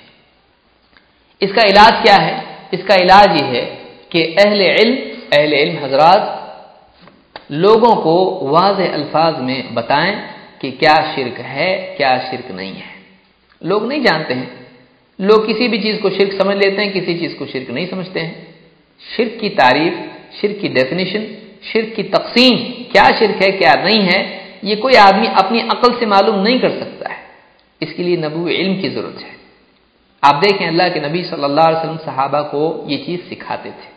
اس کا علاج کیا ہے؟ اس کا علاج یہ ہے کہ اہل علم اہل علم حضرات، لوگوں کو واضح الفاظ میں بتائیں کہ کیا شرک ہے، کیا شرک نہیں ہے۔ لوگ نہیں جانتے ہیں۔ لوگ کسی بھی چیز کو شرک سمجھ لیتے ہیں، کسی چیز کو شرک نہیں سمجھتے ہیں۔ شرک کی تعریف، شرک کی ڈیفینیشن شرک کی تقسیم، کیا شرک ہے، کیا نہیں ہے، یہ کوئی آدمی اپنی عقل سے معلوم نہیں کر سکتا ہے۔ اس کے لیے نبو علم کی ضرورت ہے۔ آپ دیکھیں اللہ کے نبی صلی اللہ علیہ وسلم صحابہ کو یہ چیز سکھاتے تھے۔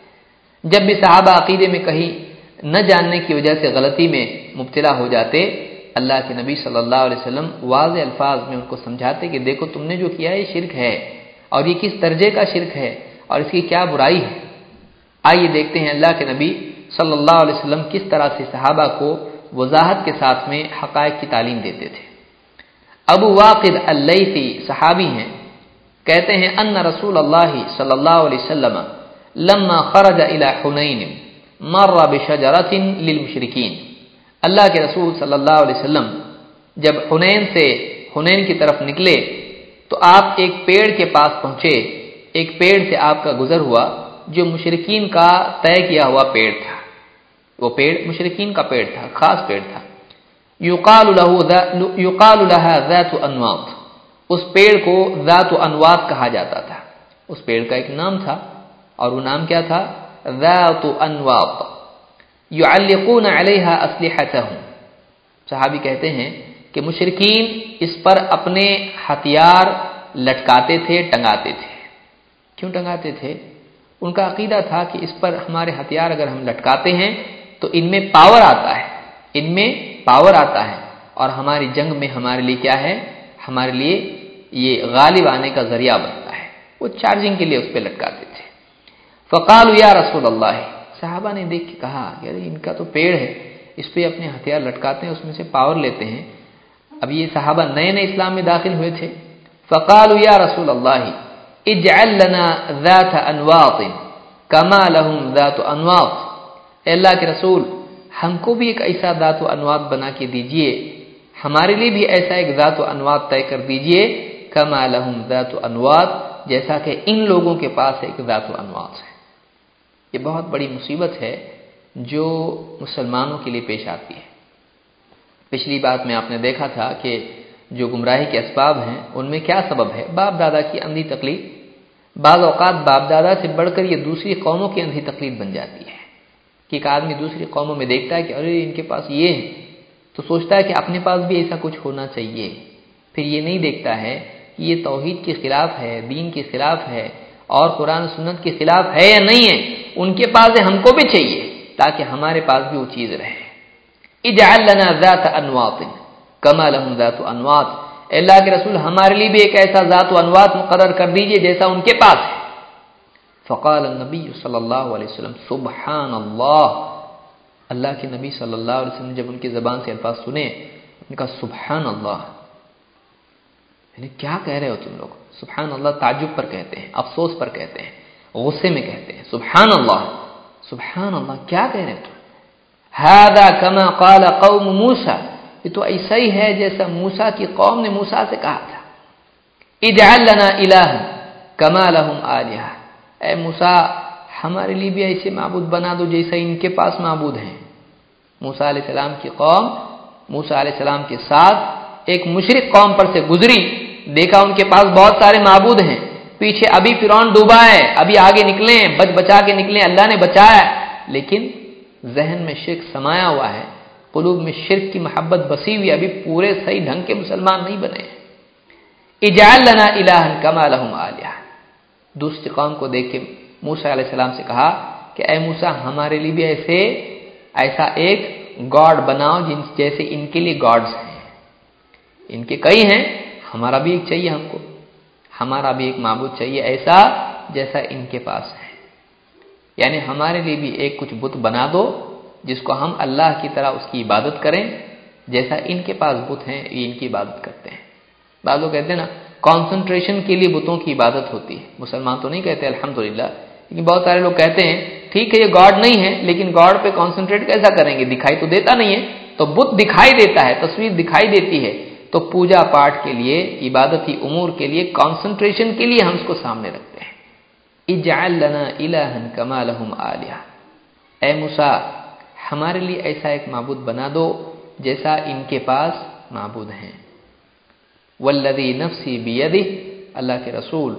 جب بھی صحابہ عقیدے میں کہیں نہ جاننے کی وجہ سے غلطی میں مبتلا ہو جاتے اللہ کے نبی صلی اللہ علیہ وسلم واضح الفاظ میں ان کو سمجھاتے کہ دیکھو تم نے جو کیا ہے یہ شرک ہے اور یہ کس درجے کا شرک ہے اور اس کی کیا برائی ہے؟ آئیے دیکھتے ہیں اللہ کے نبی صلی اللہ علیہ وسلم کس طرح سے صحابہ کو وضاحت کے ساتھ میں حقائق کی تعلیم دیتے تھے۔ ابو واقد اللیثی صحابی ہیں۔ کہتے ہیں، ان رسول اللہ صلی اللہ علیہ وسلم لما خرج الى حنین مر بشجرت للمشرکین. اللہ کے رسول صلی اللہ علیہ وسلم جب حنین سے حنین کی طرف نکلے تو آپ ایک پیڑ کے پاس پہنچے۔ ایک پیڑ سے آپ کا گزر ہوا جو مشرقین کا طے کیا ہوا پیڑ تھا۔ وہ پیڑ مشرقین کا پیڑ تھا، خاص پیڑ تھا۔ یقال یقال ذات انواط۔ اس پیڑ کو ذات انواط کہا جاتا تھا۔ اس پیڑ کا ایک نام تھا اور وہ نام کیا تھا؟ ذات انواط۔ یعلقون علیہا اسلحتهم صحابی کہتے ہیں کہ مشرقین اس پر اپنے ہتھیار لٹکاتے تھے، ٹنگاتے تھے۔ کیوں ٹنگاتے تھے؟ ان کا عقیدہ تھا کہ اس پر ہمارے ہتھیار اگر ہم لٹکاتے ہیں تو ان میں پاور آتا ہے۔ ان میں پاور آتا ہے۔ اور ہماری جنگ میں ہمارے لیے کیا ہے؟ ہمارے لیے یہ غالب آنے کا ذریعہ بنتا ہے۔ وہ چارجنگ کے لیے اس پہ لٹکاتے تھے۔ فقال یا رسول اللہ صحابہ نے دیکھ کے کہا کہ ان کا تو پیڑ ہے، اس پہ اپنے ہتھیار لٹکاتے ہیں، اس میں سے پاور لیتے ہیں۔ اب یہ صحابہ نئے نئے اسلام میں داخل ہوئے تھے۔ فقال یا رسول اللہ، اجعل لنا ذات انواط کما لهم ذات انواط۔ اے اللہ کے رسول، ہم کو بھی ایک ایسا ذات و انواط بنا کے دیجیے۔ ہمارے لیے بھی ایسا ایک ذات و انواط طے کر دیجیے۔ کما لهم ذات انواط، جیسا کہ ان لوگوں کے پاس ایک ذات و انواط ہے۔ یہ بہت بڑی مصیبت ہے جو مسلمانوں کے لیے پیش آتی ہے۔ پچھلی بات میں آپ نے دیکھا تھا کہ جو گمراہی کے اسباب ہیں، ان میں کیا سبب ہے؟ باپ دادا کی اندھی تکلیف بعض اوقات باپ دادا سے بڑھ کر یہ دوسری قوموں کی اندھی تکلیف بن جاتی ہے۔ کہ ایک آدمی دوسری قوموں میں دیکھتا ہے کہ ارے، ان کے پاس یہ ہے تو سوچتا ہے کہ اپنے پاس بھی ایسا کچھ ہونا چاہیے۔ پھر یہ نہیں دیکھتا ہے کہ یہ توحید کے خلاف ہے، دین کے خلاف ہے۔ اور قرآن سنت کے خلاف ہے یا نہیں ہے، ان کے پاس ہم کو بھی چاہیے تاکہ ہمارے پاس بھی وہ چیز رہے۔ اجعل لنا ذات انواط، کما لهم ذات انواط۔ اللہ کے رسول، ہمارے لیے بھی ایک ایسا ذات و انوات مقرر کر دیجیے جیسا ان کے پاس ہے۔ فقال النبی صلی اللہ علیہ وسلم سبحان اللہ اللہ کے نبی صلی اللہ علیہ وسلم جب ان کی زبان سے الفاظ سنے، ان کا سبحان اللہ یعنی کیا کہہ رہے ہو تم لوگ؟ سبحان اللہ تعجب پر کہتے ہیں، افسوس پر کہتے ہیں، غصے میں کہتے ہیں، سبحان اللہ سبحان اللہ، کیا کہہ رہے تم؟ هذا كما قال قوم موسى، یہ تو ایسا ہی ہے جیسا موسا کی قوم نے موسا سے کہا تھا۔ اجعل لنا الہ کما لهم الہ اے موسا ہمارے لیے بھی ایسے معبود بنا دو جیسا ان کے پاس معبود ہیں۔ موسا علیہ السلام کی قوم موسا علیہ السلام کے ساتھ ایک مشرق قوم پر سے گزری۔ دیکھا ان کے پاس بہت سارے معبود ہیں۔ پیچھے ابھی فرعون ڈوبا ہے، ابھی آگے نکلیں بچ بچا کے نکلیں اللہ نے بچایا۔ لیکن ذہن میں شرک سمایا ہوا ہے۔ قلوب میں شرک کی محبت بسی ہوئی ابھی پورے صحیح ڈھنگ کے مسلمان نہیں بنے اجعل لنا الہ کما لهم الہ دوسری قوم کو دیکھ کے موسی علیہ السلام سے کہا کہ اے موسی، ہمارے لیے بھی ایسے، ایسا ایک گاڈ بناؤ جن جیسے ان کے لیے گاڈز ہیں۔ ان کے کئی ہیں ہمارا بھی ایک چاہیے ہم کو۔ ہمارا بھی ایک معبود چاہیے، ایسا جیسا ان کے پاس ہے۔ یعنی ہمارے لیے بھی ایک کچھ بت بنا دو، جس کو ہم اللہ کی طرح اس کی عبادت کریں، جیسا ان کے پاس بت ہیں، یہ ان کی عبادت کرتے ہیں۔ بعض لوگ کہتے ہیں نا کانسنٹریشن کے لیے بتوں کی عبادت ہوتی ہے۔ مسلمان تو نہیں کہتے الحمد لیکن بہت سارے لوگ کہتے ہیں، ٹھیک ہے، یہ گاڈ نہیں ہے، لیکن گاڈ پہ کانسنٹریٹ کیسا کریں گے؟ دکھائی تو دیتا نہیں ہے۔ تو بت دکھائی دیتا ہے، تصویر دکھائی دیتی ہے۔ تو پوجا پاٹ کے لیے، عبادتی امور کے لیے کانسنٹریشن کے لیے ہم اس کو سامنے رکھتے ہیں۔ اجعل لنا الہن کما لهم آلیہ۔ اے موسیٰ، ہمارے لیے ایسا ایک معبود بنا دو جیسا ان کے پاس معبود ہیں۔ والذی نفسی بیدہ، اللہ کے رسول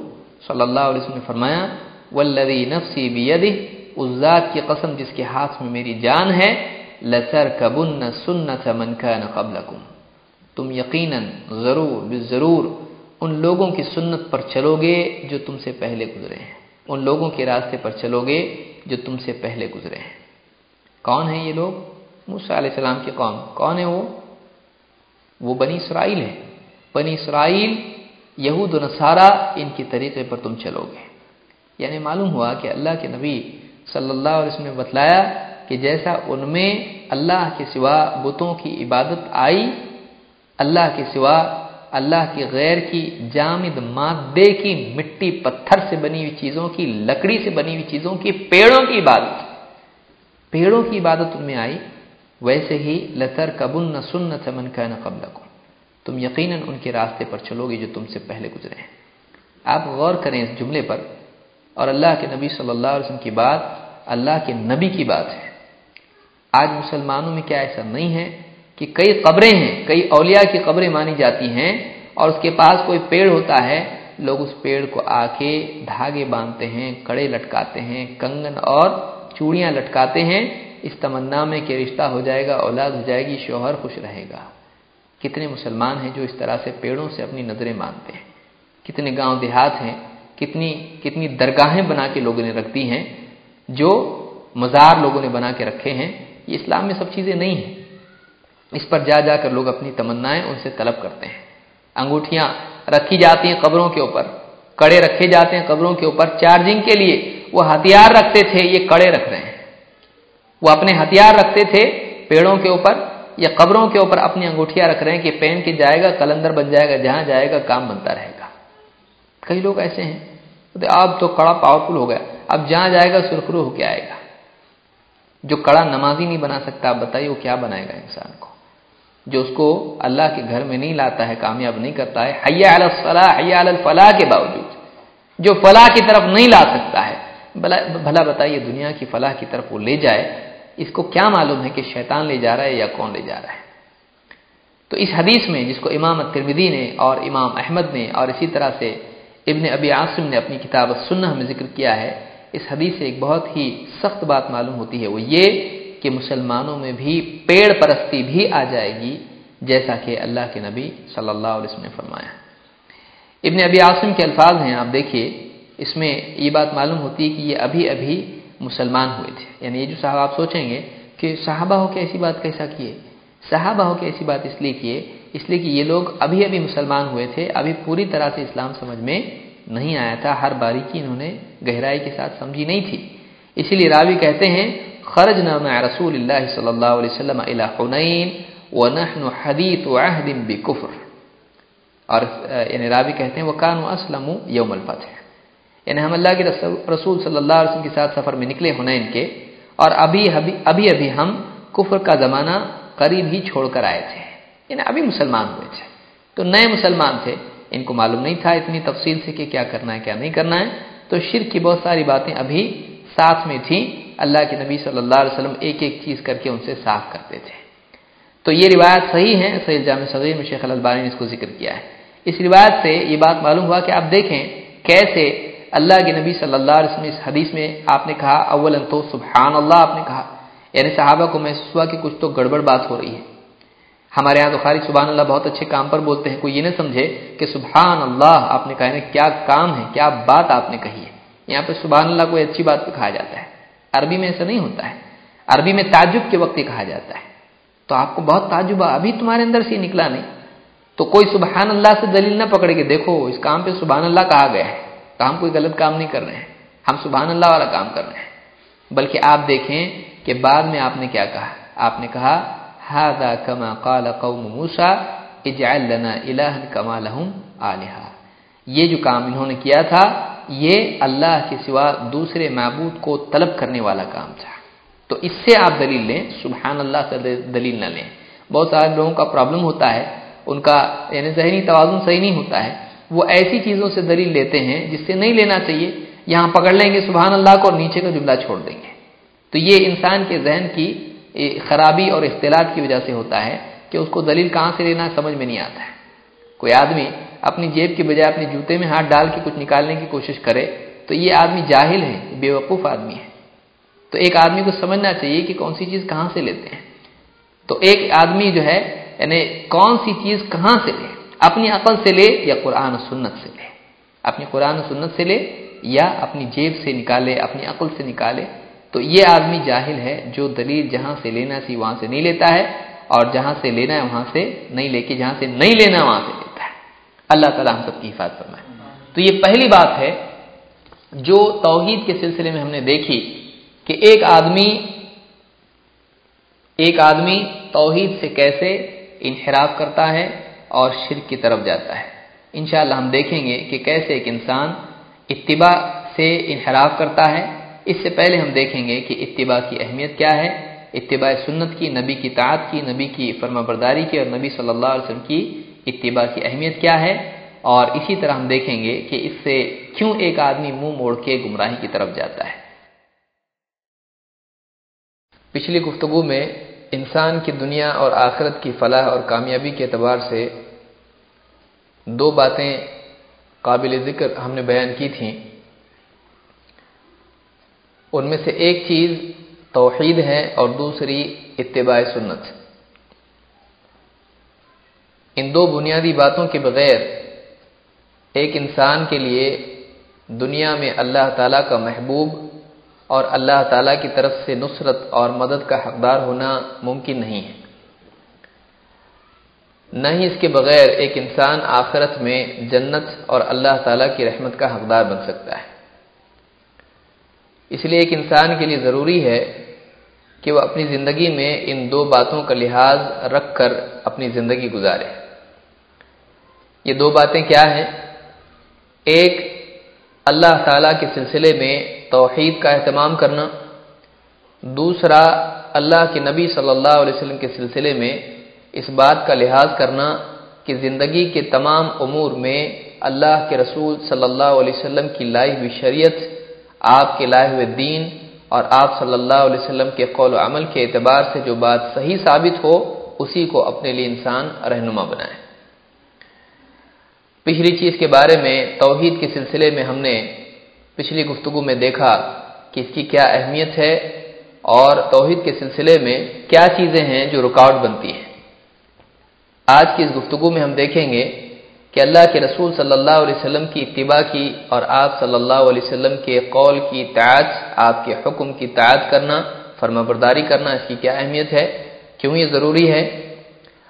صلی اللہ علیہ وسلم نے فرمایا، والذی نفسی بیدہ، اس ذات کی قسم جس کے ہاتھ میں میری جان ہے، لترکبن سنت من کان قبلکم۔ تم یقیناً ضرور بالضرور ان لوگوں کی سنت پر چلو گے جو تم سے پہلے گزرے ہیں۔ ان لوگوں کے راستے پر چلو گے جو تم سے پہلے گزرے ہیں۔ کون ہیں یہ لوگ؟ موسیٰ علیہ السلام کی قوم۔ کون ہے وہ؟ وہ بنی اسرائیل ہے بنی اسرائیل، یہود و نصارہ، ان کی طریقے پر تم چلو گے یعنی معلوم ہوا کہ اللہ کے نبی صلی اللہ علیہ وسلم نے بتلایا کہ جیسا ان میں اللہ کے سوا بتوں کی عبادت آئی اللہ کے سوا اللہ کی غیر کی جامد مادے کی مٹی پتھر سے بنی ہوئی چیزوں کی، لکڑی سے بنی ہوئی چیزوں کی، پیڑوں کی عبادت۔ پیڑوں کی عبادت ان میں آئی۔ ویسے ہی لتر کبن نہ سن نہ من کا نہ قبل کو تم یقیناً ان کے راستے پر چلو گے جو تم سے پہلے گزرے ہیں۔ آپ غور کریں اس جملے پر۔ اور اللہ کے نبی صلی اللہ علیہ وسلم کی بات اللہ کے نبی کی بات ہے۔ آج مسلمانوں میں کیا ایسا نہیں ہے؟ کہ کئی قبریں ہیں، کئی اولیاء کی قبریں مانی جاتی ہیں اور اس کے پاس کوئی پیڑ ہوتا ہے، لوگ اس پیڑ کو آ کے دھاگے باندھتے ہیں، کڑے لٹکاتے ہیں، کنگن اور چوڑیاں لٹکاتے ہیں۔ اس تمنا میں کہ رشتہ ہو جائے گا، اولاد ہو جائے گی، شوہر خوش رہے گا۔ کتنے مسلمان ہیں جو اس طرح سے پیڑوں سے اپنی نظریں مانتے ہیں۔ کتنے گاؤں دیہات ہیں، کتنی کتنی درگاہیں بنا کے لوگوں نے رکھ دی ہیں، جو مزار لوگوں نے بنا کے رکھے ہیں۔ یہ اسلام میں سب چیزیں نہیں ہیں۔ اس پر جا جا کر لوگ اپنی تمنائیں ان سے طلب کرتے ہیں۔ انگوٹھیاں رکھی جاتی ہیں قبروں کے اوپر، کڑے رکھے جاتے ہیں قبروں کے اوپر۔ چارجنگ کے لیے وہ ہتھیار رکھتے تھے، یہ کڑے رکھ رہے ہیں۔ وہ اپنے ہتھیار رکھتے تھے پیڑوں کے اوپر، یا قبروں کے اوپر اپنی انگوٹھیاں رکھ رہے ہیں کہ پہن کے جائے گا، کلندر بن جائے گا، جہاں جائے گا، کام بنتا رہے گا۔ کئی لوگ ایسے ہیں۔ اب تو کڑا پاورفل ہو گیا۔ اب جہاں جائے گا، سرخرو ہو کے آئے گا۔ جو کڑا نمازی نہیں بنا سکتا آپ بتائیے وہ کیا بنائے گا انسان کو؟ جو اس کو اللہ کے گھر میں نہیں لاتا ہے، کامیاب نہیں کرتا ہے حیا الفلاح حیا الفلاح کے باوجود، جو فلاح کی طرف نہیں لا سکتا ہے۔ بھلا بتائیے، دنیا کی فلاح کی طرف وہ لے جائے، اس کو کیا معلوم ہے کہ شیطان لے جا رہا ہے یا کون لے جا رہا ہے؟ تو اس حدیث میں، جس کو امام ترمیدی نے اور امام احمد نے اور اسی طرح سے ابن ابی عاصم نے اپنی کتاب سنہ میں ذکر کیا ہے، اس حدیث سے ایک بہت ہی سخت بات معلوم ہوتی ہے۔ وہ یہ کہ مسلمانوں میں بھی پیڑ پرستی بھی آ جائے گی، جیسا کہ اللہ کے نبی صلی اللہ علیہ وسلم نے فرمایا۔ ابن ابی عاصم کے الفاظ ہیں، آپ دیکھیے، اس میں یہ بات معلوم ہوتی ہے کہ یہ ابھی ابھی مسلمان ہوئے تھے۔ یعنی یہ جو صاحب آپ سوچیں گے کہ صحابہ ہو کے ایسی بات کیسا کیے؟ صحابہ ہو کے ایسی بات اس لیے کیے، اس لیے کہ یہ لوگ ابھی ابھی مسلمان ہوئے تھے، ابھی پوری طرح سے اسلام سمجھ میں نہیں آیا تھا۔ ہر باریکی انہوں نے گہرائی کے ساتھ سمجھی نہیں تھی۔ اسی لیے راوی کہتے ہیں خرج نام رسول اللہ صلی اللہ علیہ وسلم ونحن حدیث عہد بکفر اور یعنی راوی کہتے ہیں وہ اسلم یوم الفتح. یعنی ہم اللہ کے رسول صلی اللہ علیہ وسلم کے ساتھ سفر میں نکلے ہونا ان کے، اور ابھی ابھی ابھی ہم کفر کا زمانہ قریب ہی چھوڑ کر آئے تھے۔ یعنی ابھی مسلمان ہوئے تھے۔ تو نئے مسلمان تھے۔ ان کو معلوم نہیں تھا اتنی تفصیل سے کہ کیا کرنا ہے، کیا نہیں کرنا ہے۔ تو شرک کی بہت ساری باتیں ابھی ساتھ میں تھیں۔ اللہ کے نبی صلی اللہ علیہ وسلم ایک ایک چیز کر کے ان سے صاف کرتے تھے۔ تو یہ روایت صحیح ہے، صحیح جامع صغیر میں شیخ البانی نے اس کو ذکر کیا ہے۔ اس روایت سے یہ بات معلوم ہوا کہ آپ دیکھیں کیسے اللہ کے نبی صلی اللہ علیہ وسلم اس حدیث میں آپ نے کہا اول تو سبحان اللہ آپ نے کہا۔ یعنی صحابہ کو محسوس ہوا کہ کچھ تو گڑبڑ بات ہو رہی ہے۔ ہمارے یہاں تو خالی سبحان اللہ بہت اچھے کام پر بولتے ہیں، کوئی یہ نہ سمجھے کہ سبحان اللہ آپ نے کہا یعنی کیا کام ہے، کیا بات آپ نے کہی ہے۔ یہاں پہ سبحان اللہ کوئی اچھی بات پہ کہا جاتا ہے۔ عربی میں ایسا نہیں ہوتا ہے۔ عربی میں تعجب کے وقت ہی کہا جاتا ہے۔ تو آپ کو بہت تعجب، ابھی تمہارے اندر سے نکلا نہیں۔ تو کوئی سبحان اللہ سے دلیل نہ پکڑے کہ دیکھو، اس کام پہ سبحان اللہ کہا گیا ہے۔ تو ہم کوئی غلط کام نہیں کر رہے ہیں۔ ہم سبحان اللہ والا کام کر رہے ہیں۔ بلکہ آپ دیکھیں کہ بعد میں آپ نے کیا کہا؟ آپ نے کہا هذا قال قوم موسى اجعل لنا الها كما لهم الها یہ جو کام انہوں نے کیا تھا یہ اللہ کے سوا دوسرے معبود کو طلب کرنے والا کام تھا۔ تو اس سے آپ دلیل لیں سبحان اللہ سے دلیل نہ لیں۔ بہت سارے لوگوں کا پرابلم ہوتا ہے، ان کا یعنی ذہنی توازن صحیح نہیں ہوتا ہے۔ وہ ایسی چیزوں سے دلیل لیتے ہیں جس سے نہیں لینا چاہیے۔ یہاں پکڑ لیں گے سبحان اللہ کو اور نیچے کا جملہ چھوڑ دیں گے۔ تو یہ انسان کے ذہن کی خرابی اور اختلاط کی وجہ سے ہوتا ہے کہ اس کو دلیل کہاں سے لینا سمجھ میں نہیں آتا ہے۔ کوئی آدمی اپنی جیب کے بجائے اپنے جوتے میں ہاتھ ڈال کے کچھ نکالنے کی کوشش کرے، تو یہ آدمی جاہل ہے بے وقوف آدمی ہے۔ تو ایک آدمی کو سمجھنا چاہیے کہ کون سی چیز کہاں سے لیتے ہیں۔ تو ایک آدمی جو ہے یعنی کون سی چیز کہاں سے لے؟ اپنی عقل سے لے یا قرآن و سنت سے لے؟ اپنی قرآن و سنت سے لے یا اپنی جیب سے نکالے، اپنی عقل سے نکالے؟ تو یہ آدمی جاہل ہے جو دلیل جہاں سے لینا تھی وہاں سے نہیں لیتا ہے، اور جہاں سے لینا ہے وہاں سے نہیں لے کے، جہاں سے نہیں لینا وہاں سے۔ لیتا ہے اللہ تعالیٰ ہم سب کی حفاظت فرمائے۔ تو یہ پہلی بات ہے جو توحید کے سلسلے میں ہم نے دیکھی کہ ایک آدمی ایک آدمی توحید سے کیسے انحراف کرتا ہے اور شرک کی طرف جاتا ہے۔ انشاءاللہ ہم دیکھیں گے کہ کیسے ایک انسان اتباع سے انحراف کرتا ہے۔ اس سے پہلے ہم دیکھیں گے کہ اتباع کی اہمیت کیا ہے۔ اتباع سنت کی، نبی کی تعت کی، نبی کی فرما برداری کی اور نبی صلی اللہ علیہ وسلم کی اتباع کی اہمیت کیا ہے؟ اور اسی طرح ہم دیکھیں گے کہ اس سے کیوں ایک آدمی منہ موڑ کے گمراہی کی طرف جاتا ہے؟ پچھلی گفتگو میں انسان کی دنیا اور آخرت کی فلاح اور کامیابی کے اعتبار سے دو باتیں قابل ذکر ہم نے بیان کی تھیں۔ ان میں سے ایک چیز توحید ہے اور دوسری اتباع سنت۔ ان دو بنیادی باتوں کے بغیر ایک انسان کے لیے دنیا میں اللہ تعالی کا محبوب اور اللہ تعالی کی طرف سے نصرت اور مدد کا حقدار ہونا ممکن نہیں ہے۔ نہ ہی اس کے بغیر ایک انسان آخرت میں جنت اور اللہ تعالی کی رحمت کا حقدار بن سکتا ہے۔ اس لیے ایک انسان کے لیے ضروری ہے کہ وہ اپنی زندگی میں ان دو باتوں کا لحاظ رکھ کر اپنی زندگی گزارے۔ یہ دو باتیں کیا ہیں؟ ایک، اللہ تعالی کے سلسلے میں توحید کا اہتمام کرنا۔ دوسرا، اللہ کے نبی صلی اللہ علیہ وسلم کے سلسلے میں اس بات کا لحاظ کرنا کہ زندگی کے تمام امور میں اللہ کے رسول صلی اللہ علیہ وسلم کی لائی ہوئی شریعت، آپ کے لائے ہوئے دین اور آپ صلی اللہ علیہ وسلم کے قول و عمل کے اعتبار سے جو بات صحیح ثابت ہو، اسی کو اپنے لیے انسان رہنما بنائے۔ پچھلی چیز کے بارے میں توحید کے سلسلے میں ہم نے پچھلی گفتگو میں دیکھا کہ اس کی کیا اہمیت ہے اور توحید کے سلسلے میں کیا چیزیں ہیں جو رکاوٹ بنتی ہیں۔ آج کی اس گفتگو میں ہم دیکھیں گے کہ اللہ کے رسول صلی اللہ علیہ وسلم کی اتباع کی اور آپ صلی اللہ علیہ وسلم کے قول کی تعت آپ کے حکم کی تعت کرنا، فرما برداری کرنا اس کی کیا اہمیت ہے، کیوں یہ ضروری ہے؟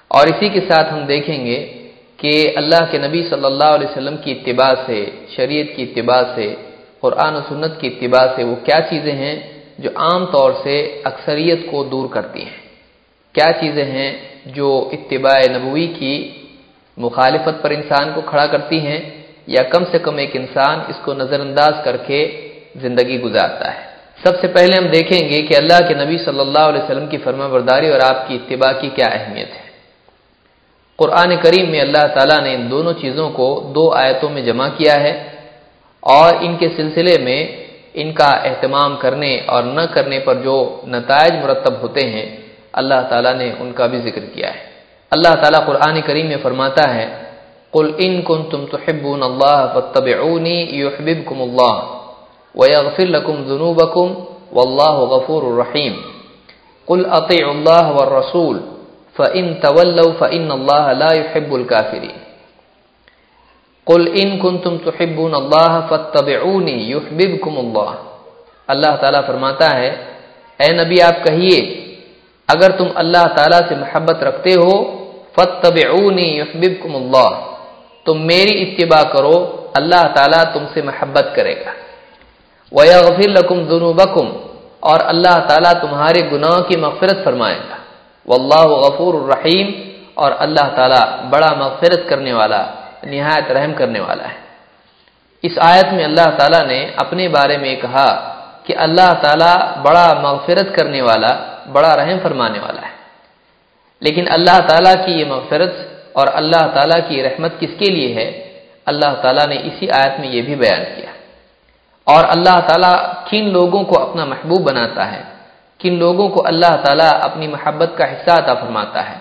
اور اسی کے ساتھ ہم دیکھیں گے کہ اللہ کے نبی صلی اللہ علیہ وسلم کی اتباع سے، شریعت کی اتباع سے، قرآن و سنت کی اتباع سے وہ کیا چیزیں ہیں جو عام طور سے اکثریت کو دور کرتی ہیں؟ کیا چیزیں ہیں جو اتباع نبوی کی مخالفت پر انسان کو کھڑا کرتی ہیں یا کم سے کم ایک انسان اس کو نظر انداز کر کے زندگی گزارتا ہے؟ سب سے پہلے ہم دیکھیں گے کہ اللہ کے نبی صلی اللہ علیہ وسلم کی فرما برداری اور آپ کی اتباع کی کیا اہمیت ہے۔ قرآن کریم میں اللہ تعالیٰ نے ان دونوں چیزوں کو دو آیتوں میں جمع کیا ہے اور ان کے سلسلے میں ان کا اہتمام کرنے اور نہ کرنے پر جو نتائج مرتب ہوتے ہیں، اللہ تعالیٰ نے ان کا بھی ذکر کیا ہے۔ اللہ تعالیٰ قرآن کریم میں فرماتا ہے، قل ان کنتم تحبون اللہ فاتبعونی یحببکم اللہ ویغفر لکم ذنوبکم واللہ غفور الرحیم قل اطیع اللہ والرسول فَإِن تَوَلَّوْا فَإِنَّ اللَّهَ لَا يُحِبُّ الْكَافِرِينَ. قُلْ إِن كُنتُمْ تُحِبُّونَ اللَّهَ فَاتَّبِعُونِي يُحْبِبْكُمُ اللَّهُ. اللہ تعالیٰ فرماتا ہے، اے نبی آپ کہیے، اگر تم اللہ تعالیٰ سے محبت رکھتے ہو، فَاتَّبِعُونِي يُحْبِبْكُمُ اللَّهُ. تم میری اتباع کرو، اللہ تعالیٰ تم سے محبت کرے گا. وَيَغْفِرْ لَكُمْ ذُنُوبَكُمْ، اور اللہ تعالیٰ تمہارے گناہوں کی مغفرت فرمائے گا. واللہ غفور الرحیم اور اللہ تعالیٰ بڑا مغفرت کرنے والا، نہایت رحم کرنے والا ہے۔ اس آیت میں اللہ تعالیٰ نے اپنے بارے میں کہا کہ اللہ تعالیٰ بڑا مغفرت کرنے والا، بڑا رحم فرمانے والا ہے۔ لیکن اللہ تعالیٰ کی یہ مغفرت اور اللہ تعالیٰ کی رحمت کس کے لیے ہے؟ اللہ تعالیٰ نے اسی آیت میں یہ بھی بیان کیا۔ اور اللہ تعالیٰ کن لوگوں کو اپنا محبوب بناتا ہے؟ کن لوگوں کو اللہ تعالیٰ اپنی محبت کا حصہ عطا فرماتا ہے۔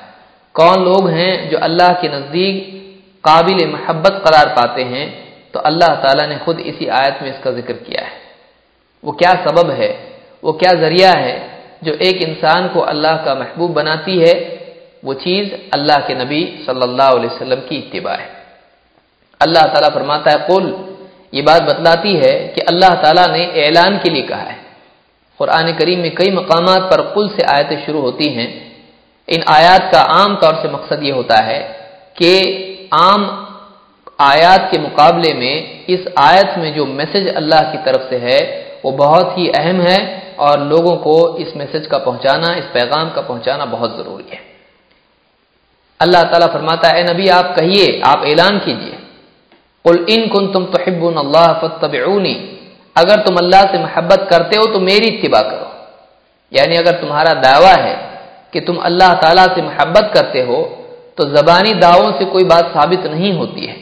کون لوگ ہیں جو اللہ کے نزدیک قابل محبت قرار پاتے ہیں، تو اللہ تعالیٰ نے خود اسی آیت میں اس کا ذکر کیا ہے۔ وہ کیا سبب ہے؟ وہ کیا ذریعہ ہے جو ایک انسان کو اللہ کا محبوب بناتی ہے؟ وہ چیز اللہ کے نبی صلی اللہ علیہ وسلم کی اتباع ہے۔ اللہ تعالیٰ فرماتا ہے، قل، یہ بات بتلاتی ہے کہ اللہ تعالیٰ نے اعلان کے لیے کہا ہے۔ قرآن کریم میں کئی مقامات پر قل سے آیتیں شروع ہوتی ہیں۔ ان آیات کا عام طور سے مقصد یہ ہوتا ہے کہ عام آیات کے مقابلے میں اس آیت میں جو میسج اللہ کی طرف سے ہے، وہ بہت ہی اہم ہے اور لوگوں کو اس میسج کا پہنچانا، اس پیغام کا پہنچانا بہت ضروری ہے۔ اللہ تعالیٰ فرماتا ہے نبی، آپ کہیے، آپ اعلان کیجیے۔ قل ان کن تم تو اللہ فتبعونی اگر تم اللہ سے محبت کرتے ہو تو میری اتباع کرو۔ یعنی اگر تمہارا دعویٰ ہے کہ تم اللہ تعالیٰ سے محبت کرتے ہو، تو زبانی دعووں سے کوئی بات ثابت نہیں ہوتی ہے۔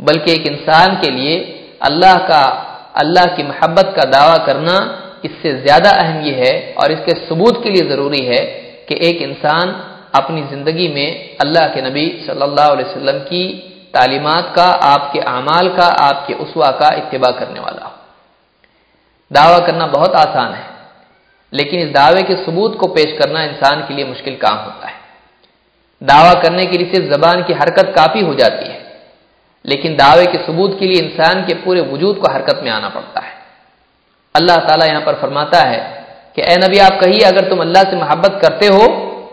بلکہ ایک انسان کے لیے اللہ کا، اللہ کی محبت کا دعویٰ کرنا اس سے زیادہ اہم یہ ہے اور اس کے ثبوت کے لیے ضروری ہے کہ ایک انسان اپنی زندگی میں اللہ کے نبی صلی اللہ علیہ وسلم کی تعلیمات کا، آپ کے اعمال کا، آپ کے اسوا کا اتباع کرنے والا ہو۔ دعویٰ کرنا بہت آسان ہے، لیکن اس دعوے کے ثبوت کو پیش کرنا انسان کے لیے مشکل کام ہوتا ہے۔ دعویٰ کرنے کے لیے صرف زبان کی حرکت کافی ہو جاتی ہے، لیکن دعوے کے ثبوت کے لیے انسان کے پورے وجود کو حرکت میں آنا پڑتا ہے۔ اللہ تعالیٰ یہاں پر فرماتا ہے کہ اے نبی، آپ کہیے، اگر تم اللہ سے محبت کرتے ہو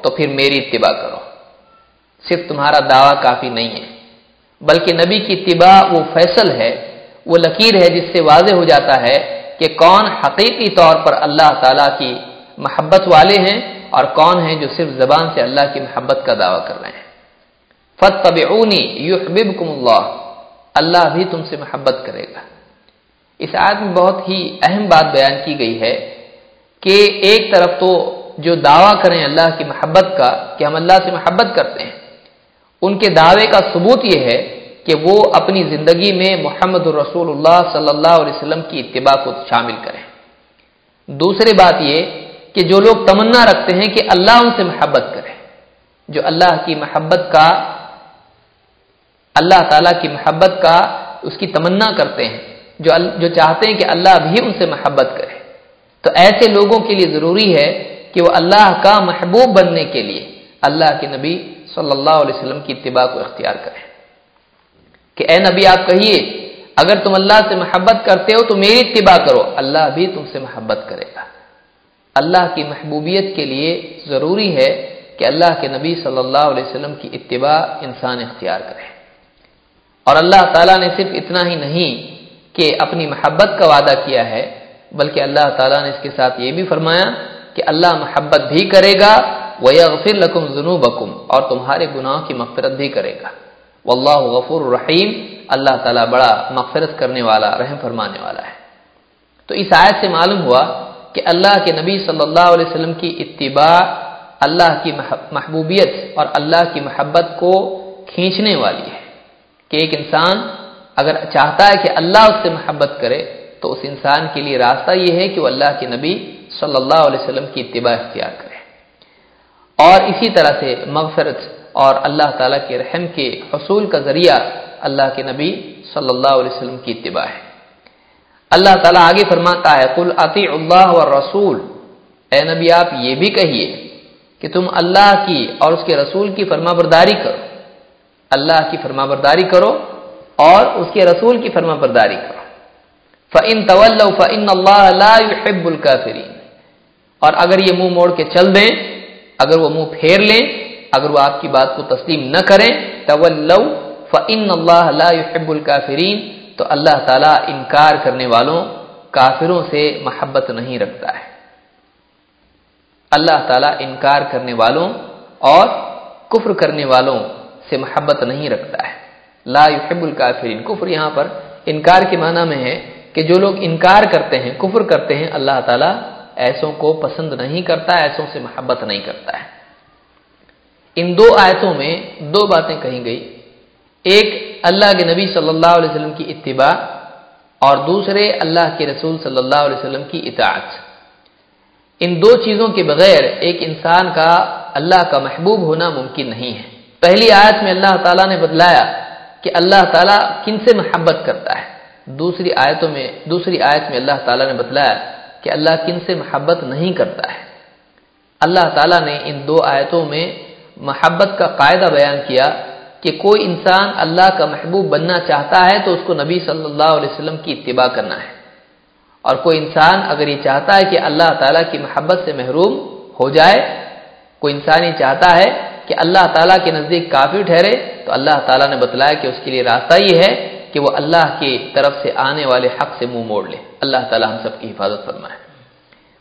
تو پھر میری اتباع کرو۔ صرف تمہارا دعویٰ کافی نہیں ہے، بلکہ نبی کی اتباع وہ فیصل ہے، وہ لکیر ہے جس سے واضح ہو جاتا ہے کہ کون حقیقی طور پر اللہ تعالیٰ کی محبت والے ہیں اور کون ہیں جو صرف زبان سے اللہ کی محبت کا دعویٰ کر رہے ہیں۔ فتب اونی اللہ اللہ بھی تم سے محبت کرے گا۔ اس آیت میں بہت ہی اہم بات بیان کی گئی ہے کہ ایک طرف تو جو دعویٰ کریں اللہ کی محبت کا، کہ ہم اللہ سے محبت کرتے ہیں، ان کے دعوے کا ثبوت یہ ہے کہ وہ اپنی زندگی میں محمد الرسول اللہ صلی اللہ علیہ وسلم کی اتباع کو شامل کریں دوسری بات یہ کہ جو لوگ تمنا رکھتے ہیں کہ اللہ ان سے محبت کرے، جو اللہ کی محبت کا، اللہ تعالی کی محبت کا اس کی تمنا کرتے ہیں، جو جو چاہتے ہیں کہ اللہ بھی ان سے محبت کرے۔ تو ایسے لوگوں کے لیے ضروری ہے کہ وہ اللہ کا محبوب بننے کے لیے اللہ کے نبی صلی اللہ علیہ وسلم کی اتباع کو اختیار کریں۔ کہ اے نبی آپ کہیے، اگر تم اللہ سے محبت کرتے ہو تو میری اتباع کرو۔ اللہ بھی تم سے محبت کرے گا۔ اللہ کی محبوبیت کے لیے ضروری ہے کہ اللہ کے نبی صلی اللہ علیہ وسلم کی اتباع انسان اختیار کرے۔ اور اللہ تعالیٰ نے صرف اتنا ہی نہیں کہ اپنی محبت کا وعدہ کیا ہے، بلکہ اللہ تعالیٰ نے اس کے ساتھ یہ بھی فرمایا کہ اللہ محبت بھی کرے گا، وَيَغْفِرْ لَكُمْ ذُنُوبَكُمْ اور تمہارے گناہوں کی مغفرت بھی کرے گا۔ واللہ غفور الرحیم اللہ تعالیٰ بڑا مغفرت کرنے والا، رحم فرمانے والا ہے۔ تو اس آیت سے معلوم ہوا کہ اللہ کے نبی صلی اللہ علیہ وسلم کی اتباع اللہ کی محبوبیت اور اللہ کی محبت کو کھینچنے والی ہے۔ کہ ایک انسان اگر چاہتا ہے کہ اللہ اس سے محبت کرے، تو اس انسان کے لیے راستہ یہ ہے کہ وہ اللہ کے نبی صلی اللہ علیہ وسلم کی اتباع اختیار کرے۔ اور اسی طرح سے مغفرت اور اللہ تعالیٰ کے رحم کے حصول کا ذریعہ اللہ کے نبی صلی اللہ علیہ وسلم کی اتباع ہے۔ اللہ تعالیٰ آگے فرماتا ہے کل عطی اللہ و رسول اے نبی، آپ یہ بھی کہیے کہ تم اللہ کی اور اس کے رسول کی فرما برداری کرو۔ اللہ کی فرما برداری کرو اور اس کے رسول کی فرما برداری کرو فعن طول فعن اللہ يحب الکافرین اور اگر یہ منہ موڑ کے چل دیں، اگر وہ منہ پھیر لیں اگر وہ آپ کی بات کو تسلیم نہ کریں طول فعن اللہ يحب الکافرین تو اللہ تعالیٰ انکار کرنے والوں کافروں سے محبت نہیں رکھتا ہے۔ اللہ تعالیٰ انکار کرنے والوں اور کفر کرنے والوں سے محبت نہیں رکھتا ہے۔ لا يحب الکافرین کفر یہاں پر انکار کے معنی میں ہے کہ جو لوگ انکار کرتے ہیں، کفر کرتے ہیں، اللہ تعالیٰ ایسوں کو پسند نہیں کرتا، ایسوں سے محبت نہیں کرتا ہے۔ ان دو آیتوں میں دو باتیں کہی گئی۔ ایک اللہ کے نبی صلی اللہ علیہ وسلم کی اتباع اور دوسرے اللہ کے رسول صلی اللہ علیہ وسلم کی اطاعت۔ ان دو چیزوں کے بغیر ایک انسان کا اللہ کا محبوب ہونا ممکن نہیں ہے۔ پہلی آیت میں اللہ تعالیٰ نے بدلایا کہ اللہ تعالیٰ کن سے محبت کرتا ہے۔ دوسری آیتوں میں دوسری آیت میں اللہ تعالیٰ نے بتلایا کہ اللہ کن سے محبت نہیں کرتا ہے۔ اللہ تعالیٰ نے ان دو آیتوں میں محبت کا قاعدہ بیان کیا کہ کوئی انسان اللہ کا محبوب بننا چاہتا ہے تو اس کو نبی صلی اللہ علیہ وسلم کی اتباع کرنا ہے۔ اور کوئی انسان اگر یہ چاہتا ہے کہ اللہ تعالیٰ کی محبت سے محروم ہو جائے، کوئی انسان یہ چاہتا ہے کہ اللہ تعالیٰ کے نزدیک کافی ٹھہرے، تو اللہ تعالیٰ نے بتلایا کہ اس کے لیے راستہ یہ ہے کہ وہ اللہ کی طرف سے آنے والے حق سے منہ موڑ لے۔ اللہ تعالیٰ ہم سب کی حفاظت فرمائے۔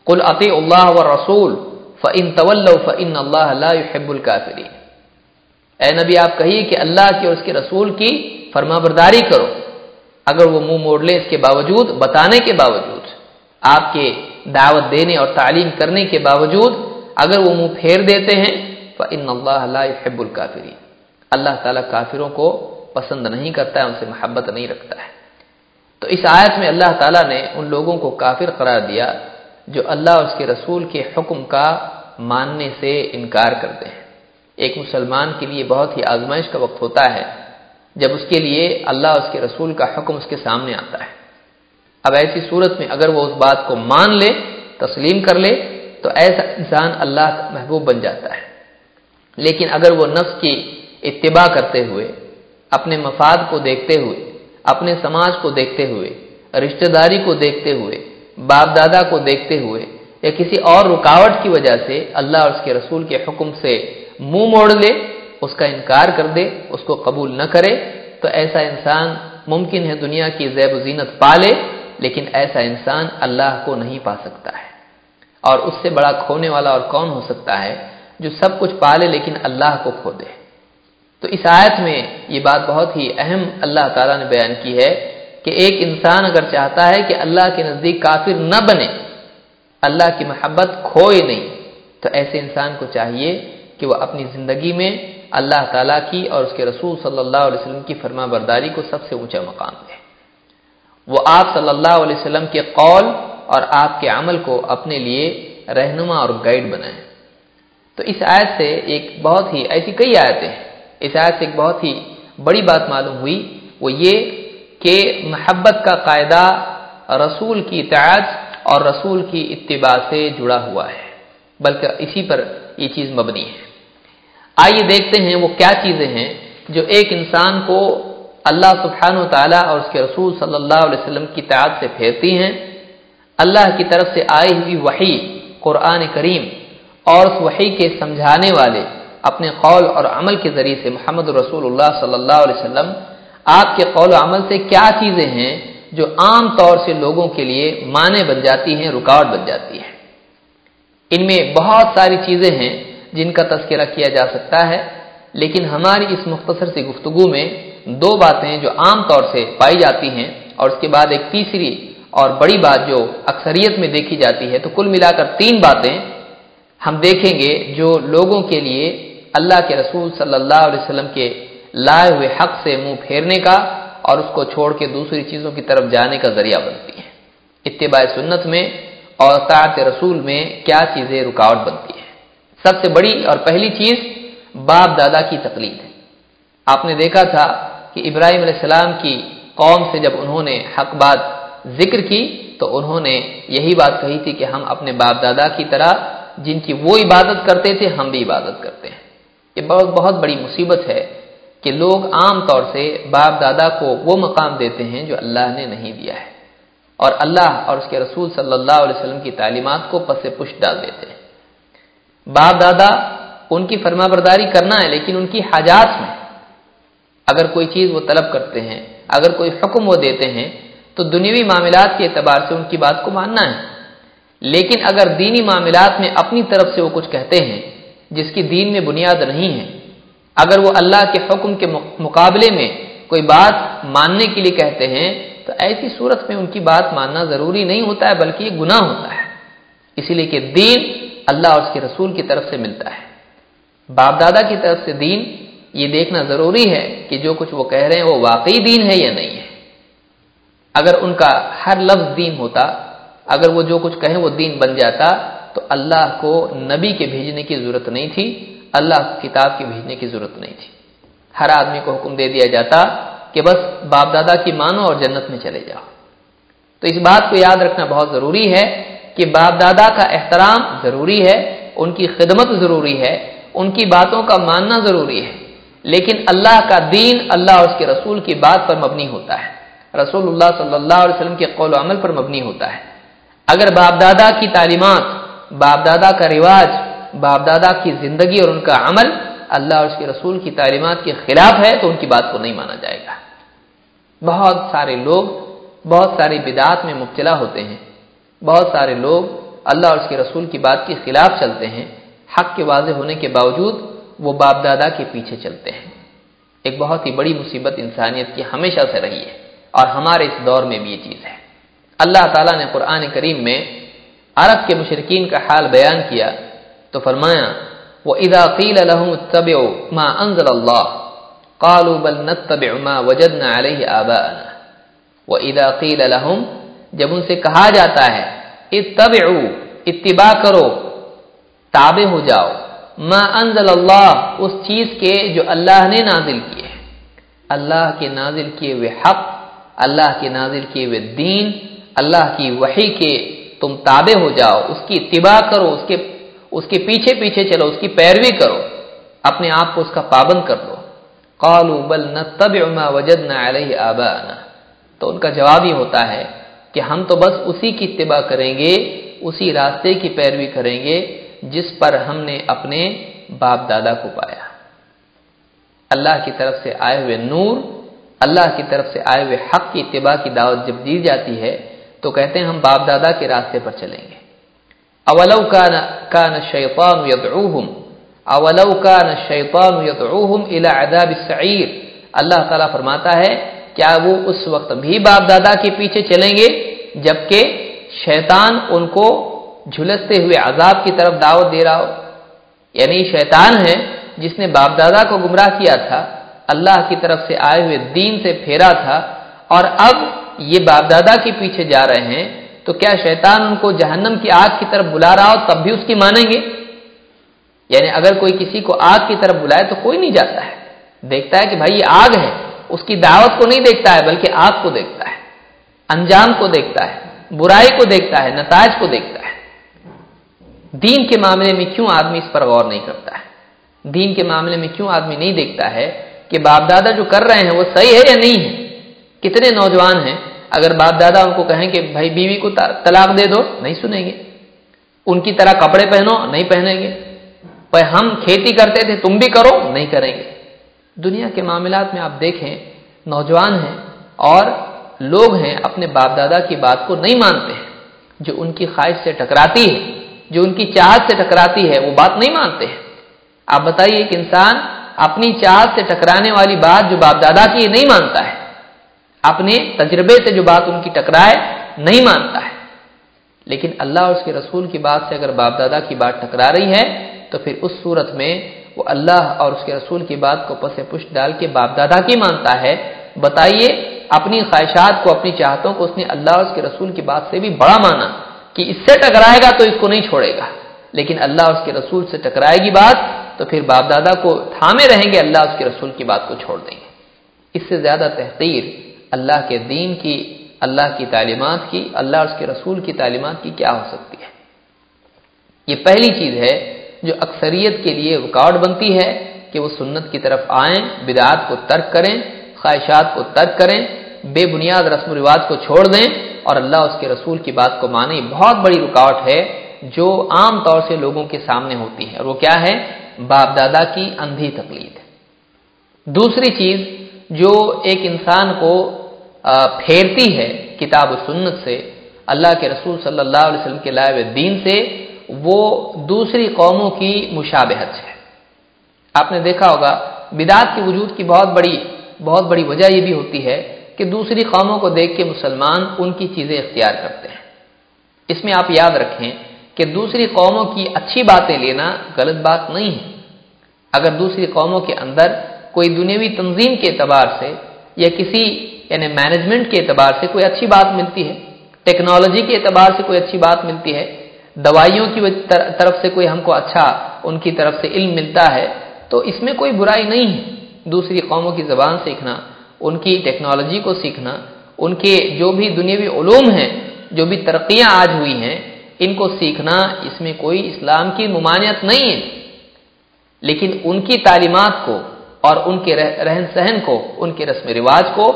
کل عطی اللہ و رسول فعن طول فعن اللہ يحب الکافرین اے نبی، آپ کہیے کہ اللہ کی اور اس کے رسول کی فرما برداری کرو۔ اگر وہ منہ موڑ لے اس کے باوجود، بتانے کے باوجود، آپ کے دعوت دینے اور تعلیم کرنے کے باوجود اگر وہ منہ پھیر دیتے ہیں فن اللہ يحب الکافرین اللہ تعالیٰ کافروں کو پسند نہیں کرتا ہے، ان سے محبت نہیں رکھتا ہے۔ تو اس آیت میں اللہ تعالیٰ نے ان لوگوں کو کافر قرار دیا۔ جو اللہ اس کے رسول کے حکم کا ماننے سے انکار کرتے ہیں۔ ایک مسلمان کے لیے بہت ہی آزمائش کا وقت ہوتا ہے جب اس کے لیے اللہ اس کے رسول کا حکم اس کے سامنے آتا ہے۔ اب ایسی صورت میں اگر وہ اس بات کو مان لے، تسلیم کر لے، تو ایسا انسان اللہ کا محبوب بن جاتا ہے۔ لیکن اگر وہ نفس کی اتباع کرتے ہوئے، اپنے مفاد کو دیکھتے ہوئے، اپنے سماج کو دیکھتے ہوئے، رشتہ داری کو دیکھتے ہوئے باپ دادا کو دیکھتے ہوئے یا کسی اور رکاوٹ کی وجہ سے اللہ اور اس کے رسول کے حکم سے منہ موڑ لے، اس کا انکار کر دے، اس کو قبول نہ کرے، تو ایسا انسان ممکن ہے دنیا کی زیب و زینت پالے لیکن ایسا انسان اللہ کو نہیں پا سکتا ہے۔ اور اس سے بڑا کھونے والا اور کون ہو سکتا ہے جو سب کچھ پالے لیکن اللہ کو کھو دے؟ تو اس آیت میں یہ بات بہت ہی اہم اللہ تعالیٰ نے بیان کی ہے کہ ایک انسان اگر چاہتا ہے کہ اللہ کے نزدیک کافر نہ بنے، اللہ کی محبت کھوئے نہیں، تو ایسے انسان کو چاہیے کہ وہ اپنی زندگی میں اللہ تعالیٰ کی اور اس کے رسول صلی اللہ علیہ وسلم کی فرما برداری کو سب سے اونچا مقام دے۔ وہ آپ صلی اللہ علیہ وسلم کے قول اور آپ کے عمل کو اپنے لیے رہنما اور گائیڈ بنائیں۔ تو اس آیت سے ایک بہت ہی، ایسی کئی آیتیں ہیں۔ اس آیت سے ایک بہت ہی بڑی بات معلوم ہوئی۔ وہ یہ کہ محبت کا قاعدہ رسول کی اطاعت اور رسول کی اتباع سے جڑا ہوا ہے، بلکہ اسی پر یہ چیز مبنی ہے۔ آئیے دیکھتے ہیں وہ کیا چیزیں ہیں جو ایک انسان کو اللہ سبحانہ و تعالیٰ اور اس کے رسول صلی اللہ علیہ وسلم کی تعداد سے پھیرتی ہیں۔ اللہ کی طرف سے آئی ہوئی وحی قرآن کریم اور اس وحی کے سمجھانے والے اپنے قول اور عمل کے ذریعے سے محمد رسول اللہ صلی اللہ علیہ وسلم آپ کے قول و عمل سے کیا چیزیں ہیں جو عام طور سے لوگوں کے لیے معنی بن جاتی ہیں، رکاوٹ بن جاتی ہے ان میں بہت ساری چیزیں ہیں جن کا تذکرہ کیا جا سکتا ہے، لیکن ہماری اس مختصر سی گفتگو میں دو باتیں جو عام طور سے پائی جاتی ہیں اور اس کے بعد ایک تیسری اور بڑی بات جو اکثریت میں دیکھی جاتی ہے، تو کل ملا کر تین باتیں ہم دیکھیں گے جو لوگوں کے لیے اللہ کے رسول صلی اللہ علیہ وسلم کے لائے ہوئے حق سے منہ پھیرنے کا اور اس کو چھوڑ کے دوسری چیزوں کی طرف جانے کا ذریعہ بنتی ہیں اتباع سنت میں اور طاعت رسول میں کیا چیزیں رکاوٹ بنتی ہیں؟ سب سے بڑی اور پہلی چیز باپ دادا کی تقلید ہے۔ آپ نے دیکھا تھا کہ ابراہیم علیہ السلام کی قوم سے جب انہوں نے حق بات ذکر کی تو انہوں نے یہی بات کہی تھی کہ ہم اپنے باپ دادا کی طرح جن کی وہ عبادت کرتے تھے، ہم بھی عبادت کرتے ہیں۔ یہ بہت بہت بڑی مصیبت ہے کہ لوگ عام طور سے باپ دادا کو وہ مقام دیتے ہیں جو اللہ نے نہیں دیا ہے۔ اور اللہ اور اس کے رسول صلی اللہ علیہ وسلم کی تعلیمات کو پس پش ڈال دیتے ہیں۔ باپ دادا ان کی فرما برداری کرنا ہے، لیکن ان کی حاجات میں۔ اگر کوئی چیز وہ طلب کرتے ہیں، اگر کوئی حکم وہ دیتے ہیں، تو دنیوی معاملات کے اعتبار سے ان کی بات کو ماننا ہے۔ لیکن اگر دینی معاملات میں اپنی طرف سے وہ کچھ کہتے ہیں، جس کی دین میں بنیاد نہیں ہے اگر وہ اللہ کے حکم کے مقابلے میں کوئی بات ماننے کے لیے کہتے ہیں، تو ایسی صورت میں ان کی بات ماننا ضروری نہیں ہوتا ہے، بلکہ یہ گناہ ہوتا ہے۔ اسی لیے کہ دین اللہ اور اس کے رسول کی طرف سے ملتا ہے۔ باپ دادا کی طرف سے دین یہ دیکھنا ضروری ہے کہ جو کچھ وہ کہہ رہے ہیں وہ واقعی دین ہے یا نہیں ہے۔ اگر ان کا ہر لفظ دین ہوتا، اگر وہ جو کچھ کہیں وہ دین بن جاتا، تو اللہ کو نبی کے بھیجنے کی ضرورت نہیں تھی۔ اللہ کتاب کے بھیجنے کی ضرورت نہیں تھی۔ ہر آدمی کو حکم دے دیا جاتا کہ بس باپ دادا کی مانو اور جنت میں چلے جاؤ۔ تو اس بات کو یاد رکھنا بہت ضروری ہے کہ باپ دادا کا احترام ضروری ہے، ان کی خدمت ضروری ہے، ان کی باتوں کا ماننا ضروری ہے۔ لیکن اللہ کا دین، اللہ اور اس کے رسول کی بات پر مبنی ہوتا ہے۔ رسول اللہ صلی اللہ علیہ وسلم کے قول و عمل پر مبنی ہوتا ہے۔ اگر باپ دادا کی تعلیمات، باپ دادا کا رواج باپ دادا کی زندگی اور ان کا عمل اللہ اور اس کے رسول کی تعلیمات کے خلاف ہے تو ان کی بات کو نہیں مانا جائے گا۔ بہت سارے لوگ، بہت ساری بدعات میں مبتلا ہوتے ہیں۔ بہت سارے لوگ اللہ اور اس کے رسول کی بات کے خلاف چلتے ہیں۔ حق کے واضح ہونے کے باوجود وہ باپ دادا کے پیچھے چلتے ہیں۔ ایک بہت ہی بڑی مصیبت انسانیت کی ہمیشہ سے رہی ہے اور ہمارے اس دور میں بھی یہ چیز ہے۔ اللہ تعالیٰ نے قرآن کریم میں عرب کے مشرقین کا حال بیان کیا۔ تو فرمایا وہ ادا قیل الحم طب ماں انضل اللہ قالوا بل نتبع ما وجدنا عليه آباءنا۔ وإذا قيل لهم، جب ان سے کہا جاتا ہے، اتبعوا، اتباع کرو، تابع ہو جاؤ، ما انزل اللہ اس چیز کے جو اللہ نے نازل کیے اللہ کے نازل کیے ہوئے حق، اللہ کے نازل کیے ہوئے دین، اللہ کی وحی کے تم تابع ہو جاؤ، اس کی اتباع کرو، اس کے اس کے پیچھے پیچھے چلو، اس کی پیروی کرو۔ اپنے آپ کو اس کا پابند کر دو۔ قالوا بل نتبع ما وجدنا عليه آباءنا۔ تو ان کا جواب ہی ہوتا ہے کہ ہم تو بس اسی کی اتباع کریں گے، اسی راستے کی پیروی کریں گے جس پر ہم نے اپنے باپ دادا کو پایا۔ اللہ کی طرف سے آئے ہوئے نور، اللہ کی طرف سے آئے ہوئے حق کی اتباع کی دعوت جب دی جاتی ہے، تو کہتے ہیں ہم باپ دادا کے راستے پر چلیں گے۔ اولو کان کان الشیطان یدعوہم اولو کان الشیطان یدعوہم الى عذاب السعیر اللہ تعالیٰ فرماتا ہے، کیا وہ اس وقت بھی باپ دادا کے پیچھے چلیں گے، جبکہ شیطان ان کو جھلستے ہوئے عذاب کی طرف دعوت دے رہا ہو؟ یعنی شیطان ہے جس نے باپ دادا کو گمراہ کیا تھا، اللہ کی طرف سے آئے ہوئے دین سے پھیرا تھا، اور اب یہ باپ دادا کے پیچھے جا رہے ہیں۔ تو کیا شیطان ان کو جہنم کی آگ کی طرف بلا رہا ہو تب بھی اس کی مانیں گے؟ یعنی اگر کوئی کسی کو آگ کی طرف بلائے تو کوئی نہیں جاتا ہے۔ دیکھتا ہے کہ بھائی یہ آگ ہے، اس کی دعوت کو نہیں دیکھتا ہے، بلکہ آگ کو دیکھتا ہے، انجام کو دیکھتا ہے، برائی کو دیکھتا ہے، نتائج کو دیکھتا ہے۔ دین کے معاملے میں کیوں آدمی اس پر غور نہیں کرتا ہے؟ دین کے معاملے میں کیوں آدمی نہیں دیکھتا ہے کہ باپ دادا جو کر رہے ہیں وہ صحیح ہے یا نہیں ہے؟ کتنے نوجوان ہیں اگر باپ دادا ان کو کہیں کہ بھائی بیوی کو طلاق دے دو، نہیں سنیں گے۔ ان کی طرح کپڑے پہنو، نہیں پہنیں گے۔ بھائی ہم کھیتی کرتے تھے، تم بھی کرو، نہیں کریں گے۔ دنیا کے معاملات میں آپ دیکھیں، نوجوان ہیں اور لوگ ہیں اپنے باپ دادا کی بات کو نہیں مانتے ہیں۔ جو ان کی خواہش سے ٹکراتی ہے، جو ان کی چاہت سے ٹکراتی ہے، وہ بات نہیں مانتے ہیں۔ آپ بتائیے ایک انسان اپنی چاہت سے ٹکرانے والی بات جو باپ دادا کی نہیں مانتا ہے اپنے تجربے سے جو بات ان کی ٹکرائے نہیں مانتا ہے۔ لیکن اللہ اور اس کے رسول کی بات سے اگر باپ دادا کی بات ٹکرا رہی ہے، تو پھر اس صورت میں وہ اللہ اور اس کے رسول کی بات کو پس پشت ڈال کے باپ دادا کی مانتا ہے۔ بتائیے، اپنی خواہشات کو، اپنی چاہتوں کو اس نے اللہ اور اس کے رسول کی بات سے بھی بڑا مانا کہ اس سے ٹکرائے گا تو اس کو نہیں چھوڑے گا۔ لیکن اللہ اور اس کے رسول سے ٹکرائے گی بات، تو پھر باپ دادا کو تھامے رہیں گے، اللہ اس کے رسول کی بات کو چھوڑ دیں گے۔ اس سے زیادہ تحقیر اللہ کے دین کی، اللہ کی تعلیمات کی، اللہ اور اس کے رسول کی تعلیمات کی کیا ہو سکتی ہے؟ یہ پہلی چیز ہے جو اکثریت کے لیے رکاوٹ بنتی ہے کہ وہ سنت کی طرف آئیں، بدعات کو ترک کریں، خواہشات کو ترک کریں، بے بنیاد رسم و رواج کو چھوڑ دیں اور اللہ اس کے رسول کی بات کو مانیں۔ بہت بڑی رکاوٹ ہے جو عام طور سے لوگوں کے سامنے ہوتی ہے۔ اور وہ کیا ہے؟ باپ دادا کی اندھی تقلید۔ دوسری چیز جو ایک انسان کو پھیرتی ہے کتاب و سنت سے اللہ کے رسول صلی اللہ علیہ وسلم کے لائے دین سے، وہ دوسری قوموں کی مشابہت ہے۔ آپ نے دیکھا ہوگا، بدعت کے وجود کی بہت بڑی بہت بڑی وجہ یہ بھی ہوتی ہے کہ دوسری قوموں کو دیکھ کے مسلمان ان کی چیزیں اختیار کرتے ہیں۔ اس میں آپ یاد رکھیں کہ دوسری قوموں کی اچھی باتیں لینا غلط بات نہیں ہے۔ اگر دوسری قوموں کے اندر کوئی دنیاوی تنظیم کے اعتبار سے یا کسی یعنی مینجمنٹ کے اعتبار سے کوئی اچھی بات ملتی ہے ٹیکنالوجی کے اعتبار سے کوئی اچھی بات ملتی ہے، دوائیوں کی طرف سے کوئی ہم کو اچھا ان کی طرف سے علم ملتا ہے، تو اس میں کوئی برائی نہیں ہے۔ دوسری قوموں کی زبان سیکھنا، ان کی ٹیکنالوجی کو سیکھنا، ان کے جو بھی دنیاوی علوم ہیں، جو بھی ترقیاں آج ہوئی ہیں، ان کو سیکھنا اس میں کوئی اسلام کی ممانعت نہیں ہے۔ لیکن ان کی تعلیمات کو اور ان کے رہن سہن کو، ان کے رسم رواج کو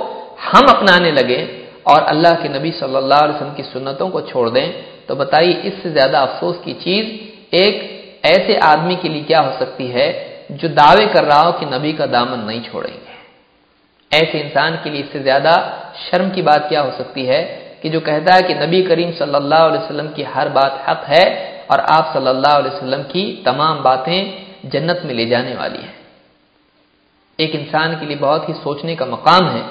ہم اپنانے لگے اور اللہ کے نبی صلی اللہ علیہ وسلم کی سنتوں کو چھوڑ دیں۔ تو بتائیے، اس سے زیادہ افسوس کی چیز ایک ایسے آدمی کے لیے کیا ہو سکتی ہے جو دعوے کر رہا ہو کہ نبی کا دامن نہیں چھوڑیں گے؟ ایسے انسان کے لیے اس سے زیادہ شرم کی بات کیا ہو سکتی ہے کہ جو کہتا ہے کہ نبی کریم صلی اللہ علیہ وسلم کی ہر بات حق ہے اور آپ صلی اللہ علیہ وسلم کی تمام باتیں جنت میں لے جانے والی ہیں۔ ایک انسان کے لیے بہت ہی سوچنے کا مقام ہے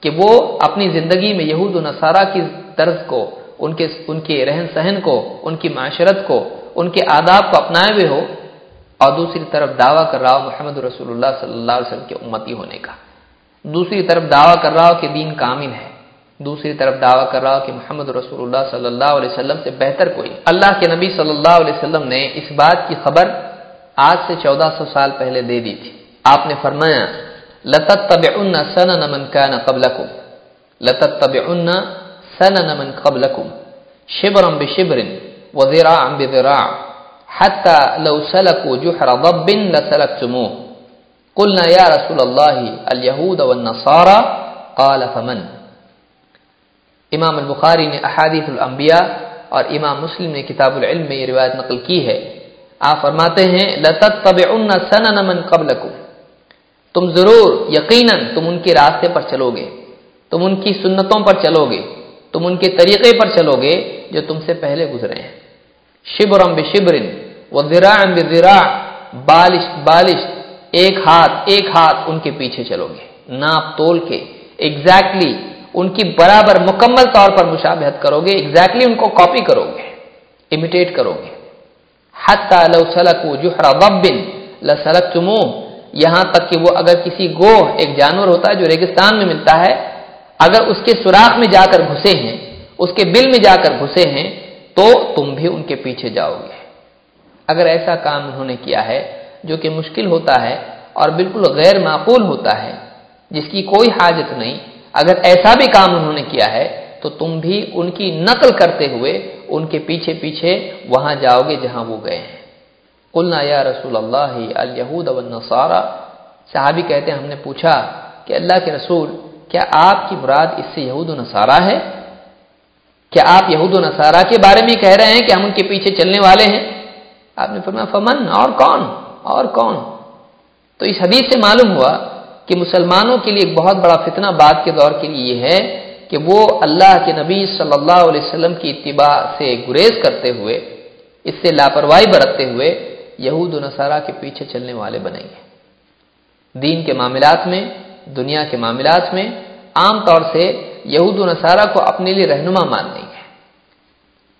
کہ وہ اپنی زندگی میں یہود و نصارہ کی طرز کو، ان کے ان کے رہن سہن کو، ان کی معاشرت کو، ان کے آداب کو اپنائے ہوئے ہو اور دوسری طرف دعویٰ کر رہا ہو محمد رسول اللہ صلی اللہ علیہ وسلم کے امتی ہونے کا۔ دوسری طرف دعویٰ کر رہا ہو کہ دین کامل ہے۔ دوسری طرف دعویٰ کر رہا ہو کہ محمد رسول اللہ صلی اللہ علیہ وسلم سے بہتر کوئی۔ اللہ کے نبی صلی اللہ علیہ وسلم نے اس بات کی خبر آج سے چودہ سو سال پہلے دے دی تھی۔ آپ نے فرمایا لطت طب سن سنن من كان قبلكم لطت طب سنن من قبلكم، شبرا بشبر وذراعا بذراع، حتى لو سلكوا جحر ضب لسلكتموه. قلنا يا رسول الله، اليهود والنصارى، قال فمن؟ امام البخاری نے احادیث الانبیاء اور امام مسلم نے کتاب العلم میں یہ روایت نقل کی ہے۔ آپ فرماتے ہیں، لتتبعن سنن من قبلكم تم ضرور یقیناً تم ان کے راستے پر چلو گے تم ان کی سنتوں پر چلو گے تم ان کے طریقے پر چلو گے جو تم سے پہلے گزرے ہیں۔ شبرم بشبرن و ذراع بذراع بالش بالش ایک ہاتھ ایک ہاتھ ان کے پیچھے چلو گے ناپ تول کے ایگزیکٹلی ان کی برابر مکمل طور پر مشابہت کرو گے ایگزیکٹلی ان کو کاپی کرو گے امیٹیٹ کرو گے حتی لو سلکو جحر ضب لسلکتموه یہاں تک کہ وہ اگر کسی گوہ، ایک جانور ہوتا ہے جو ریگستان میں ملتا ہے، اگر اس کے سوراخ میں جا کر گھسے ہیں، اس کے بل میں جا کر گھسے ہیں، تو تم بھی ان کے پیچھے جاؤ گے۔ اگر ایسا کام انہوں نے کیا ہے، جو کہ مشکل ہوتا ہے اور بالکل غیر معقول ہوتا ہے، جس کی کوئی حاجت نہیں، اگر ایسا بھی کام انہوں نے کیا ہے، تو تم بھی ان کی نقل کرتے ہوئے ان کے پیچھے پیچھے وہاں جاؤ گے جہاں وہ گئے ہیں۔ قلنا یا رسول اللہ الہود والنصارى. صحابی کہتے ہیں، ہم نے پوچھا کہ اللہ کے رسول، کیا آپ کی مراد اس سے یہود و نصارہ ہے؟ کیا آپ یہود و نصارہ کے بارے میں کہہ رہے ہیں کہ ہم ان کے پیچھے چلنے والے ہیں؟ آپ نے فرمایا، فمن، اور کون؟ اور کون؟ تو اس حدیث سے معلوم ہوا کہ مسلمانوں کے لیے ایک بہت بڑا فتنہ بعد کے دور کے لیے یہ ہے کہ وہ اللہ کے نبی صلی اللہ علیہ وسلم کی اتباع سے گریز کرتے ہوئے، اس سے لاپرواہی برتتے ہوئے یہود و نصارہ کے پیچھے چلنے والے بنیں گے دین کے معاملات میں، دنیا کے معاملات میں عام طور سے یہود و نصارہ کو اپنے لیے رہنما مان لیں گے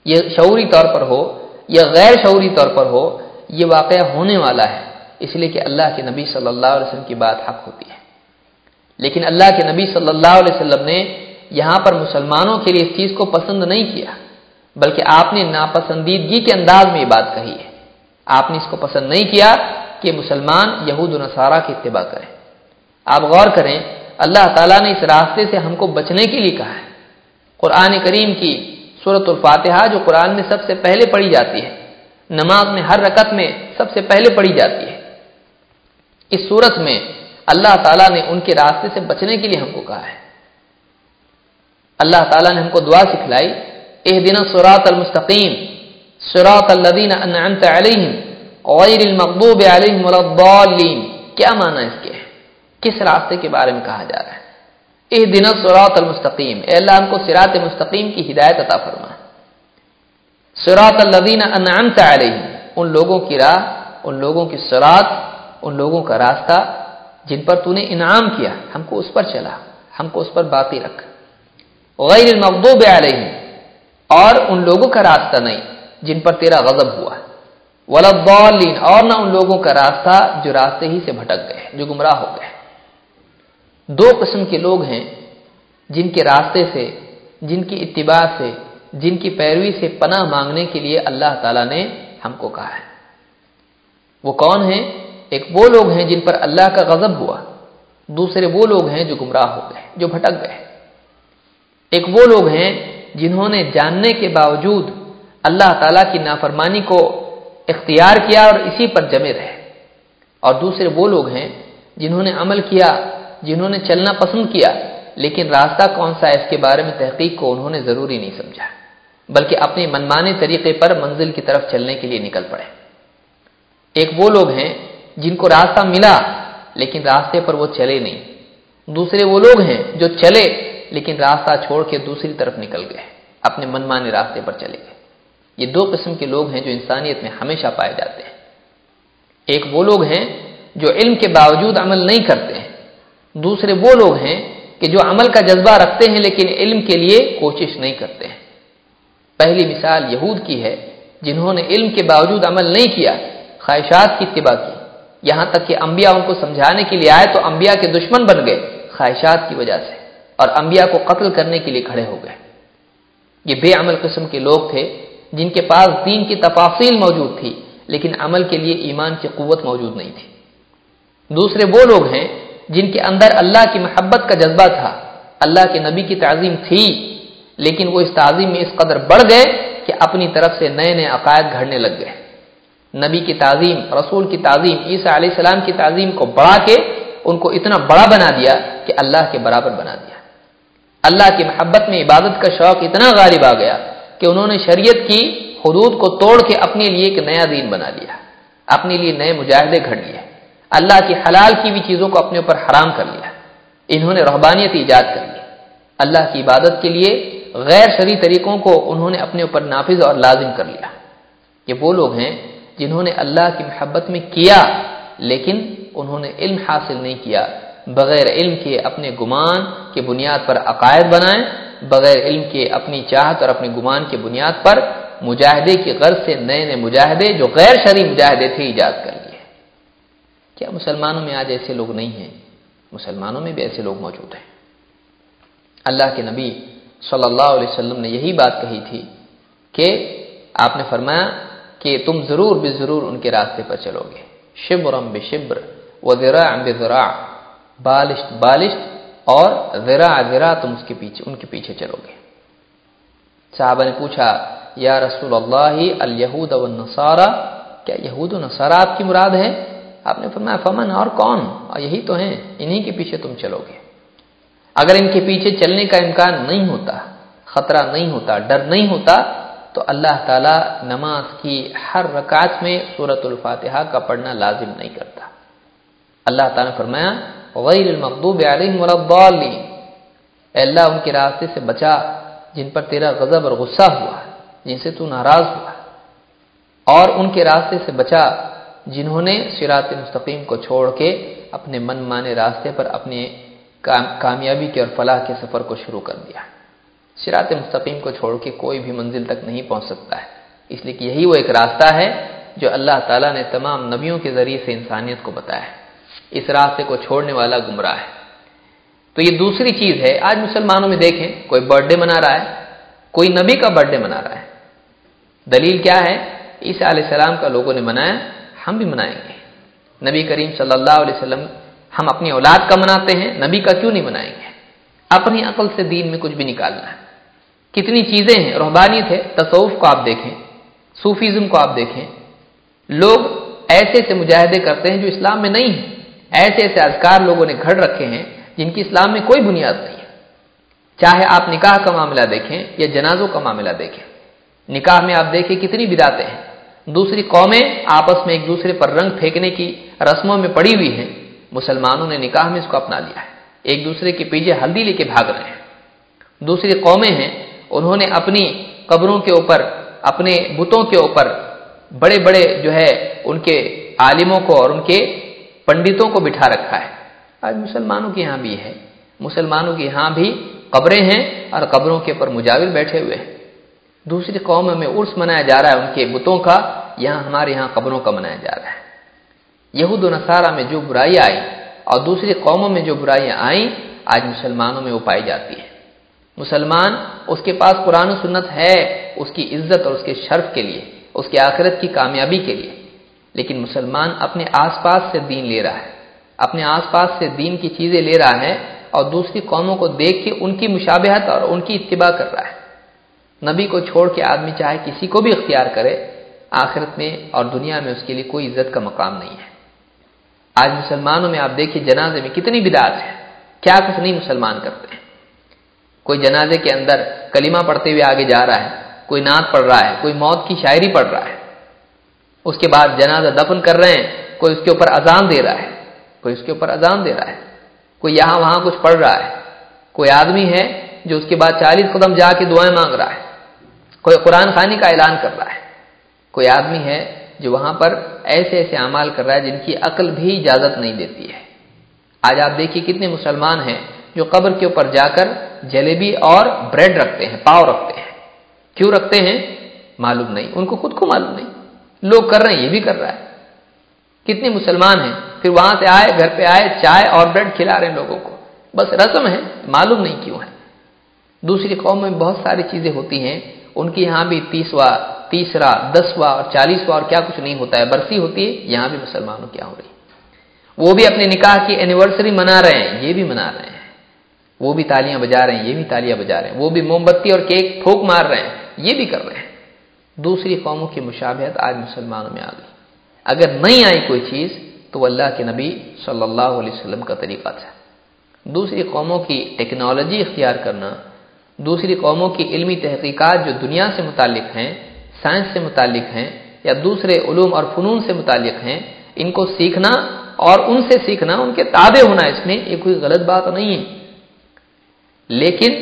یہ شعوری طور پر ہو یا غیر شعوری طور پر ہو، یہ واقعہ ہونے والا ہے۔ اس لیے کہ اللہ کے نبی صلی اللہ علیہ وسلم کی بات حق ہوتی ہے۔ لیکن اللہ کے نبی صلی اللہ علیہ وسلم نے یہاں پر مسلمانوں کے لیے اس چیز کو پسند نہیں کیا، بلکہ آپ نے ناپسندیدگی کے انداز میں یہ بات کہی ہے۔ آپ نے اس کو پسند نہیں کیا کہ مسلمان یہود و نصارہ کی اتباع کریں۔ آپ غور کریں، اللہ تعالیٰ نے اس راستے سے ہم کو بچنے کے لیے کہا ہے۔ قرآن کریم کی صورت الفاتحہ جو قرآن میں سب سے پہلے پڑھی جاتی ہے، نماز میں ہر رکت میں سب سے پہلے پڑھی جاتی ہے۔ اس صورت میں اللہ تعالیٰ نے ان کے راستے سے بچنے کے لیے ہم کو کہا ہے۔ اللہ تعالیٰ نے ہم کو دعا سکھلائی اح دن سورات المستقیم۔ سراط الذین انعمت علیہم غیر المغضوب علیہم ولا الضالین۔ کیا معنی اس کے؟ کس راستے کے بارے میں کہا جا رہا ہے؟ اے دن سراط المستقیم۔ اے اللہ، ہم کو صراط مستقیم کی ہدایت عطا فرما۔ سراط الذین انعمت علیہم۔ ان لوگوں کی راہ، ان لوگوں کی سراط ان لوگوں کا راستہ، جن پر تو نے انعام کیا، ہم کو اس پر چلا، ہم کو اس پر باقی رکھ۔ غیر المغضوب علیہم۔ اور ان لوگوں کا راستہ نہیں۔ جن پر تیرا غضب ہوا ولدالین اور نہ ان لوگوں کا راستہ جو راستے ہی سے بھٹک گئے جو گمراہ ہو گئے دو قسم کے لوگ ہیں جن کے راستے سے، جن کی اتباع سے، جن کی پیروی سے پناہ مانگنے کے لیے اللہ تعالی نے ہم کو کہا ہے۔ وہ کون ہیں؟ ایک وہ لوگ ہیں جن پر اللہ کا غضب ہوا۔ دوسرے وہ لوگ ہیں جو گمراہ ہو گئے، جو بھٹک گئے۔ ایک وہ لوگ ہیں جنہوں نے جاننے کے باوجود اللہ تعالیٰ کی نافرمانی کو اختیار کیا اور اسی پر جمے رہے۔ اور دوسرے وہ لوگ ہیں جنہوں نے عمل کیا، جنہوں نے چلنا پسند کیا، لیکن راستہ کون سا ہے اس کے بارے میں تحقیق کو انہوں نے ضروری نہیں سمجھا، بلکہ اپنے منمانے طریقے پر منزل کی طرف چلنے کے لیے نکل پڑے۔ ایک وہ لوگ ہیں جن کو راستہ ملا لیکن راستے پر وہ چلے نہیں۔ دوسرے وہ لوگ ہیں جو چلے لیکن راستہ چھوڑ کے دوسری طرف نکل گئے، اپنے منمانے راستے پر چلے گئے۔ یہ دو قسم کے لوگ ہیں جو انسانیت میں ہمیشہ پائے جاتے ہیں۔ ایک وہ لوگ ہیں جو علم کے باوجود عمل نہیں کرتے ہیں۔ دوسرے وہ لوگ ہیں کہ جو عمل کا جذبہ رکھتے ہیں لیکن علم کے لیے کوشش نہیں کرتے ہیں۔ پہلی مثال یہود کی ہے جنہوں نے علم کے باوجود عمل نہیں کیا، خواہشات کی اتباع کی۔ یہاں تک کہ انبیاء ان کو سمجھانے کے لیے آئے تو انبیاء کے دشمن بن گئے خواہشات کی وجہ سے اور انبیاء کو قتل کرنے کے لیے کھڑے ہو گئے۔ یہ بے عمل قسم کے لوگ تھے جن کے پاس دین کی تفاصیل موجود تھی، لیکن عمل کے لیے ایمان کی قوت موجود نہیں تھی۔ دوسرے وہ لوگ ہیں جن کے اندر اللہ کی محبت کا جذبہ تھا، اللہ کے نبی کی تعظیم تھی، لیکن وہ اس تعظیم میں اس قدر بڑھ گئے کہ اپنی طرف سے نئے نئے عقائد گھڑنے لگ گئے۔ نبی کی تعظیم، رسول کی تعظیم، عیسیٰ علیہ السلام کی تعظیم کو بڑھا کے ان کو اتنا بڑا بنا دیا کہ اللہ کے برابر بنا دیا۔ اللہ کی محبت میں عبادت کا شوق اتنا غالب آ گیا کہ انہوں نے شریعت کی حدود کو توڑ کے اپنے لیے ایک نیا دین بنا لیا اپنے لیے نئے مجاہدے گھڑ لیے اللہ کی حلال کی بھی چیزوں کو اپنے اوپر حرام کر لیا انہوں نے رحبانیت ایجاد کر لی۔ اللہ کی عبادت کے لیے غیر شرعی طریقوں کو انہوں نے اپنے اوپر نافذ اور لازم کر لیا۔ یہ وہ لوگ ہیں جنہوں نے اللہ کی محبت میں کیا لیکن انہوں نے علم حاصل نہیں کیا۔ بغیر علم کے اپنے گمان کے بنیاد پر عقائد بنائیں، بغیر علم کے اپنی چاہت اور اپنے گمان کے بنیاد پر مجاہدے کی غرض سے نئے نئے مجاہدے جو غیر شرعی مجاہدے تھے ایجاد کر لیے۔ کیا مسلمانوں میں آج ایسے لوگ نہیں ہیں؟ مسلمانوں میں بھی ایسے لوگ موجود ہیں۔ اللہ کے نبی صلی اللہ علیہ وسلم نے یہی بات کہی تھی کہ آپ نے فرمایا کہ تم ضرور بے ضرور ان کے راستے پر چلو گے۔ شبرم بے شبر و ذرا بے ذرا بالشت بالشت اور ذرا ذرا تم اس کے پیچھے، ان کے پیچھے چلو گے۔ صحابہ نے پوچھا، یا رسول اللہ الہود و کیا یہود و نصارہ آپ کی مراد ہے آپ نے فرمایا، فمن، اور کون؟ اور یہی تو ہیں، انہی کے پیچھے تم چلو گے۔ اگر ان کے پیچھے چلنے کا امکان نہیں ہوتا، خطرہ نہیں ہوتا، ڈر نہیں ہوتا، تو اللہ تعالی نماز کی ہر رکعت میں صورت الفاتحہ کا پڑھنا لازم نہیں کرتا۔ اللہ تعالیٰ نے فرمایا غیر المقوب علیہم الضالین اے اللہ، ان کے راستے سے بچا جن پر تیرا غضب اور غصہ ہوا جن سے تو ناراض ہوا اور ان کے راستے سے بچا جنہوں نے سرات مستقیم کو چھوڑ کے اپنے من مانے راستے پر اپنے کامیابی کے اور فلاح کے سفر کو شروع کر دیا سرات مستقیم کو چھوڑ کے کوئی بھی منزل تک نہیں پہنچ سکتا ہے۔ اس لیے کہ یہی وہ ایک راستہ ہے جو اللہ تعالیٰ نے تمام نبیوں کے ذریعے سے انسانیت کو بتایا ہے۔ اس راستے کو چھوڑنے والا گمراہ ہے۔ تو یہ دوسری چیز ہے، آج مسلمانوں میں دیکھیں، کوئی برتھ ڈے منا رہا ہے، کوئی نبی کا برتھ ڈے منا رہا ہے۔ دلیل کیا ہے؟ عیسیٰ علیہ السلام کا لوگوں نے منایا، ہم بھی منائیں گے۔ نبی کریم صلی اللہ علیہ وسلم، ہم اپنی اولاد کا مناتے ہیں، نبی کا کیوں نہیں منائیں گے؟ اپنی عقل سے دین میں کچھ بھی نکالنا ہے۔ کتنی چیزیں ہیں، روحانیت ہے، تصوف کو آپ دیکھیں، صوفیزم کو آپ دیکھیں۔ لوگ ایسے ایسے مجاہدے کرتے ہیں جو اسلام میں نہیں ہیں۔ ایسے ایسے اذکار لوگوں نے گھڑ رکھے ہیں جن کی اسلام میں کوئی بنیاد نہیں ہے۔ چاہے آپ نکاح کا معاملہ دیکھیں یا جنازوں کا معاملہ دیکھیں۔ نکاح میں آپ دیکھیں کتنی بداتے ہیں۔ دوسری قومیں آپس میں ایک دوسرے پر رنگ پھینکنے کی رسموں میں پڑی ہوئی ہیں۔ مسلمانوں نے نکاح میں اس کو اپنا لیا ہے۔ ایک دوسرے کے پیچھے ہلدی لے کے بھاگ رہے ہیں۔ دوسری قومیں ہیں، انہوں نے اپنی قبروں کے اوپر، اپنے بتوں کے اوپر بڑے بڑے جو ہے ان کے عالموں کو اور ان کے پنڈتوں کو بٹھا رکھا ہے۔ آج مسلمانوں کے یہاں بھی ہے۔ مسلمانوں کے یہاں بھی قبریں ہیں اور قبروں کے اوپر مجاور بیٹھے ہوئے ہیں۔ دوسری قوم میں عرس منایا جا رہا ہے، ان کے بتوں کا یہاں، ہمارے یہاں قبروں کا منایا جا رہا ہے۔ یہود و نصارہ میں جو برائی آئی اور دوسری قوموں میں جو برائیاں آئیں آج مسلمانوں میں وہ پائی جاتی ہے۔ مسلمان اس کے پاس قرآن و سنت ہے، اس کی عزت اور اس کے شرف کے لیے، اس کی آخرت کی کامیابی کے لیے۔ لیکن مسلمان اپنے آس پاس سے دین لے رہا ہے، اپنے آس پاس سے دین کی چیزیں لے رہا ہے اور دوسری قوموں کو دیکھ کے ان کی مشابہت اور ان کی اتباع کر رہا ہے۔ نبی کو چھوڑ کے آدمی چاہے کسی کو بھی اختیار کرے، آخرت میں اور دنیا میں اس کے لیے کوئی عزت کا مقام نہیں ہے۔ آج مسلمانوں میں آپ دیکھیے جنازے میں کتنی بدعت ہے کیا کچھ نہیں مسلمان کرتے ہیں۔ کوئی جنازے کے اندر کلمہ پڑھتے ہوئے آگے جا رہا ہے، کوئی نعت پڑھ رہا ہے، کوئی موت کی شاعری پڑھ رہا ہے۔ اس کے بعد جنازہ دفن کر رہے ہیں، کوئی اس کے اوپر اذان دے رہا ہے، کوئی اس کے اوپر اذان دے رہا ہے، کوئی یہاں وہاں کچھ پڑھ رہا ہے، کوئی آدمی ہے جو اس کے بعد چالیس قدم جا کے دعائیں مانگ رہا ہے، کوئی قرآن خانی کا اعلان کر رہا ہے، کوئی آدمی ہے جو وہاں پر ایسے ایسے اعمال کر رہا ہے جن کی عقل بھی اجازت نہیں دیتی ہے۔ آج آپ دیکھیے کتنے مسلمان ہیں جو قبر کے اوپر جا کر جلیبی اور بریڈ رکھتے ہیں، پاؤ رکھتے ہیں۔ کیوں رکھتے ہیں؟ معلوم نہیں، ان کو خود کو معلوم نہیں۔ لوگ کر رہے ہیں، یہ بھی کر رہا ہے۔ کتنے مسلمان ہیں، پھر وہاں سے آئے، گھر پہ آئے، چائے اور بریڈ کھلا رہے ہیں لوگوں کو۔ بس رسم ہے، معلوم نہیں کیوں ہے۔ دوسری قوم میں بہت ساری چیزیں ہوتی ہیں، ان کی یہاں بھی تیسواں، تیسرا، دسواں اور چالیسواں اور کیا کچھ نہیں ہوتا ہے، برسی ہوتی ہے، یہاں بھی مسلمانوں کیا ہو رہی وہ بھی اپنے نکاح کی اینیورسری منا رہے ہیں، یہ بھی منا رہے ہیں۔ وہ بھی تالیاں بجا رہے ہیں، یہ بھی تالیاں بجا رہے ہیں۔ وہ بھی موم بتی اور کیک پھوک مار رہے ہیں، یہ بھی کر رہے ہیں۔ دوسری قوموں کی مشابہت آج مسلمانوں میں آ گئی۔ اگر نہیں آئی کوئی چیز، تو اللہ کے نبی صلی اللہ علیہ وسلم کا طریقہ تھا۔ دوسری قوموں کی ٹیکنالوجی اختیار کرنا، دوسری قوموں کی علمی تحقیقات جو دنیا سے متعلق ہیں، سائنس سے متعلق ہیں، یا دوسرے علوم اور فنون سے متعلق ہیں، ان کو سیکھنا اور ان سے سیکھنا ان کے تابع ہونا، اس میں یہ کوئی غلط بات نہیں ہے۔ لیکن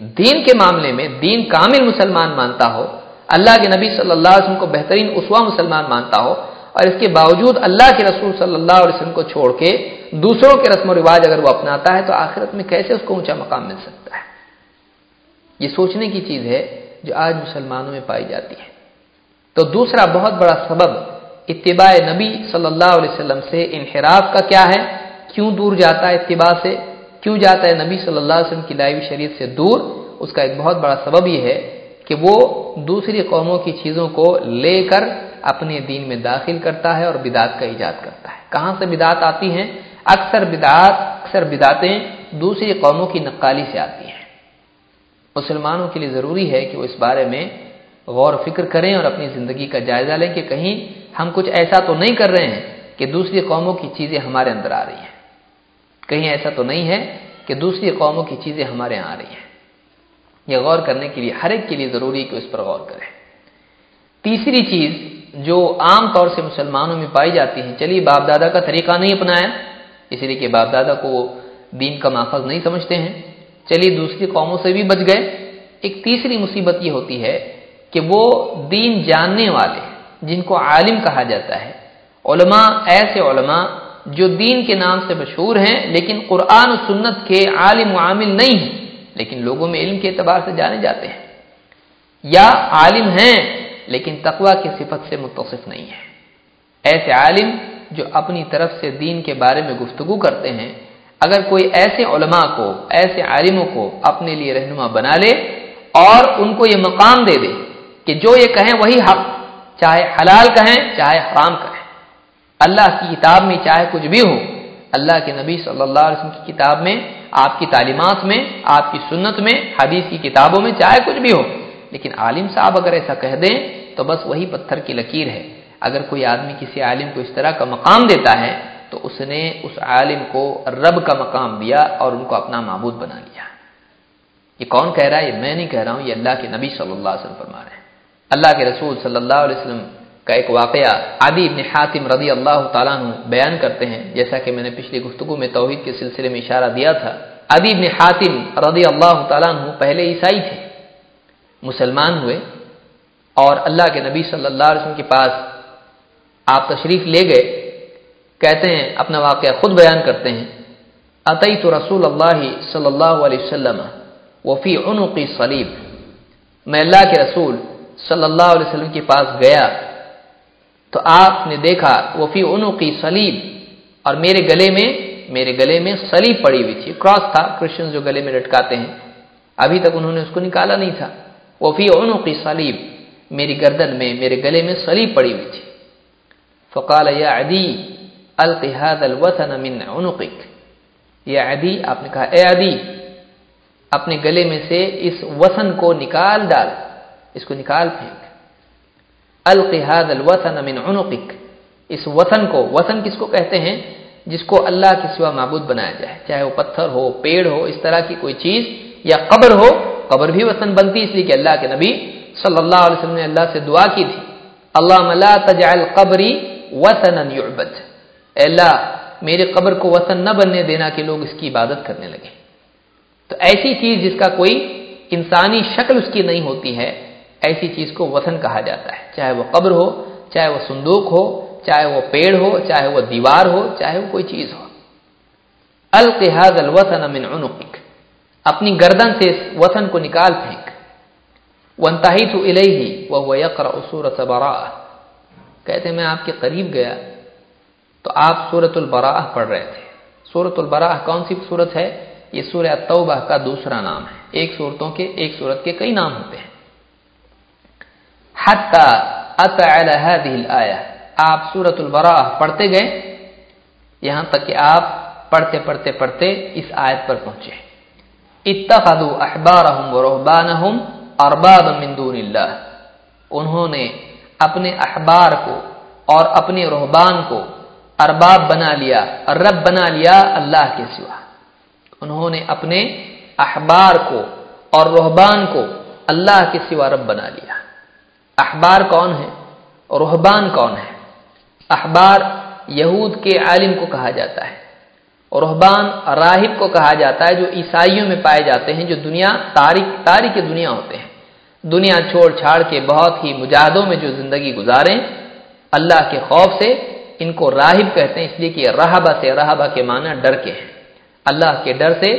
دین کے معاملے میں دین کامل مسلمان مانتا ہو اللہ کے نبی صلی اللہ علیہ وسلم کو بہترین اسوا مسلمان مانتا ہو اور اس کے باوجود اللہ کے رسول صلی اللہ علیہ وسلم کو چھوڑ کے دوسروں کے رسم و رواج اگر وہ اپناتا ہے تو آخرت میں کیسے اس کو اونچا مقام مل سکتا ہے؟ یہ سوچنے کی چیز ہے جو آج مسلمانوں میں پائی جاتی ہے۔ تو دوسرا بہت بڑا سبب اتباع نبی صلی اللہ علیہ وسلم سے انحراف کا کیا ہے؟ کیوں دور جاتا ہے اتباع سے؟ کیوں جاتا ہے نبی صلی اللہ علیہ وسلم کی لائیو شریعت سے دور؟ اس کا ایک بہت بڑا سبب یہ ہے کہ وہ دوسری قوموں کی چیزوں کو لے کر اپنے دین میں داخل کرتا ہے اور بدعت کا ایجاد کرتا ہے۔ کہاں سے بدعت آتی ہیں؟ اکثر بدعات اکثر بدعتیں دوسری قوموں کی نقالی سے آتی ہیں۔ مسلمانوں کے لیے ضروری ہے کہ وہ اس بارے میں غور و فکر کریں اور اپنی زندگی کا جائزہ لیں کہ کہیں ہم کچھ ایسا تو نہیں کر رہے ہیں کہ دوسری قوموں کی چیزیں ہمارے اندر آ رہی ہیں۔ کہیں ایسا تو نہیں ہے کہ دوسری قوموں کی چیزیں ہمارے یہاں آ رہی ہیں۔ یہ غور کرنے کے لیے ہر ایک کے لیے ضروری کہ اس پر غور کریں۔ تیسری چیز جو عام طور سے مسلمانوں میں پائی جاتی ہے، چلیے باپ دادا کا طریقہ نہیں اپنایا اس لیے کہ باپ دادا کو دین کا ماخذ نہیں سمجھتے ہیں۔ چلیے دوسری قوموں سے بھی بچ گئے۔ ایک تیسری مصیبت یہ ہوتی ہے کہ وہ دین جاننے والے جن کو عالم کہا جاتا ہے۔ علماء، ایسے علماء جو دین کے نام سے مشہور ہیں، لیکن قرآن و سنت کے عالم و عامل نہیں ہیں۔ لیکن لوگوں میں علم کے اعتبار سے جانے جاتے ہیں۔ یا عالم ہیں، لیکن تقوا کی صفت سے متصف نہیں ہے ایسے عالم جو اپنی طرف سے دین کے بارے میں گفتگو کرتے ہیں، اگر کوئی ایسے علماء کو، ایسے عالموں کو اپنے لیے رہنما بنا لے اور ان کو یہ مقام دے دے کہ جو یہ کہیں وہی حق، چاہے حلال کہیں، چاہے حرام کہیں۔ اللہ کی کتاب میں چاہے کچھ بھی ہو اللہ کے نبی صلی اللہ علیہ وسلم کی کتاب میں، آپ کی تعلیمات میں، آپ کی سنت میں، حدیث کی کتابوں میں، چاہے کچھ بھی ہو۔ لیکن عالم صاحب اگر ایسا کہہ دیں تو بس وہی پتھر کی لکیر ہے۔ اگر کوئی آدمی کسی عالم کو اس طرح کا مقام دیتا ہے تو اس نے اس عالم کو رب کا مقام دیا اور ان کو اپنا معبود بنا لیا۔ یہ کون کہہ رہا ہے؟ یہ میں نہیں کہہ رہا ہوں، یہ اللہ کے نبی صلی اللہ علیہ وسلم فرما رہے ہیں۔ اللہ کے رسول صلی اللہ علیہ وسلم کا ایک واقعہ عدی ابن حاتم رضی اللہ تعالیٰ عنہ بیان کرتے ہیں، جیسا کہ میں نے پچھلی گفتگو میں توحید کے سلسلے میں اشارہ دیا تھا۔ عدی ابن حاتم رضی اللہ تعالیٰ عنہ پہلے عیسائی تھے، مسلمان ہوئے اور اللہ کے نبی صلی اللہ علیہ وسلم کے پاس آپ تشریف لے گئے۔ کہتے ہیں، اپنا واقعہ خود بیان کرتے ہیں۔ عطی تو رسول اللہ صلی اللہ علیہ وسلم وفی عنقی صلیب، میں اللہ کے رسول صلی اللہ علیہ وسلم کے پاس گیا۔ تو آپ نے دیکھا وفی عنقی صلیب اور میرے گلے میں میرے گلے میں سلیب پڑی ہوئی تھی۔ کراس تھا کرسچن جو گلے میں لٹکاتے ہیں۔ ابھی تک انہوں نے اس کو نکالا نہیں تھا۔ وفی عنقی صلیب میری گردن میں، میرے گلے میں سلیب پڑی ہوئی تھی۔ فقال یا عدی القحاد الوطن من عنقک یا عدی آپ نے کہا، اے عدی اپنے گلے میں سے اس وسن کو نکال ڈال۔ اس کو نکال پھینک۔ القحاد الوطن من عنقک۔ اس وطن کو وطن کس کو کہتے ہیں؟ جس کو اللہ کے سوا معبود بنایا جائے۔ چاہے وہ پتھر ہو، پیڑ ہو، اس طرح کی کوئی چیز یا قبر ہو، قبر بھی وطن بنتی، اس لیے کہ اللہ کے نبی صلی اللہ علیہ وسلم نے اللہ سے دعا کی تھی۔ اللہ لا تجعل قبری وطن یعبد۔ اے اللہ، میرے قبر کو وطن نہ بننے دینا کہ لوگ اس کی عبادت کرنے لگے تو ایسی چیز جس کا کوئی انسانی شکل اس کی نہیں ہوتی ہے ایسی چیز کو وطن کہا جاتا ہے۔ چاہے وہ قبر ہو، چاہے وہ صندوق ہو، چاہے وہ پیڑ ہو، چاہے وہ دیوار ہو، چاہے وہ کوئی چیز ہو۔ القحاد الوطن من عنقک اپنی گردن سے اس وطن کو نکال پھینک۔ ونتہی تو الہی وہ یقر اصورت برا کہتے میں آپ کے قریب گیا تو آپ سورت البراہ پڑھ رہے تھے۔ سورت البراہ کون سی صورت ہے؟ یہ سورہ توبہ کا دوسرا نام ہے۔ ایک صورتوں کے، ایک صورت کے کئی نام ہوتے ہیں۔ آپ سورت البراہ پڑھتے گئے، یہاں تک کہ آپ پڑھتے پڑھتے پڑھتے اس آیت پر پہنچے۔ اتخذوا احبارهم ورهبانهم اربابا من دون اللہ انہوں نے اپنے احبار کو اور اپنے رہبان کو ارباب بنا لیا، رب بنا لیا اللہ کے سوا۔ انہوں نے اپنے احبار کو اور رہبان کو اللہ کے سوا رب بنا لیا۔ احبار کون ہے رہبان کون ہے احبار یہود کے عالم کو کہا جاتا ہے رحبان راہب کو کہا جاتا ہے جو عیسائیوں میں پائے جاتے ہیں، جو دنیا تاریخ تاریخ دنیا ہوتے ہیں۔ دنیا چھوڑ چھاڑ کے بہت ہی مجاہدوں میں جو زندگی گزاریں، اللہ کے خوف سے ان کو راہب کہتے ہیں، اس لیے کہ رہبا سے رہبا کے معنی ڈر کے ہیں۔ اللہ کے ڈر سے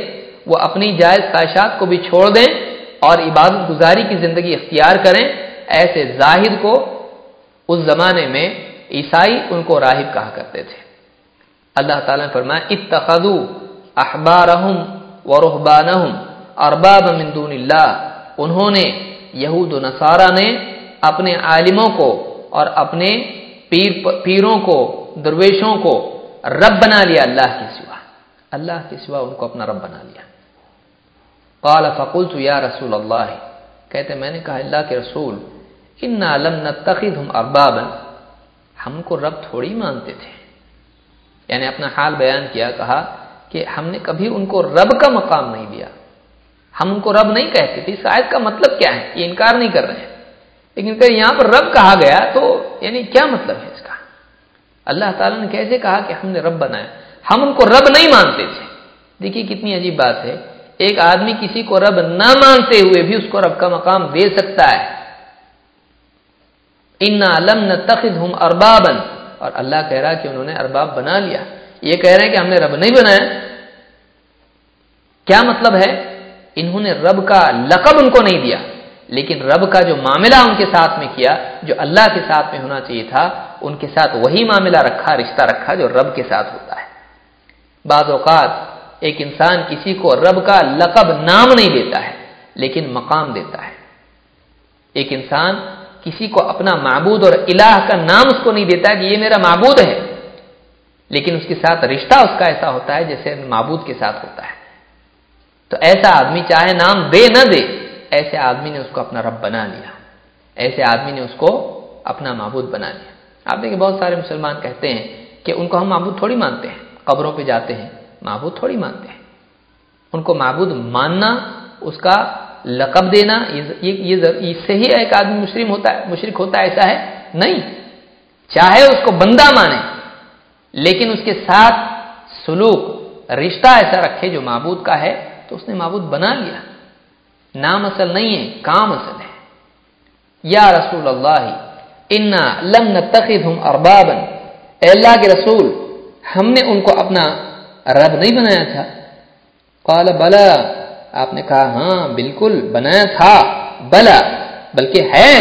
وہ اپنی جائز خواہشات کو بھی چھوڑ دیں اور عبادت گزاری کی زندگی اختیار کریں۔ ایسے زاہد کو اس زمانے میں عیسائی ان کو راہب کہا کرتے تھے۔ اللہ تعالیٰ نے فرمایا، اتخذوا احبارہم ورہبانہم ارباب من دون اللہ۔ انہوں نے یہود و نصارہ نے اپنے عالموں کو اور اپنے پیر، پیروں کو، درویشوں کو رب بنا لیا اللہ کے سوا۔ اللہ کے سوا ان کو اپنا رب بنا لیا۔ قال فقلت یا رسول اللہ۔ کہتے میں نے کہا، اللہ کے رسول انا لم نتخذهم اربابا ہم کو رب تھوڑی مانتے تھے۔ یعنی اپنا حال بیان کیا، کہا کہ ہم نے کبھی ان کو رب کا مقام نہیں دیا۔ ہم ان کو رب نہیں کہتے تھے۔ شاید کا مطلب کیا ہے؟ یہ انکار نہیں کر رہے ہیں۔ لیکن کہ یہاں پر رب کہا گیا، تو یعنی کیا مطلب ہے اس کا؟ اللہ تعالیٰ نے کیسے کہا کہ ہم نے رب بنایا؟ ہم ان کو رب نہیں مانتے تھے۔ دیکھیے کتنی عجیب بات ہے۔ ایک آدمی کسی کو رب نہ مانتے ہوئے بھی اس کو رب کا مقام دے سکتا ہے۔ انا لم نتخذ ہم اربابن اور اللہ کہہ رہا کہ انہوں نے ارباب بنا لیا۔ یہ کہہ رہے ہیں کہ ہم نے رب نہیں بنایا۔ کیا مطلب ہے؟ انہوں نے رب کا لقب ان کو نہیں دیا، لیکن رب کا جو معاملہ ان کے ساتھ میں کیا، جو اللہ کے ساتھ میں ہونا چاہیے تھا، ان کے ساتھ وہی معاملہ رکھا، رشتہ رکھا جو رب کے ساتھ ہوتا ہے۔ بعض اوقات ایک انسان کسی کو رب کا لقب نام نہیں دیتا ہے، لیکن مقام دیتا ہے۔ ایک انسان کسی کو اپنا معبود اور الہ کا نام اس کو نہیں دیتا کہ یہ میرا معبود ہے۔ لیکن اس کے ساتھ رشتہ اس کا ایسا ہوتا ہے جیسے معبود کے ساتھ ہوتا ہے۔ تو ایسا آدمی چاہے نام دے نہ دے، ایسے آدمی نے اس کو اپنا رب بنا لیا۔ ایسے آدمی نے اس کو اپنا معبود بنا لیا۔ آپ دیکھیں بہت سارے مسلمان کہتے ہیں کہ ان کو ہم معبود تھوڑی مانتے ہیں، قبروں پہ جاتے ہیں، معبود تھوڑی مانتے ہیں۔ ان کو معبود ماننا اس کا لقب دینا اس سے ہی ایک آدمی مشرم ہوتا ہے مشرق ہوتا ہے، ایسا ہے؟ نہیں۔ چاہے اس کو بندہ مانے، لیکن اس کے ساتھ سلوک، رشتہ ایسا رکھے جو معبود کا ہے، تو اس نے معبود بنا لیا۔ نام اصل نہیں ہے کام اصل ہے۔ یا رسول اللہ، انا لم نتخذهم اربابا اے اللہ کے رسول، ہم نے ان کو اپنا رب نہیں بنایا تھا۔ قال بلا آپ نے کہا ہاں بالکل، بنایا تھا، بلا، بلکہ ہے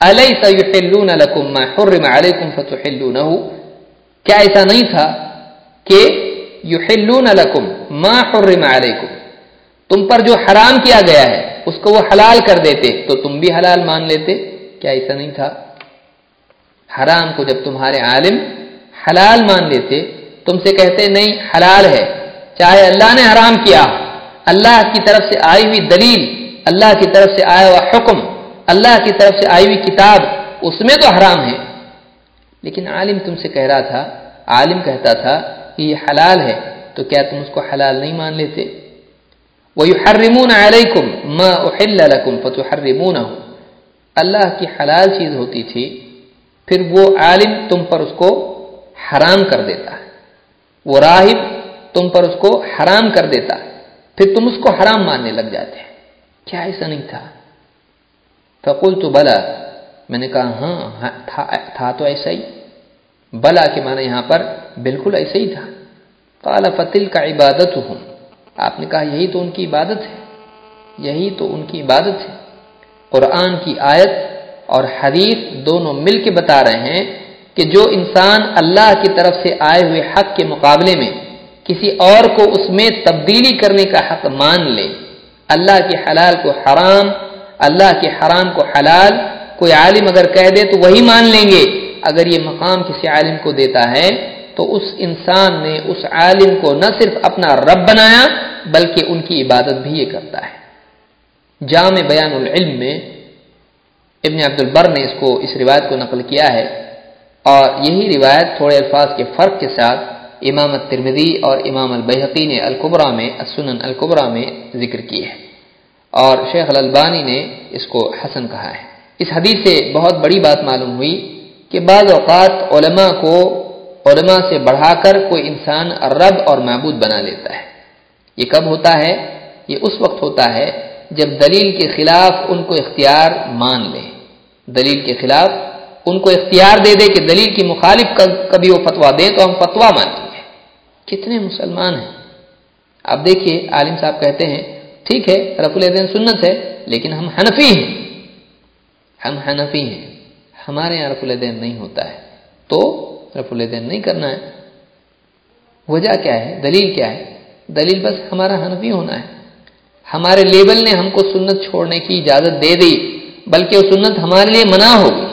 الیس یحلون لکم ما حرم علیکم فتحلونه کیا ایسا نہیں تھا کہ یحلون لکم ما حرم علیکم۔ تم پر جو حرام کیا گیا ہے، اس کو وہ حلال کر دیتے، تو تم بھی حلال مان لیتے۔ کیا ایسا نہیں تھا؟ حرام کو جب تمہارے عالم حلال مان لیتے، تم سے کہتے، نہیں، حلال ہے۔ چاہے اللہ نے حرام کیا۔ اللہ کی طرف سے آئی ہوئی دلیل، اللہ کی طرف سے آیا ہوا حکم، اللہ کی طرف سے آئی ہوئی کتاب اس میں تو حرام ہے۔ لیکن عالم تم سے کہہ رہا تھا، عالم کہتا تھا کہ یہ حلال ہے، تو کیا تم اس کو حلال نہیں مان لیتے؟ وَيُحَرِّمُونَ عَلَيْكُمْ مَا أُحِلَّ لَكُمْ فَتُحَرِّمُونَهُ۔ اللہ کی حلال چیز ہوتی تھی، پھر وہ عالم تم پر اس کو حرام کر دیتا ہے۔ وہ راہب تم پر اس کو حرام کر دیتا پھر تم اس کو حرام ماننے لگ جاتے کیا ایسا نہیں تھا؟ فقول تو بلا۔ میں نے کہا ہاں, ہاں، تھا تو ایسا ہی۔ بلا کے معنی یہاں پر بالکل ایسا ہی تھا۔ قال فتل کا عبادت ہوں آپ نے کہا، یہی تو ان کی عبادت ہے۔ یہی تو ان کی عبادت ہے۔ قرآن کی آیت اور حدیث دونوں مل کے بتا رہے ہیں کہ جو انسان اللہ کی طرف سے آئے ہوئے حق کے مقابلے میں کسی اور کو اس میں تبدیلی کرنے کا حق مان لے۔ اللہ کے حلال کو حرام، اللہ کے حرام کو حلال، کوئی عالم اگر کہہ دے تو وہی مان لیں گے۔ اگر یہ مقام کسی عالم کو دیتا ہے تو اس انسان نے اس عالم کو نہ صرف اپنا رب بنایا، بلکہ ان کی عبادت بھی یہ کرتا ہے۔ جامع بیان العلم میں ابن عبد البر نے اس کو، اس روایت کو نقل کیا ہے اور یہی روایت تھوڑے الفاظ کے فرق کے ساتھ امام ترمدی اور امام البحقی نے القبرا میں، السنن القبرا میں ذکر کی ہے۔ اور شیخ الالبانی نے اس کو حسن کہا ہے۔ اس حدیث سے بہت بڑی بات معلوم ہوئی کہ بعض اوقات علماء کو علماء سے بڑھا کر کوئی انسان رب اور معبود بنا لیتا ہے۔ یہ کب ہوتا ہے؟ یہ اس وقت ہوتا ہے جب دلیل کے خلاف ان کو اختیار مان لے۔ دلیل کے خلاف ان کو اختیار دے دے کہ دلیل کی مخالف کبھی وہ فتوا دیں تو ہم فتوا مانیں کتنے مسلمان ہیں؟ آپ دیکھیے، عالم صاحب کہتے ہیں، ٹھیک ہے رف الدین سنت ہے، لیکن ہم حنفی ہیں۔ ہم حنفی ہیں۔ ہمارے یہاں رف الدین نہیں ہوتا ہے۔ تو رف الدین نہیں کرنا ہے۔ وجہ کیا ہے؟ دلیل کیا ہے؟ دلیل بس ہمارا حنفی ہونا ہے۔ ہمارے لیبل نے ہم کو سنت چھوڑنے کی اجازت دے دی، بلکہ وہ سنت ہمارے لیے منع ہو گئی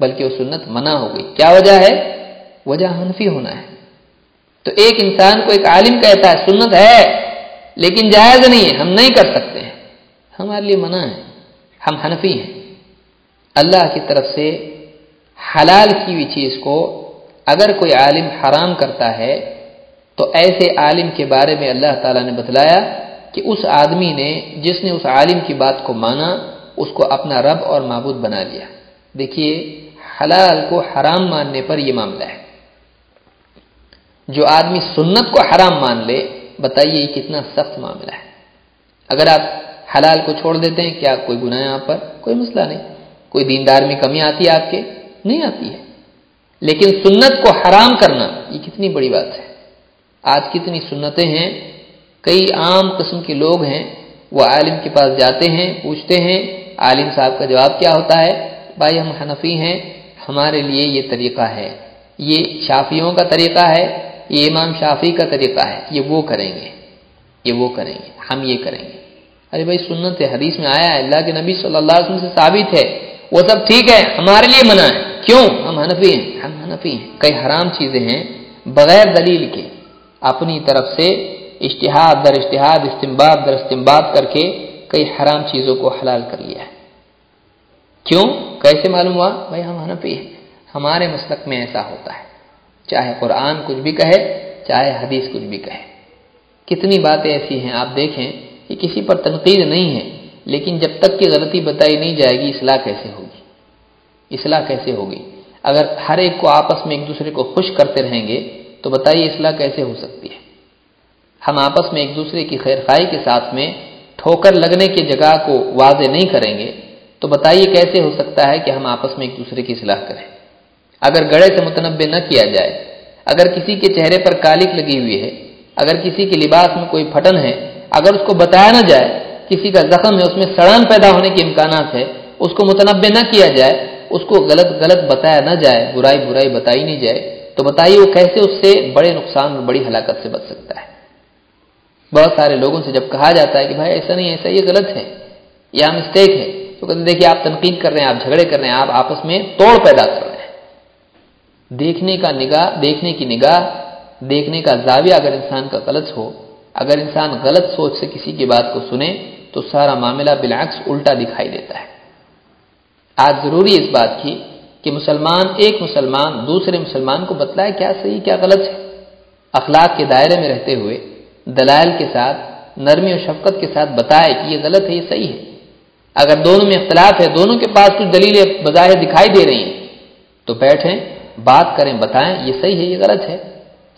بلکہ وہ سنت منع ہو گئی کیا وجہ ہے؟ وجہ حنفی ہونا ہے۔ تو ایک انسان کو ایک عالم کہتا ہے، سنت ہے، لیکن جائز نہیں ہے، ہم نہیں کر سکتے ہیں۔ ہمارے لیے منع ہے۔ ہم حنفی ہیں۔ اللہ کی طرف سے حلال کی ہوئی چیز کو اگر کوئی عالم حرام کرتا ہے، تو ایسے عالم کے بارے میں اللہ تعالیٰ نے بتلایا کہ اس آدمی نے، جس نے اس عالم کی بات کو مانا، اس کو اپنا رب اور معبود بنا لیا۔ دیکھیے، حلال کو حرام ماننے پر یہ معاملہ ہے۔ جو آدمی سنت کو حرام مان لے، بتائیے یہ کتنا سخت معاملہ ہے۔ اگر آپ حلال کو چھوڑ دیتے ہیں، کیا کوئی گناہ آپ پر؟ کوئی مسئلہ نہیں۔ کوئی دیندار میں کمی آتی ہے آپ کے؟ نہیں آتی ہے۔ لیکن سنت کو حرام کرنا، یہ کتنی بڑی بات ہے۔ آج کتنی سنتیں ہیں، کئی عام قسم کے لوگ ہیں، وہ عالم کے پاس جاتے ہیں، پوچھتے ہیں، عالم صاحب کا جواب کیا ہوتا ہے؟ بھائی، ہم حنفی ہیں، ہمارے لیے یہ طریقہ ہے۔ یہ شافیوں کا طریقہ ہے یہ امام شافی کا طریقہ ہے، یہ وہ کریں گے، یہ وہ کریں گے، ہم یہ کریں گے۔ ارے بھائی، سنت ہے حدیث میں آیا ہے، اللہ کے نبی صلی اللہ علیہ وسلم سے ثابت ہے، وہ سب ٹھیک ہے، ہمارے لیے منع ہے۔ کیوں؟ ہم حنفی ہیں، ہم حنفی ہیں۔ کئی حرام چیزیں ہیں، بغیر دلیل کے اپنی طرف سے اشتہاد در اشتہاد استمباد در استمباد کر کے کئی حرام چیزوں کو حلال کر لیا ہے۔ کیوں؟ کیسے معلوم ہوا؟ بھائی، ہم حنفی ہیں۔ ہمارے مسلک میں ایسا ہوتا ہے۔ چاہے قرآن کچھ بھی کہے، چاہے حدیث کچھ بھی کہے۔ کتنی باتیں ایسی ہیں آپ دیکھیں کہ کسی پر تنقید نہیں ہے، لیکن جب تک کہ غلطی بتائی نہیں جائے گی، اصلاح کیسے ہوگی؟ اصلاح کیسے ہوگی؟ اگر ہر ایک کو آپس میں ایک دوسرے کو خوش کرتے رہیں گے، تو بتائیے اصلاح کیسے ہو سکتی ہے؟ ہم آپس میں ایک دوسرے کی خیر خائی کے ساتھ میں ٹھوکر لگنے کی جگہ کو واضح نہیں کریں گے، تو بتائیے کیسے ہو سکتا ہے کہ ہم آپس میں ایک دوسرے کی اصلاح کریں؟ اگر گڑے سے متنوع نہ کیا جائے، اگر کسی کے چہرے پر کالک لگی ہوئی ہے، اگر کسی کے لباس میں کوئی پھٹن ہے، اگر اس کو بتایا نہ جائے، کسی کا زخم ہے اس میں سڑان پیدا ہونے کے امکانات ہے، اس کو متنوع نہ کیا جائے، اس کو غلط غلط بتایا نہ جائے، برائی برائی بتائی نہیں جائے، تو بتائیے وہ کیسے اس سے بڑے نقصان اور بڑی ہلاکت سے بچ سکتا ہے؟ بہت سارے لوگوں سے جب کہا جاتا ہے کہ بھائی ایسا نہیں ایسا یہ غلط ہے، یا مسٹیک ہے، تو کہتے دیکھیے آپ تنقید کر رہے ہیں، آپ جھگڑے کر رہے ہیں، آپ آپس میں توڑ پیدا کر رہے ہیں۔ دیکھنے کا نگاہ، دیکھنے کی نگاہ، دیکھنے کا زاویہ اگر انسان کا غلط ہو، اگر انسان غلط سوچ سے کسی کی بات کو سنے، تو سارا معاملہ بالعکس الٹا دکھائی دیتا ہے۔ آج ضروری اس بات کی کہ مسلمان ایک مسلمان دوسرے مسلمان کو بتلائے کیا صحیح، کیا غلط ہے۔ اخلاق کے دائرے میں رہتے ہوئے، دلائل کے ساتھ، نرمی اور شفقت کے ساتھ بتائے کہ یہ غلط ہے، یہ صحیح ہے۔ اگر دونوں میں اختلاف ہے، دونوں کے پاس کچھ دلیلیں بظاہر دکھائی دے رہی ہیں، تو بیٹھیں۔ بات کریں بتائیں، یہ صحیح ہے، یہ غلط ہے۔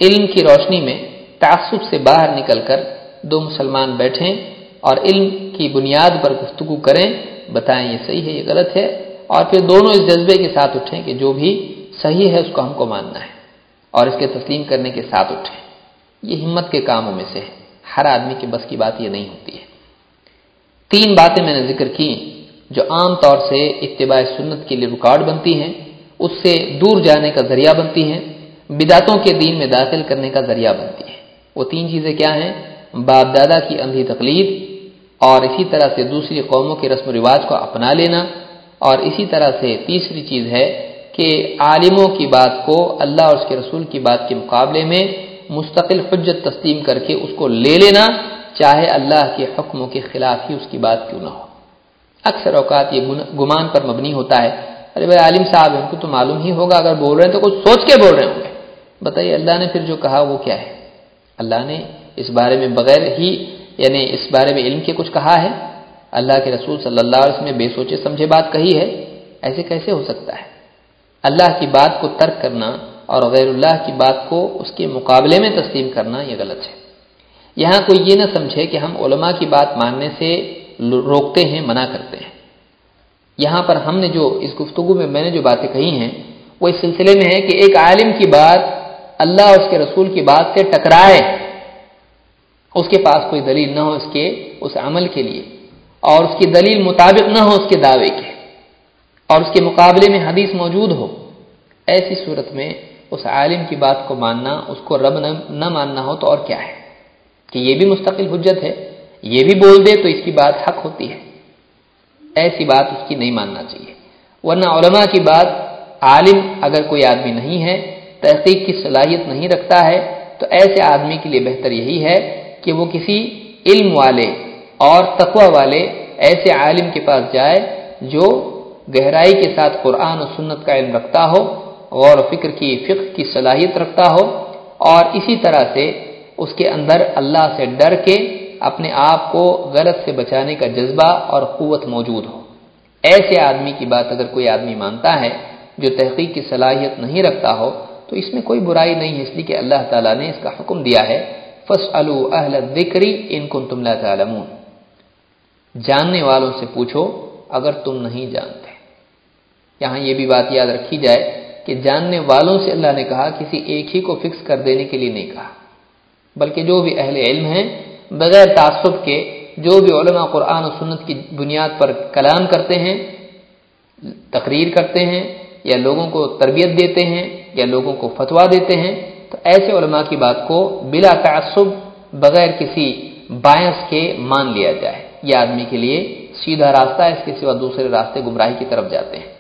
علم کی روشنی میں تعصب سے باہر نکل کر دو مسلمان بیٹھیں اور علم کی بنیاد پر گفتگو کریں، بتائیں یہ صحیح ہے، یہ غلط ہے۔ اور پھر دونوں اس جذبے کے ساتھ اٹھیں کہ جو بھی صحیح ہے، اس کو ہم کو ماننا ہے اور اس کے تسلیم کرنے کے ساتھ اٹھیں۔ یہ ہمت کے کاموں میں سے ہے۔ ہر آدمی کے بس کی بات یہ نہیں ہوتی ہے۔ تین باتیں میں نے ذکر کی جو عام طور سے اتباع سنت کے لیے رکاوٹ بنتی ہیں۔ اس سے دور جانے کا ذریعہ بنتی ہیں، بدعتوں کے دین میں داخل کرنے کا ذریعہ بنتی ہیں۔ وہ تین چیزیں کیا ہیں؟ باپ دادا کی اندھی تقلید اور اسی طرح سے دوسری قوموں کے رسم و رواج کو اپنا لینا۔ اور اسی طرح سے تیسری چیز ہے کہ عالموں کی بات کو اللہ اور اس کے رسول کی بات کے مقابلے میں مستقل حجت تسلیم کر کے اس کو لے لینا، چاہے اللہ کے حکموں کے خلاف ہی اس کی بات کیوں نہ ہو۔ اکثر اوقات یہ گمان پر مبنی ہوتا ہے ارے بھائی عالم صاحب، ان کو تو معلوم ہی ہوگا، اگر بول رہے ہیں تو کچھ سوچ کے بول رہے ہوں گے۔ بتائیے، اللہ نے پھر جو کہا وہ کیا ہے؟ اللہ نے اس بارے میں بغیر ہی یعنی اس بارے میں علم کے کچھ کہا ہے؟ اللہ کے رسول صلی اللہ علیہ وسلم نے بے سوچے سمجھے بات کہی ہے؟ ایسے کیسے ہو سکتا ہے؟ اللہ کی بات کو ترک کرنا اور غیر اللہ کی بات کو اس کے مقابلے میں تسلیم کرنا یہ غلط ہے۔ یہاں کوئی یہ نہ سمجھے کہ ہم علماء کی بات ماننے سے روکتے ہیں، منع کرتے ہیں۔ یہاں پر ہم نے جو اس گفتگو میں میں نے جو باتیں کہی ہیں، وہ اس سلسلے میں ہے کہ ایک عالم کی بات اللہ اور اس کے رسول کی بات سے ٹکرائے، اس کے پاس کوئی دلیل نہ ہو اس کے، اس عمل کے لیے، اور اس کی دلیل مطابق نہ ہو اس کے دعوے کے، اور اس کے مقابلے میں حدیث موجود ہو۔ ایسی صورت میں اس عالم کی بات کو ماننا، اس کو رب نہ ماننا ہو تو اور کیا ہے؟ کہ یہ بھی مستقل حجت ہے، یہ بھی بول دے تو اس کی بات حق ہوتی ہے۔ ایسی بات اس کی نہیں ماننا چاہیے۔ ورنہ علماء کی بات عالم اگر کوئی آدمی نہیں ہے، تحقیق کی صلاحیت نہیں رکھتا ہے، تو ایسے آدمی کے لیے بہتر یہی ہے کہ وہ کسی علم والے اور تقوی والے ایسے عالم کے پاس جائے جو گہرائی کے ساتھ قرآن و سنت کا علم رکھتا ہو، غور و فکر کی، فقہ کی صلاحیت رکھتا ہو اور اسی طرح سے اس کے اندر اللہ سے ڈر کے اپنے آپ کو غلط سے بچانے کا جذبہ اور قوت موجود ہو۔ ایسے آدمی کی بات اگر کوئی آدمی مانتا ہے جو تحقیق کی صلاحیت نہیں رکھتا ہو، تو اس میں کوئی برائی نہیں ہے۔ اس لیے کہ اللہ تعالیٰ نے اس کا حکم دیا ہے فص اہل ذکری ان کو تم تعلمون۔ جاننے والوں سے پوچھو، اگر تم نہیں جانتے۔ یہاں یہ بھی بات یاد رکھی جائے کہ جاننے والوں سے اللہ نے کہا، کسی ایک ہی کو فکس کر دینے کے لیے نہیں کہا۔ بلکہ جو بھی اہل علم ہیں بغیر تعصب کے جو بھی علماء قرآن و سنت کی بنیاد پر کلام کرتے ہیں، تقریر کرتے ہیں، یا لوگوں کو تربیت دیتے ہیں، یا لوگوں کو فتوا دیتے ہیں، تو ایسے علماء کی بات کو بلا تعصب بغیر کسی باعث کے مان لیا جائے۔ یہ آدمی کے لیے سیدھا راستہ ہے، اس کے سوا دوسرے راستے گمراہی کی طرف جاتے ہیں۔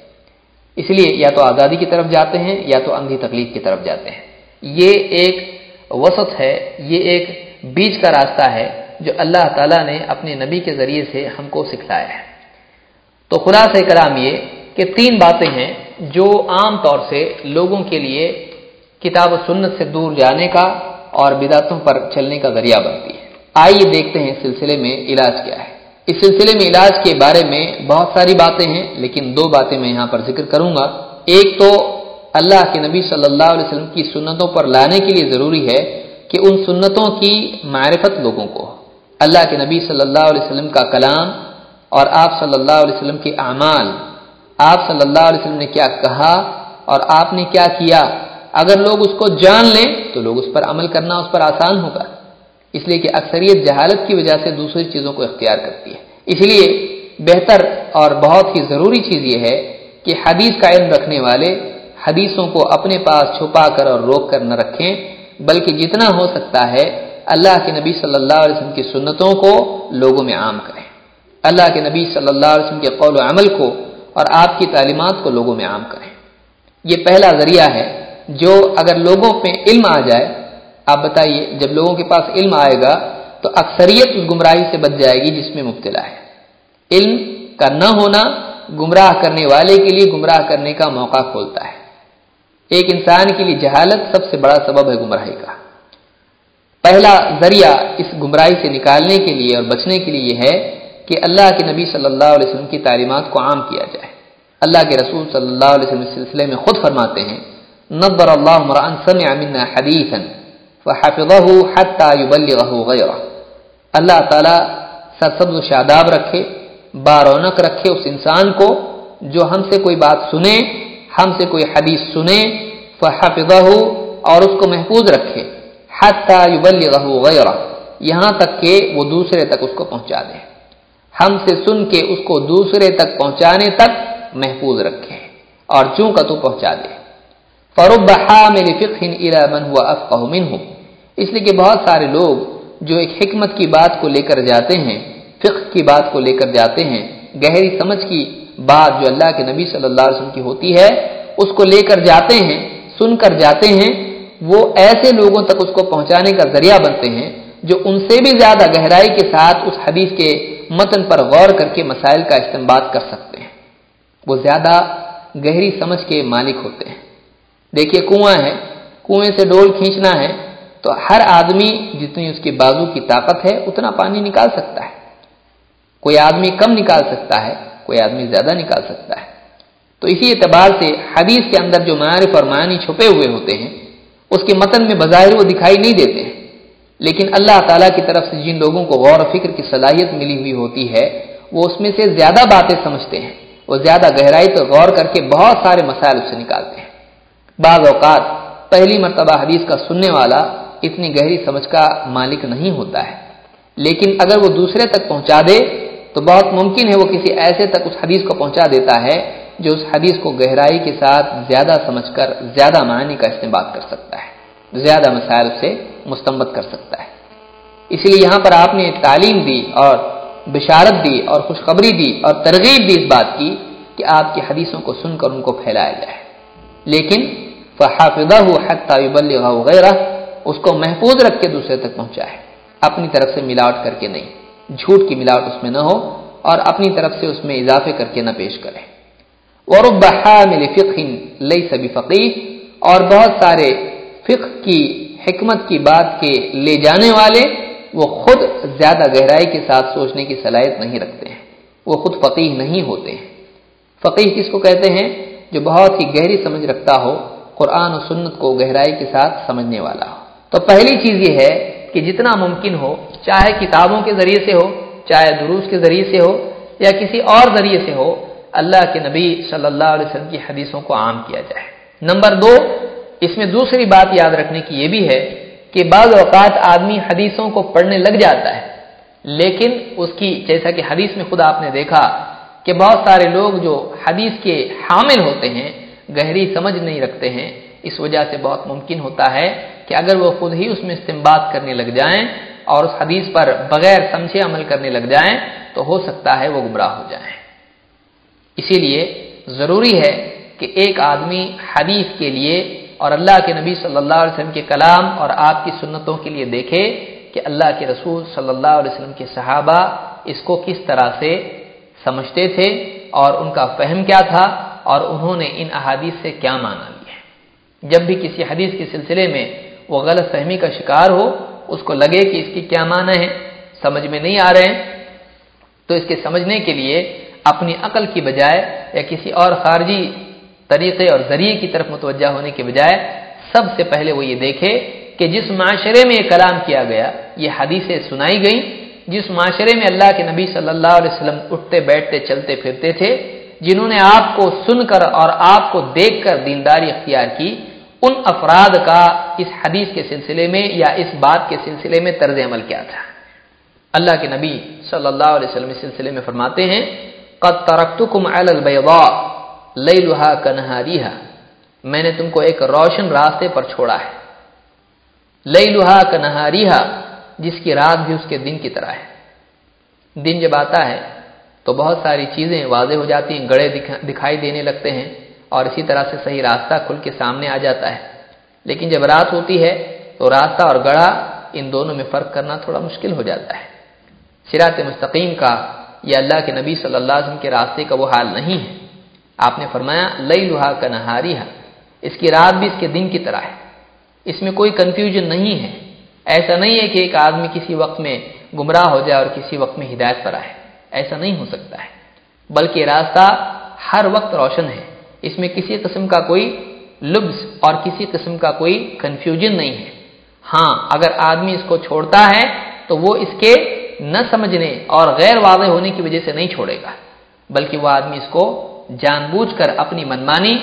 اس لیے یا تو آزادی کی طرف جاتے ہیں، یا تو اندھی تکلیف کی طرف جاتے ہیں۔ یہ ایک وسط ہے، یہ ایک بیچ کا راستہ ہے جو اللہ تعالیٰ نے اپنے نبی کے ذریعے سے ہم کو سکھلایا ہے۔ تو خلاص کرام یہ کہ تین باتیں ہیں جو عام طور سے لوگوں کے لیے کتاب و سنت سے دور جانے کا اور بدعتوں پر چلنے کا ذریعہ بنتی ہے۔ آئیے دیکھتے ہیں اس سلسلے میں علاج کیا ہے۔ اس سلسلے میں علاج کے بارے میں بہت ساری باتیں ہیں، لیکن دو باتیں میں یہاں پر ذکر کروں گا۔ ایک تو اللہ کے نبی صلی اللہ علیہ وسلم کی سنتوں پر لانے کے لیے ضروری ہے کہ ان سنتوں کی معرفت لوگوں کو۔ اللہ کے نبی صلی اللہ علیہ وسلم کا کلام اور آپ صلی اللہ علیہ وسلم کے اعمال۔ آپ صلی اللہ علیہ وسلم نے کیا کہا اور آپ نے کیا کیا؟ اگر لوگ اس کو جان لیں تو لوگ اس پر عمل کرنا اس پر آسان ہوگا۔ اس لیے کہ اکثریت جہالت کی وجہ سے دوسری چیزوں کو اختیار کرتی ہے۔ اس لیے بہتر اور بہت ہی ضروری چیز یہ ہے کہ حدیث کا علم رکھنے والے حدیثوں کو اپنے پاس چھپا کر اور روک کر نہ رکھیں۔ بلکہ جتنا ہو سکتا ہے اللہ کے نبی صلی اللہ علیہ وسلم کی سنتوں کو لوگوں میں عام کریں۔ اللہ کے نبی صلی اللہ علیہ وسلم کے قول و عمل کو اور آپ کی تعلیمات کو لوگوں میں عام کریں۔ یہ پہلا ذریعہ ہے جو اگر لوگوں پہ علم آ جائے، آپ بتائیے جب لوگوں کے پاس علم آئے گا تو اکثریت اس گمراہی سے بچ جائے گی جس میں مبتلا ہے۔ علم کا نہ ہونا گمراہ کرنے والے کے لیے گمراہ کرنے کا موقع کھولتا ہے۔ ایک انسان کے لیے جہالت سب سے بڑا سبب ہے گمراہی کا۔ پہلا ذریعہ اس گمراہی سے نکالنے کے لیے اور بچنے کے لیے یہ ہے کہ اللہ کے نبی صلی اللہ علیہ وسلم کی تعلیمات کو عام کیا جائے۔ اللہ کے رسول صلی اللہ علیہ وسلم اس سلسلے میں خود فرماتے ہیں نبر اللہ مران سمع منا حدیثا فحفظه حتى يبلغه غيره۔ اللہ تعالی سرسبز و شاداب رکھے بارونق رکھے اس انسان کو جو ہم سے کوئی بات سنے ہم سے کوئی حدیث سنے فحفظه اور اس کو محفوظ رکھے حتى يبلغه غيره یہاں تک کہ وہ دوسرے تک اس کو پہنچا دے۔ ہم سے سن کے اس کو دوسرے تک پہنچانے تک محفوظ رکھے، اور چوں کا تو پہنچا دے۔ فروب حامل فقہ الى من هو افقه منه۔ اس لیے کہ بہت سارے لوگ جو ایک حکمت کی بات کو لے کر جاتے ہیں، فقہ کی بات کو لے کر جاتے ہیں، گہری سمجھ کی بات جو اللہ کے نبی صلی اللہ علیہ وسلم کی ہوتی ہے، اس کو لے کر جاتے ہیں، سن کر جاتے ہیں، وہ ایسے لوگوں تک اس کو پہنچانے کا ذریعہ بنتے ہیں جو ان سے بھی زیادہ گہرائی کے ساتھ اس حدیث کے متن پر غور کر کے مسائل کا استعمال کر سکتے ہیں۔ وہ زیادہ گہری سمجھ کے مالک ہوتے ہیں۔ دیکھیے کنواں ہے، کنویں سے ڈول کھینچنا ہے، تو ہر آدمی جتنی اس کی بازو کی طاقت ہے، اتنا پانی نکال سکتا ہے۔ کوئی آدمی کم نکال سکتا ہے کوئی آدمی زیادہ نکال سکتا ہے۔ تو اسی اعتبار سے حدیث کے اندر جو معارف اور معنی چھپے ہوئے ہوتے ہیں، اس کے متن میں بظاہر وہ دکھائی نہیں دیتے ہیں۔ لیکن اللہ تعالیٰ کی طرف سے جن لوگوں کو غور و فکر کی صلاحیت ملی ہوئی ہوتی ہے، وہ اس میں سے زیادہ باتیں سمجھتے ہیں۔ وہ زیادہ گہرائی پر غور کر کے بہت سارے مسائل اس سے نکالتے ہیں۔ بعض اوقات پہلی مرتبہ حدیث کا سننے والا اتنی گہری سمجھ کا مالک نہیں ہوتا ہے۔ لیکن اگر وہ دوسرے تک پہنچا دے تو بہت ممکن ہے وہ کسی ایسے تک اس حدیث کو پہنچا دیتا ہے جو اس حدیث کو گہرائی کے ساتھ زیادہ سمجھ کر زیادہ معنی کا استعمال کر سکتا ہے، زیادہ مسائل سے مستمت کر سکتا ہے۔ اس لیے یہاں پر آپ نے تعلیم دی اور بشارت دی اور خوشخبری دی اور ترغیب دی اس بات کی کہ آپ کی حدیثوں کو سن کر ان کو پھیلایا جائے۔ لیکن فحافظہ وغیرہ اس کو محفوظ رکھ کے دوسرے تک پہنچائے اپنی طرف سے ملاوٹ کر کے نہیں۔ جھوٹ کی ملاوٹ اس میں نہ ہو اور اپنی طرف سے اس میں اضافے کر کے نہ پیش کرے۔ ورب حامل فقہ لیس بفقیہ اور بہت سارے فقہ کی حکمت کی بات کے لے جانے والے وہ خود زیادہ گہرائی کے ساتھ سوچنے کی صلاحیت نہیں رکھتے ہیں۔ وہ خود فقیح نہیں ہوتے ہیں۔ فقیح کس کو کہتے ہیں؟ جو بہت ہی گہری سمجھ رکھتا ہو، قرآن و سنت کو گہرائی کے ساتھ سمجھنے والا ہو۔ تو پہلی چیز یہ ہے کہ جتنا ممکن ہو، چاہے کتابوں کے ذریعے سے ہو، چاہے دروس کے ذریعے سے ہو، یا کسی اور ذریعے سے ہو، اللہ کے نبی صلی اللہ علیہ وسلم کی حدیثوں کو عام کیا جائے۔ نمبر دو، اس میں دوسری بات یاد رکھنے کی یہ بھی ہے کہ بعض اوقات آدمی حدیثوں کو پڑھنے لگ جاتا ہے، لیکن اس کی، جیسا کہ حدیث میں خود آپ نے دیکھا کہ بہت سارے لوگ جو حدیث کے حامل ہوتے ہیں، گہری سمجھ نہیں رکھتے ہیں، اس وجہ سے بہت ممکن ہوتا ہے کہ اگر وہ خود ہی اس میں استعمال کرنے لگ جائیں اور اس حدیث پر بغیر سمجھے عمل کرنے لگ جائیں تو ہو سکتا ہے وہ گمراہ ہو جائیں۔ اسی لیے ضروری ہے کہ ایک آدمی حدیث کے لیے اور اللہ کے نبی صلی اللہ علیہ وسلم کے کلام اور آپ کی سنتوں کے لیے دیکھے کہ اللہ کے رسول صلی اللہ علیہ وسلم کے صحابہ اس کو کس طرح سے سمجھتے تھے اور ان کا فہم کیا تھا اور انہوں نے ان احادیث سے کیا مانا لیا۔ جب بھی کسی حدیث کے سلسلے میں وہ غلط فہمی کا شکار ہو، اس کو لگے کہ اس کی کیا معنی ہے؟ سمجھ میں نہیں آ رہے ہیں۔ تو اس کے سمجھنے کے لیے اپنی عقل کی بجائے یا کسی اور خارجی طریقے اور ذریعے کی طرف متوجہ ہونے کے بجائے سب سے پہلے وہ یہ دیکھے کہ جس معاشرے میں یہ کلام کیا گیا، یہ حدیثیں سنائی گئی جس معاشرے میں اللہ کے نبی صلی اللہ علیہ وسلم اٹھتے، بیٹھتے، چلتے، پھرتے تھے، جنہوں نے آپ کو سن کر اور آپ کو دیکھ کر دینداری اختیار کی ان افراد کا اس حدیث کے سلسلے میں یا اس بات کے سلسلے میں طرز عمل کیا تھا۔ اللہ کے نبی صلی اللہ علیہ وسلم اس سلسلے میں فرماتے ہیں، قد ترکتکم علی البیضاء لیلہا کنہاریہا۔ میں نے تم کو ایک روشن راستے پر چھوڑا ہے۔ لیلہا کنہاریہا، جس کی رات بھی اس کے دن کی طرح ہے۔ دن جب آتا ہے تو بہت ساری چیزیں واضح ہو جاتی ہیں گڑے دکھائی دینے لگتے ہیں۔ اور اسی طرح سے صحیح راستہ کھل کے سامنے آ جاتا ہے۔ لیکن جب رات ہوتی ہے تو راستہ اور گڑا ان دونوں میں فرق کرنا تھوڑا مشکل ہو جاتا ہے۔ سرات مستقیم کا یا اللہ کے نبی صلی اللہ علیہ وسلم کے راستے کا وہ حال نہیں ہے۔ آپ نے فرمایا لئی لوہا کا نہاری اس کی رات بھی اس کے دن کی طرح ہے۔ اس میں کوئی کنفیوژن نہیں ہے۔ ایسا نہیں ہے کہ ایک آدمی کسی وقت میں گمراہ ہو جائے اور کسی وقت میں ہدایت پر آئے۔ ایسا نہیں ہو سکتا ہے۔ بلکہ راستہ ہر وقت روشن ہے۔ اس میں کسی قسم کا کوئی لبس اور کسی قسم کا کوئی کنفیوژن نہیں ہے۔ ہاں اگر آدمی اس کو چھوڑتا ہے تو وہ اس کے نہ سمجھنے اور غیر واضح ہونے کی وجہ سے نہیں چھوڑے گا، بلکہ وہ آدمی اس کو جان بوجھ کر اپنی منمانی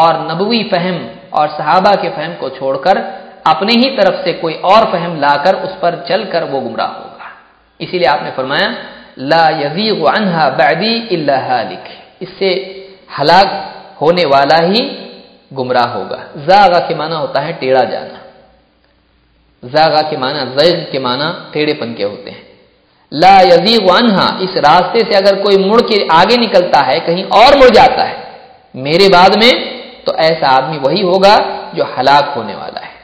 اور نبوی فہم اور صحابہ کے فہم کو چھوڑ کر اپنی ہی طرف سے کوئی اور فہم لا کر اس پر چل کر وہ گمراہ ہوگا۔ اسی لیے آپ نے فرمایا، لا عنها بعدی الا لکھ اس سے ہلاک ہونے والا ہی گمراہ ہوگا۔ زاغا کے معنی ہوتا ہے ٹیڑھا جانا۔ زاغا کے معنی، زیغ کے معنی ٹیڑھے پن کے ہوتے ہیں۔ لا یزیغ عنہا، اس راستے سے اگر کوئی مڑ کے آگے نکلتا ہے، کہیں اور مڑ جاتا ہے، میرے بعد میں تو ایسا آدمی وہی ہوگا جو ہلاک ہونے والا ہے۔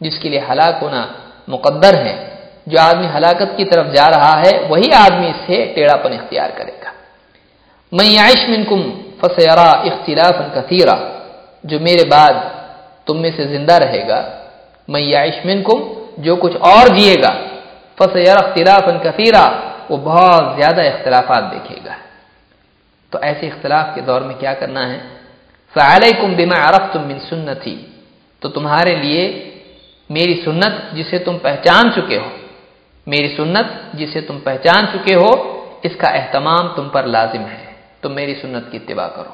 جس کے لیے ہلاک ہونا مقدر ہے، جو آدمی ہلاکت کی طرف جا رہا ہے، وہی آدمی سے ٹیڑھا پن اختیار کرے گا۔ میں عائش منکم فسیرا اختلاف کثیرہ جو میرے بعد تم میں سے زندہ رہے گا میں عائش منکم، جو کچھ اور جیے گا فسیر اختلاف کثیرہ وہ بہت زیادہ اختلافات دیکھے گا۔ تو ایسے اختلاف کے دور میں کیا کرنا ہے؟ فعلیکم بما عرفتم من سنتی، تو تمہارے لیے میری سنت جسے تم پہچان چکے ہو، میری سنت جسے تم پہچان چکے ہو، اس کا اہتمام تم پر لازم ہے۔ تم میری سنت کی اتباع کرو۔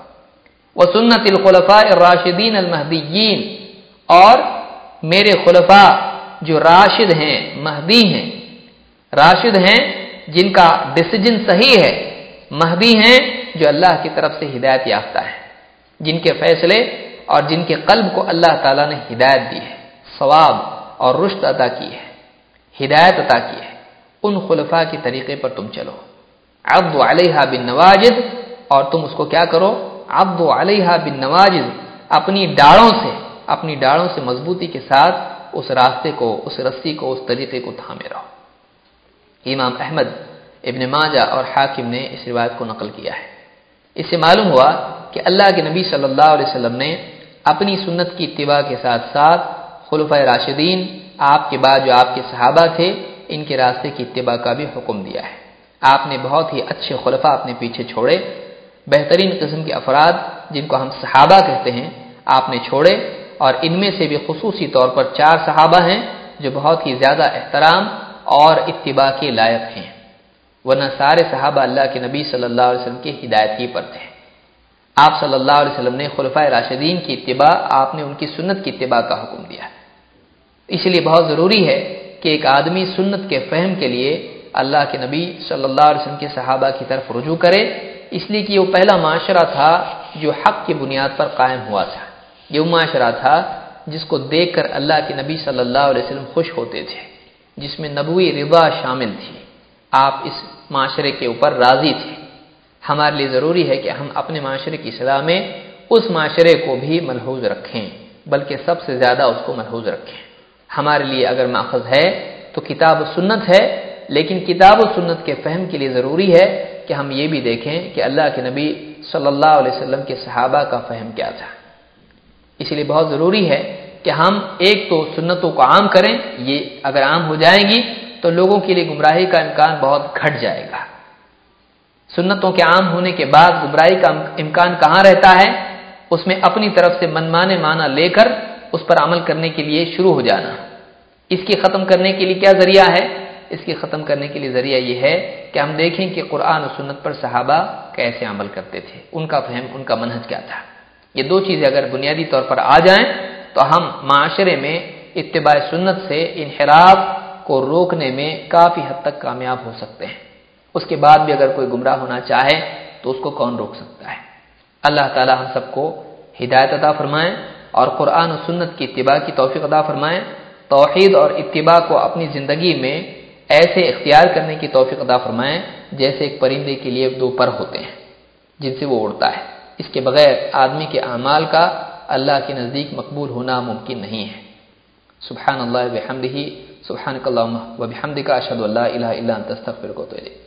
وہ سنت الخلفاء الراشدین المہدیین۔ اور میرے خلفاء جو راشد ہیں، مہدی ہیں۔ راشد ہیں جن کا ڈسیجن صحیح ہے۔ مہدی ہیں جو اللہ کی طرف سے ہدایت یافتہ ہے جن کے فیصلے اور جن کے قلب کو اللہ تعالیٰ نے ہدایت دی ہے۔ ثواب اور رشت عطا کی ہے۔ ہدایت عطا کی ہے۔ ان خلفاء کے طریقے پر تم چلو۔ عبد علیہ بن نواجد اور تم اس کو کیا کرو؟ عبد علیہ بن نواجد اپنی ڈاڑوں سے، اپنی ڈاڑوں سے مضبوطی کے ساتھ اس راستے کو، اس رسی کو، اس طریقے کو تھامے رہو۔ امام احمد، ابن ماجہ اور حاکم نے اس روایت کو نقل کیا ہے۔ اس سے معلوم ہوا کہ اللہ کے نبی صلی اللہ علیہ وسلم نے اپنی سنت کی اتباع کے ساتھ ساتھ خلفۂ راشدین، آپ کے بعد جو آپ کے صحابہ تھے، ان کے راستے کی اتباع کا بھی حکم دیا ہے۔ آپ نے بہت ہی اچھے خلفہ اپنے پیچھے چھوڑے۔ بہترین قسم کے افراد جن کو ہم صحابہ کہتے ہیں، آپ نے چھوڑے اور ان میں سے بھی خصوصی طور پر چار صحابہ ہیں جو بہت ہی زیادہ احترام اور اتباع کے لائق ہیں۔ ورنہ سارے صحابہ اللہ کے نبی صلی اللہ علیہ وسلم کی ہدایت ہی پر تھے۔ آپ صلی اللہ علیہ وسلم نے خلفۂ راشدین کی اتباع، آپ نے ان کی سنت کی اتباع کا حکم دیا۔ اس لیے بہت ضروری ہے کہ ایک آدمی سنت کے فہم کے لیے اللہ کے نبی صلی اللہ علیہ وسلم کے صحابہ کی طرف رجوع کرے اس لیے کہ وہ پہلا معاشرہ تھا جو حق کی بنیاد پر قائم ہوا تھا۔ یہ وہ معاشرہ تھا جس کو دیکھ کر اللہ کے نبی صلی اللہ علیہ وسلم خوش ہوتے تھے، جس میں نبوی رضا شامل تھی۔ آپ اس معاشرے کے اوپر راضی تھے۔ ہمارے لیے ضروری ہے کہ ہم اپنے معاشرے کی صلاح میں اس معاشرے کو بھی ملحوظ رکھیں، بلکہ سب سے زیادہ اس کو ملحوظ رکھیں۔ ہمارے لیے اگر ماخذ ہے تو کتاب و سنت ہے، لیکن کتاب و سنت کے فہم کے لیے ضروری ہے کہ ہم یہ بھی دیکھیں کہ اللہ کے نبی صلی اللہ علیہ وسلم کے صحابہ کا فہم کیا تھا۔ اس لیے بہت ضروری ہے کہ ہم ایک تو سنتوں کو عام کریں، یہ اگر عام ہو جائیں گی تو لوگوں کے لیے گمراہی کا امکان بہت گھٹ جائے گا۔ سنتوں کے عام ہونے کے بعد گمراہی کا امکان کہاں رہتا ہے؟ اس میں اپنی طرف سے منمانے مانا لے کر اس پر عمل کرنے کے لیے شروع ہو جانا۔ اس کی ختم کرنے کے لیے کیا ذریعہ ہے؟ اس کی ختم کرنے کے لیے ذریعہ یہ ہے کہ ہم دیکھیں کہ قرآن و سنت پر صحابہ کیسے عمل کرتے تھے، ان کا فہم، ان کا منہج کیا تھا۔ یہ دو چیزیں اگر بنیادی طور پر آ جائیں تو ہم معاشرے میں اتباع سنت سے انحراف کو روکنے میں کافی حد تک کامیاب ہو سکتے ہیں۔ اس کے بعد بھی اگر کوئی گمراہ ہونا چاہے تو اس کو کون روک سکتا ہے؟ اللہ تعالی ہم سب کو ہدایت عطا فرمائیں اور قرآن و سنت کی اتباع کی توفیق عطا فرمائیں توحید اور اتباع کو اپنی زندگی میں ایسے اختیار کرنے کی توفیق عطا فرمائیں جیسے ایک پرندے کے لیے دو پر ہوتے ہیں، جن سے وہ اڑتا ہے۔ اس کے بغیر آدمی کے اعمال کا اللہ کے نزدیک مقبول ہونا ممکن نہیں ہے۔ سبحان اللہ بحمدہ سبحانک اللہ و بحمدک اشہد اللہ الہ الا انت، استغفرک و اتوب الیک۔